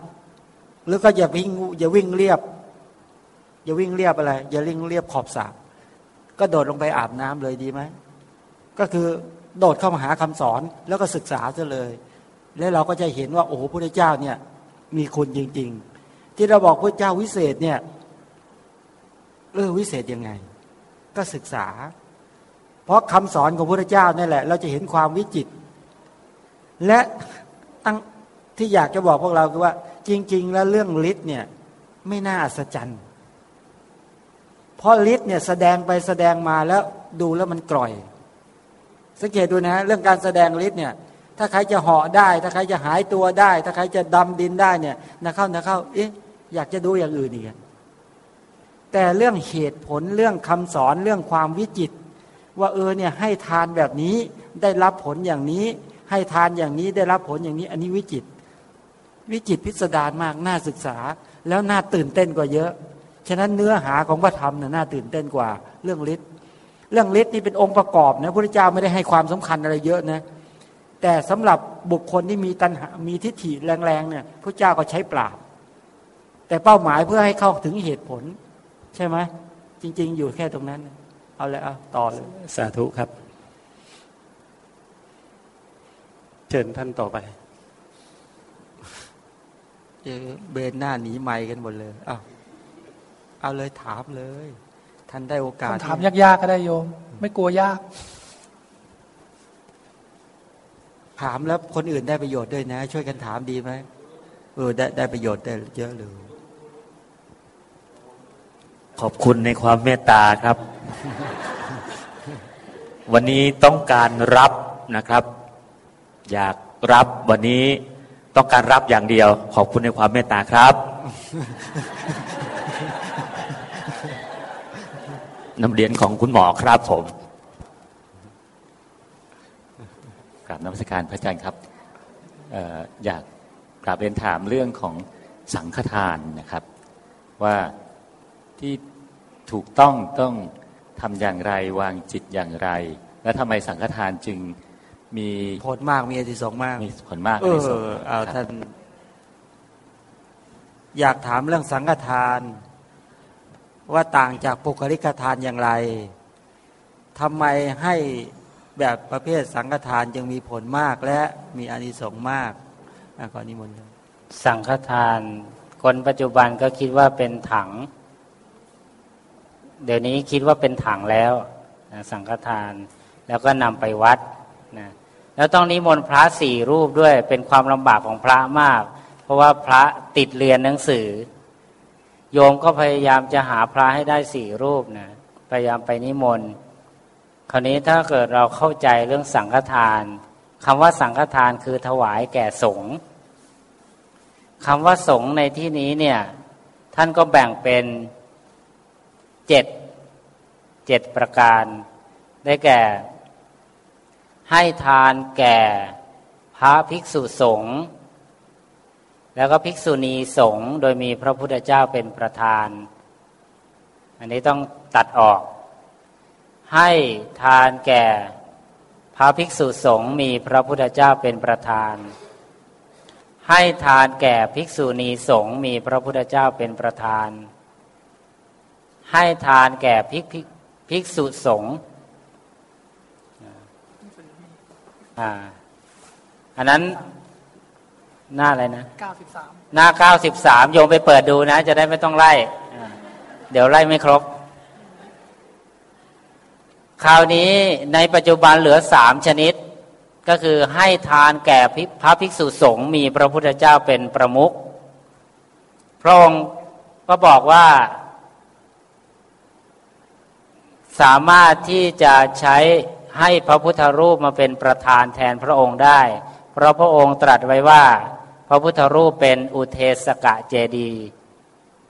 หรือก็อย่าวิ่งอย่าวิ่งเรียบ อย่าวิ่งเรียบอะไร อย่าวิ่งเรียบขอบสระก็โดดลงไปอาบน้ำเลยดีไหมก็คือโดดเข้ามาหาคำสอนแล้วก็ศึกษาซะเลย แล้วเราก็จะเห็นว่า โอ้โหพระเจ้าเนี่ย มีคุณจริง ๆ ที่เราบอกพระเจ้าวิเศษเนี่ยเออวิเศษยังไง ก็ศึกษา เพราะคำสอนของพระเจ้านี่แหละ เราจะเห็นความวิจิต และตั้งที่อยากจะบอกพวกเราคือว่า จริง ๆ แล้วเรื่องฤทธิ์เนี่ยไม่น่าอัศจรรย์เพราะฤทธิ์เนี่ยแสดงไปแสดงมาแล้วดูแล้วมันกร่อย สังเกตดูนะเรื่องการแสดงฤทธิ์เนี่ยถ้าใครจะเหาะได้ ถ้าใครจะหายตัวได้ ถ้าใครจะดำดินได้เนี่ยนะเข้านะเข้าเอ๊ะอยากจะดูอย่างอื่นอีก แต่เรื่องเหตุผลเรื่องคำสอนเรื่องความวิจิต ว่าเออเนี่ยให้ทานแบบนี้ได้รับผลอย่างนี้ ให้ทานอย่างนี้ได้รับผลอย่างนี้ อันนี้วิจิต วิจิตพิสดารมากน่าศึกษา แล้วน่าตื่นเต้นกว่าเยอะ ฉะนั้นเนื้อหาของพระธรรมน่ะน่าตื่นเต้นกว่า เรื่องฤทธิ์เรื่องฤทธิ์นี่เป็นองค์ประกอบนะพระเจ้าไม่ได้ให้ความสำคัญอะไรเยอะนะแต่สำหรับบุคคลที่มีตัณหามีทิฏฐิแรงๆเนี่ยพระเจ้าก็ใช้ปราบ แต่เป้าหมายเพื่อให้เข้าถึงเหตุผล ใช่ไหมจริง ๆ อยู่แค่ตรงนั้น เอาเลยเอาต่อเลย สาธุครับ เชิญท่านต่อไปเเบนหน้าหนีไม่กันหมดเลยเอาเอาเลยถามเลย ท่านได้โอกาสถามยากๆก็ได้โยม ไม่กลัวยาก ถามแล้วคนอื่นได้ประโยชน์ด้วยนะ ช่วยกันถามดีไหมเออได้ได้ประโยชน์ได้เยอะเลย ขอบคุณในความเมตตาครับ วันนี้ต้องการรับนะครับ อยากรับวันนี้ต้องการรับอย่างเดียว ขอบคุณในความเมตตาครับนำเรียนของคุณหมอครับผมกราบนมัสการพระอาจารย์ครับออยากกราบเรียนถามเรื่องของสังฆทานนะครับ ว่าที่ ถูกต้องต้องทำอย่างไรวางจิตอย่างไร แล้วทำไมสังฆทานจึงมีผลมากมีอธิสงมากมีผลมากเออเอาท่าน อยากถามเรื่องสังฆทาน ว่าต่างจากปุคลิกทานอย่างไรทำไมให้แบบประเภทสังฆทานจึงมีผลมากและมีอานิสงส์มากก่อนนิมนต์สังฆทาน คนปัจจุบันก็คิดว่าเป็นถัง เดี๋ยวนี้คิดว่าเป็นถังแล้วนะสังฆทาน แล้วก็นำไปวัดนะแล้วต้องนิมนต์พระสี่รูปด้วยเป็นความลำบากของพระมาก เพราะว่าพระติดเรียนหนังสือ โยมก็พยายามจะหาพระให้ได้สี่รูปนะพยายามไปนิมนต์คราวนี้ถ้าเกิดเราเข้าใจเรื่องสังฆทานคำว่าสังฆทานคือถวายแก่สงฆ์คำว่าสงฆ์ในที่นี้เนี่ย ท่านก็แบ่งเป็น เจ็ดเจ็ดประการ ได้แก่ ให้ทานแก่พระภิกษุสงฆ์แล้วก็ภิกษุณีสงฆ์โดยมีพระพุทธเจ้าเป็นประธาน อันนี้ต้องตัดออก ให้ทานแก่พระภิกษุสงฆ์มีพระพุทธเจ้าเป็นประธาน ให้ทานแก่ภิกษุณีสงฆ์มีพระพุทธเจ้าเป็นประธาน ให้ทานแก่ภิกภิกษุสงฆ์อ่าอันนั้นหน้าอะไรนะหน้าเก้าสิบสามโยมไปเปิดดูนะ จะได้ไม่ต้องไล่ เดี๋ยวไล่ไม่ครบ คราวนี้ในปัจจุบันเหลือสามชนิด ก็คือให้ทานแก่พระภิกษุสงฆ์มีพระพุทธเจ้าเป็นประมุขพระองค์ก็บอกว่า สามารถที่จะใช้ให้พระพุทธรูปมาเป็นประธานแทนพระองค์ได้ เพราะพระองค์ตรัสไว้ว่า พระพุทธรูปเป็นอุเทสกะเจดี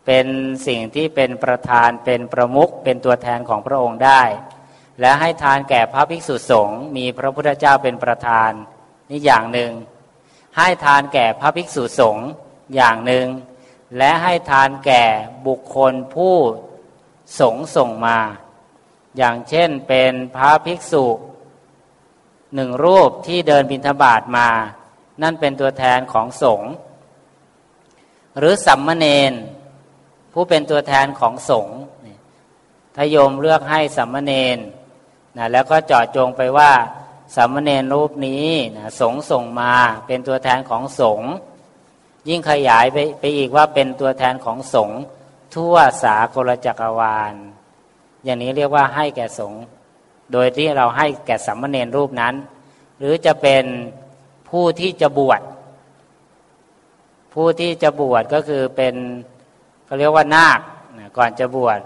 เป็นสิ่งที่เป็นประธานเป็นประมุขเป็นตัวแทนของพระองค์ได้ และให้ทานแก่พระภิกษุสงฆ์มีพระพุทธเจ้าเป็นประธานนี่อย่างหนึ่ง ให้ทานแก่พระภิกษุสงฆ์อย่างหนึ่ง และให้ทานแก่บุคคลผู้สงส่งมา อย่างเช่นเป็นพระภิกษุหนึ่งรูปที่เดินบิณฑบาตมา นั่นเป็นตัวแทนของสงฆ์หรือสัมมเนนผู้เป็นตัวแทนของสงฆ์ถ้าโยมเลือกให้สัมมเนนนะแล้วก็เจาะจงไปว่าสามมเณรรูปนี้นะสงส่งมาเป็นตัวแทนของสงยิ่งขยายไปไปอีกว่าเป็นตัวแทนของสงทั่วสากลจักรวาล อย่างนี้เรียกว่าให้แก่สงโดยที่เราให้แก่สัมเณรรูปนั้น หรือจะเป็นผู้ที่จะบวชผู้ที่จะบวชก็คือเป็นเขาเรียกว่านาคก่อนจะบวช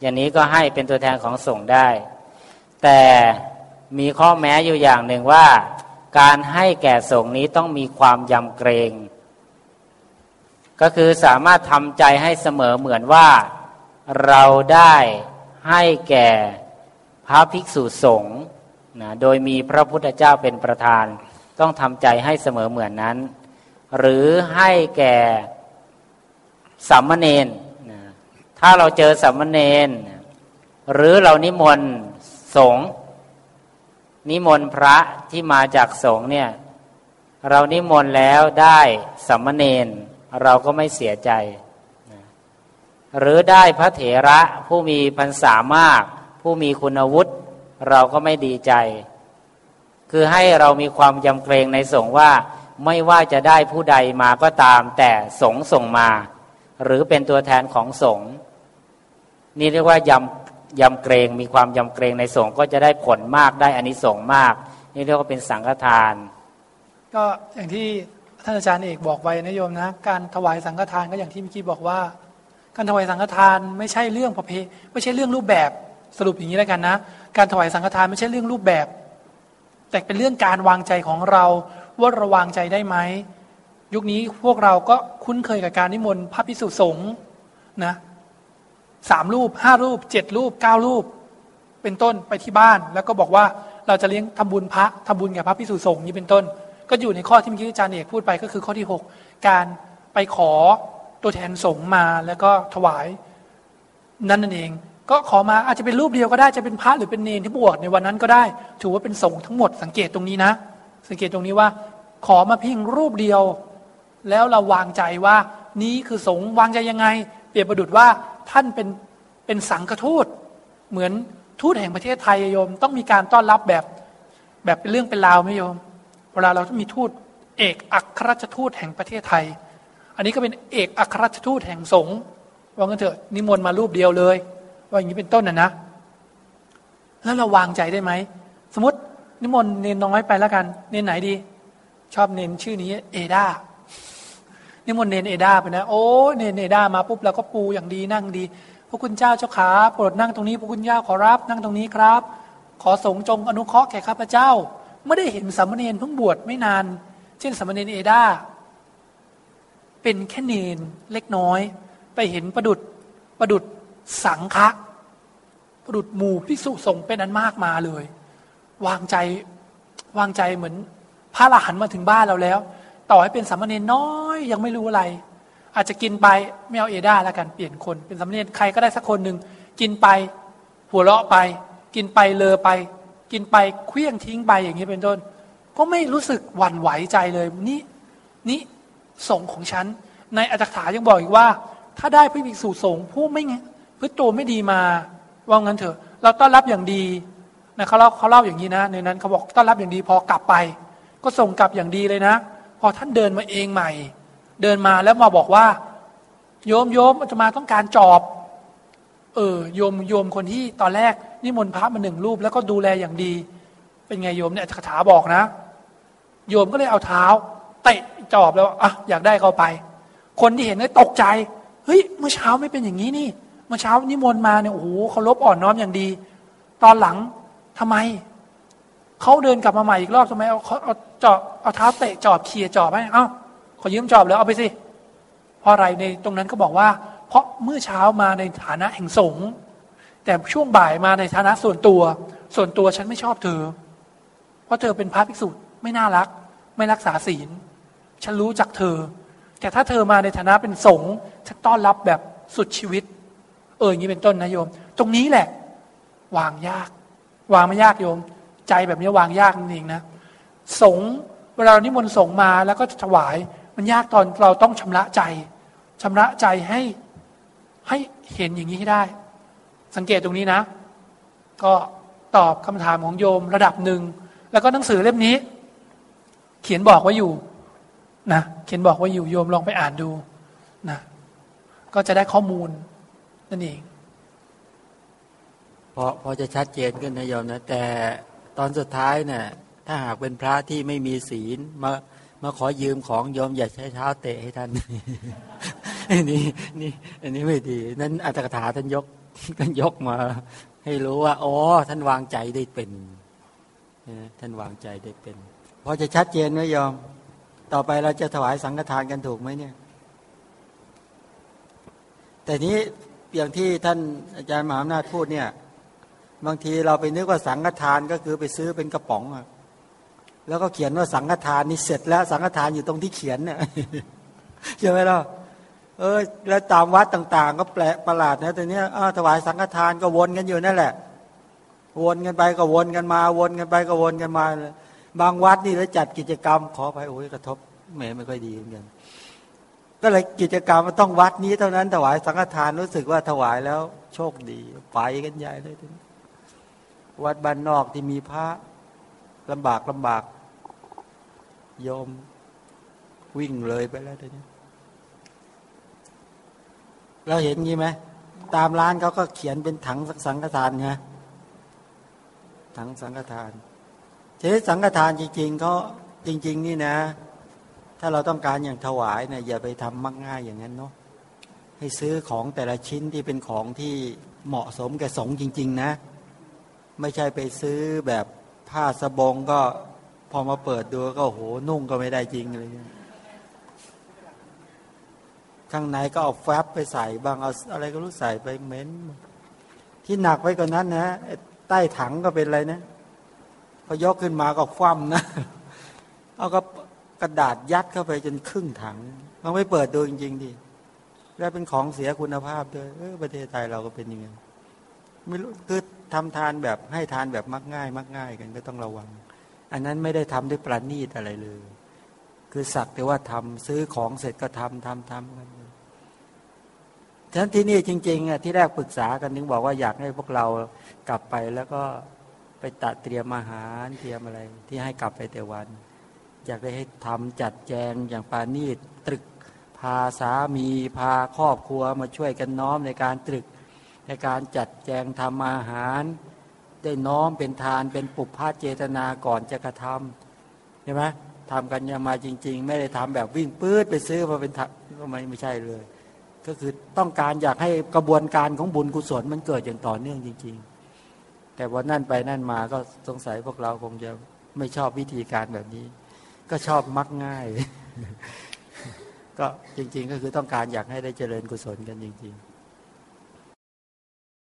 อย่างนี้ก็ให้เป็นตัวแทนของสงฆ์ได้ แต่มีข้อแม้อยู่อย่างหนึ่งว่า การให้แก่สงฆ์นี้ต้องมีความยำเกรง ก็คือสามารถทำใจให้เสมอเหมือนว่า เราได้ให้แก่พระภิกษุสงฆ์นะโดยมีพระพุทธเจ้าเป็นประธาน ต้องทำใจให้เสมอเหมือนนั้น หรือให้แก่สัมมเนนะถ้าเราเจอสัมมเนนหรือเรานิมนต์สงนิมนต์พระที่มาจากสงเนี่ยเรานิมนต์แล้วได้สัมมเนนเราก็ไม่เสียใจ หรือได้พระเถระผู้มีพรรษามาก ผู้มีคุณวุฒิเราก็ไม่ดีใจ คือให้เรามีความยำเกรงในสงว่าไม่ว่าจะได้ผู้ใดมาก็ตาม แต่สงส่งมา หรือเป็นตัวแทนของสงฆ์นี่เรียกว่ายำยำเกรงมีความยำเกรงในสงฆ์ก็จะได้ผลมากได้อานิสงส์มาก นี่เรียกว่าเป็นสังฆทาน ก็อย่างที่ท่านอาจารย์เอกบอกไว้นะโยมนะ การถวายสังฆทานก็อย่างที่เมื่อกี้บอกว่า การถวายสังฆทานไม่ใช่เรื่องประเพไม่ใช่เรื่องรูปแบบสรุปอย่างนี้แล้วกันนะ การถวายสังฆทานไม่ใช่เรื่องรูปแบบ แต่เป็นเรื่องการวางใจของเราว่าระวางใจได้ไหมยุคนี้พวกเราก็คุ้นเคยกับการนิมนต์พระพิสุสงฆ์นะสามรูปห้ารูปเจ็ดรูปเก้ารูป เป็นต้นไปที่บ้าน แล้วก็บอกว่าเราจะเลี้ยงทำบุญพระทำบุญกับพระพิสุสงฆ์นี้เป็นต้น ก็อยู่ในข้อที่เมื่อกี้อาจารย์เอกพูดไปก็คือข้อที่หกการไปขอ ตัวแทนสงมาแล้วก็ถวายนั่นนั่นเอง ก็ขอมาอาจจะเป็นรูปเดียวก็ได้จะเป็นพระหรือเป็นเนรที่บวชในวันนั้นก็ได้ ถือว่าเป็นสงทั้งหมดสังเกตตรงนี้นะ สังเกตตรงนี้ว่า ขอมาเพียงรูปเดียว แล้วเราวางใจว่านี้คือสงวางใจยังไง เปรียบประดุดว่าท่านเป็นเป็นสังฆทูต เหมือนทูตแห่งประเทศไทยโยม ต้องมีการต้อนรับแบบแบบเป็นเรื่องเป็นราวไหมโยม เวลาเราต้องมีทูตเอกอัครราชทูตแห่งประเทศไทย อันนี้ก็เป็นเอกอัครราชทูตแห่งสงฆ์ว่างั้นเถอะนิมนต์มารูปเดียวเลย ว่าอย่างนี้เป็นต้นนะนะ แล้วเราวางใจได้ไหม สมมตินิมนต์เนนน้อยไปแล้วกัน เนนไหนดี ชอบเนนชื่อนี้ เอดานิมนต์เนนเอดาไปนะ โอ้เนนเอดามาปุ๊บเราก็ปูอย่างดีนั่งดี พระคุณเจ้าเจ้าขาโปรดนั่งตรงนี้ พระคุณเจ้าขอรับ นั่งตรงนี้ครับ ขอสงจงอนุเคราะห์แก่ข้าพเจ้า ไม่ได้เห็นสามเณรเพิ่งบวชไม่นาน เช่นสามเณรเอดา เป็นแค่เนนเล็กน้อย ไปเห็นประดุดประดุดสังฆะประดุดหมู่พิสุสงเป็นอันมากมาเลย วางใจวางใจเหมือนพระละหันมาถึงบ้านเราแล้ว ต่อให้เป็นสามเณรน้อยยังไม่รู้อะไร อาจจะกินไปไม่เอาเอดาแล้วกันเปลี่ยนคน เป็นสามเณรใครก็ได้สักคนหนึ่งกินไปหัวเราะไป กินไปเลอไป กินไปเคลี้ยงทิ้งไปอย่างนี้เป็นต้น ก็ไม่รู้สึกหวั่นไหวใจเลยนี่นี่ สงของฉัน ในอัตถกถายังบอกอีกว่า ถ้าได้พระภิกษุสงฆ์ผู้ไม่พฤติตัวไม่ดีมาว่างั้นเถอะ เราต้อนรับอย่างดีนะเขาเล่าเขาเล่าอย่างนี้นะ ในนั้นเขาบอกต้อนรับอย่างดีพอกลับไป ก็ส่งกลับอย่างดีเลยนะ พอท่านเดินมาเองใหม่ เดินมาแล้วมาบอกว่า โยมโยมจะมาต้องการจอบ เออโยมโยมคนที่ตอนแรกนิมนต์พระมาหนึ่งรูป แล้วก็ดูแลอย่างดี เป็นไงโยมเนี่ยคาถาบอกนะ โยมก็เลยเอาเท้า เตะ จอบแล้วอะอยากได้เขาไป คนที่เห็นได้ตกใจ เฮ้ย เมื่อเช้าไม่เป็นอย่างนี้นี่ เมื่อเช้านิมนต์มาเนี่ยโอ้โหเขาลบอ่อนน้อมอย่างดี ตอนหลังทำไมเขาเดินกลับมาใหม่อีกรอบทำไมเอาเขาเอาจอบเอาเท้าเตะจอบเคียจอบให้เอ้าขอยืมจอบแล้วเอาไปสิเพราะอะไรในตรงนั้นก็บอกว่า เพราะเมื่อเช้ามาในฐานะแห่งสงฆ์แต่ช่วงบ่ายมาในฐานะส่วนตัว ส่วนตัวฉันไม่ชอบเธอ เพราะเธอเป็นพระภิกษุไม่น่ารัก ไม่รักษาศีล ฉันรู้จักเธอ แต่ถ้าเธอมาในฐานะเป็นสงฆ์ฉันต้อนรับแบบสุดชีวิต เอออย่างนี้เป็นต้นนะโยม ตรงนี้แหละ วางยาก วางไม่ยากโยม ใจแบบนี้วางยากจริงๆนะสงฆ์เวลานิมนต์สงฆ์มาแล้วก็ถวาย มันยากตอนเราต้องชำระใจชำระใจให้ให้เห็นอย่างนี้ให้ได้ สังเกตตรงนี้นะ ก็ตอบคำถามของโยมระดับหนึ่ง แล้วก็หนังสือเล่มนี้ เขียนบอกไว้อยู่ นะเขียนบอกไว้อยู่โยมลองไปอ่านดูนะก็จะได้ข้อมูลนั่นเองพอพอจะชัดเจนขึ้นนะโยมนะ แต่ตอนสุดท้ายเนะ่ยถ้าหากเป็นพระที่ไม่มีศีลมามาขอยืมของโยมอย่าใช้เท้าเตะให้ท่านนนี้นี่อันนี้ไม่ดี นั้นอัตถกถาท่านยกท่านยกมา ให้รู้ว่าอ๋อท่านวางใจได้เป็นท่านวางใจได้เป็นพอจะชัดเจนไหมโยม ต่อไปเราจะถวายสังฆทานกันถูกไหมเนี่ย แต่นี้อย่างที่ท่านอาจารย์มหาอำนาจพูดเนี่ย บางทีเราไปนึกว่าสังฆทานก็คือไปซื้อเป็นกระป๋องอะแล้วก็เขียนว่าสังฆทานนี่เสร็จแล้ว สังฆทานอยู่ตรงที่เขียนเนี่ยใช่ไหมล่ะเออแล้วตามวัดต่าง ๆ ก็แปลกประหลาดนะแต่เนี้ยถวายสังฆทานก็วนกันอยู่นั่นแหละ วนกันไปก็วนกันมา วนกันไปก็วนกันมา บางวัดนี่แล้วจัดกิจกรรมขอไปโอ้ยกระทบแหมไม่ค่อยดีเหมือนกันก็เลยกิจกรรมมันต้องวัดนี้เท่านั้นถวายสังฆทานรู้สึกว่าถวายแล้วโชคดีไปกันใหญ่เลยทีวัดบ้านนอกที่มีพระลำบากลำบากยอมวิ่งเลยไปแล้วทีนี้เราเห็นงี้ไหมตามร้านเขาก็เขียนเป็นถังสังฆทานไงถังสังฆทาน เช้สังฆทานจริงๆเขาจริง ๆ นี่นะ ถ้าเราต้องการอย่างถวายเนะี่ยอย่าไปทำมักง่ายอย่างนั้นเนาะให้ซื้อของแต่ละชิ้นที่เป็นของที่เหมาะสมแก่สงจริง ๆ นะ ไม่ใช่ไปซื้อแบบผ้าสบงก็พอมาเปิดดูก็โหนุ่งก็ไม่ได้จริงเลยข้างในก็เอาแฟบไปใส่บางเอาอะไรก็รู้ใส่ไปเม้นที่หนักไว้กว่านั้นนะใต้ถังก็เป็นอะไรนะ พอยกขึ้นมาก็คว่ำนะ เอาก็กระดาษยัดเข้าไปจนครึ่งถังลองไปเปิดดูจริงๆดิแล้วเป็นของเสียคุณภาพด้วยเออประเทศไทยเราก็เป็นยังไงไม่รู้คือทำทานแบบให้ทานแบบมักง่าย มักง่ายกันก็ต้องระวัง อันนั้นไม่ได้ทำด้วยประณีตอะไรเลย คือสักแต่ว่าทำซื้อของเสร็จก็ทำทำทำกันฉะนั้นที่นี่จริงๆอะที่แรกปรึกษากันนึงบอกว่าอยากให้พวกเรากลับไปแล้วก็ ไปตัดเตรียมอาหารเตรียมอะไร ที่ให้กลับไปแต่วัน อยากได้ให้ทำจัดแจงอย่างปานีตตรึก พาสามีพาครอบครัวมาช่วยกันน้อมในการตรึก ในการจัดแจงทำอาหาร ได้น้อมเป็นทานเป็นปุพพะเจตนาก่อนจะกระทำใช่ไหมทำกันยังมาจริง ๆ ไม่ได้ทำแบบวิ่งปื๊ดไปซื้อมาเป็นก็ไม่ไม่ใช่เลย ก็คือต้องการอยากให้กระบวนการของบุญกุศลมันเกิดอย่างต่อเนื่องจริง ๆ แต่วันนั่นไปนั่นมาก็สงสัยพวกเราคงจะไม่ชอบวิธีการแบบนี้ ก็ชอบมักง่าย ก็จริง ๆ ก็คือต้องการอยากให้ได้เจริญกุศลกันจริง ๆ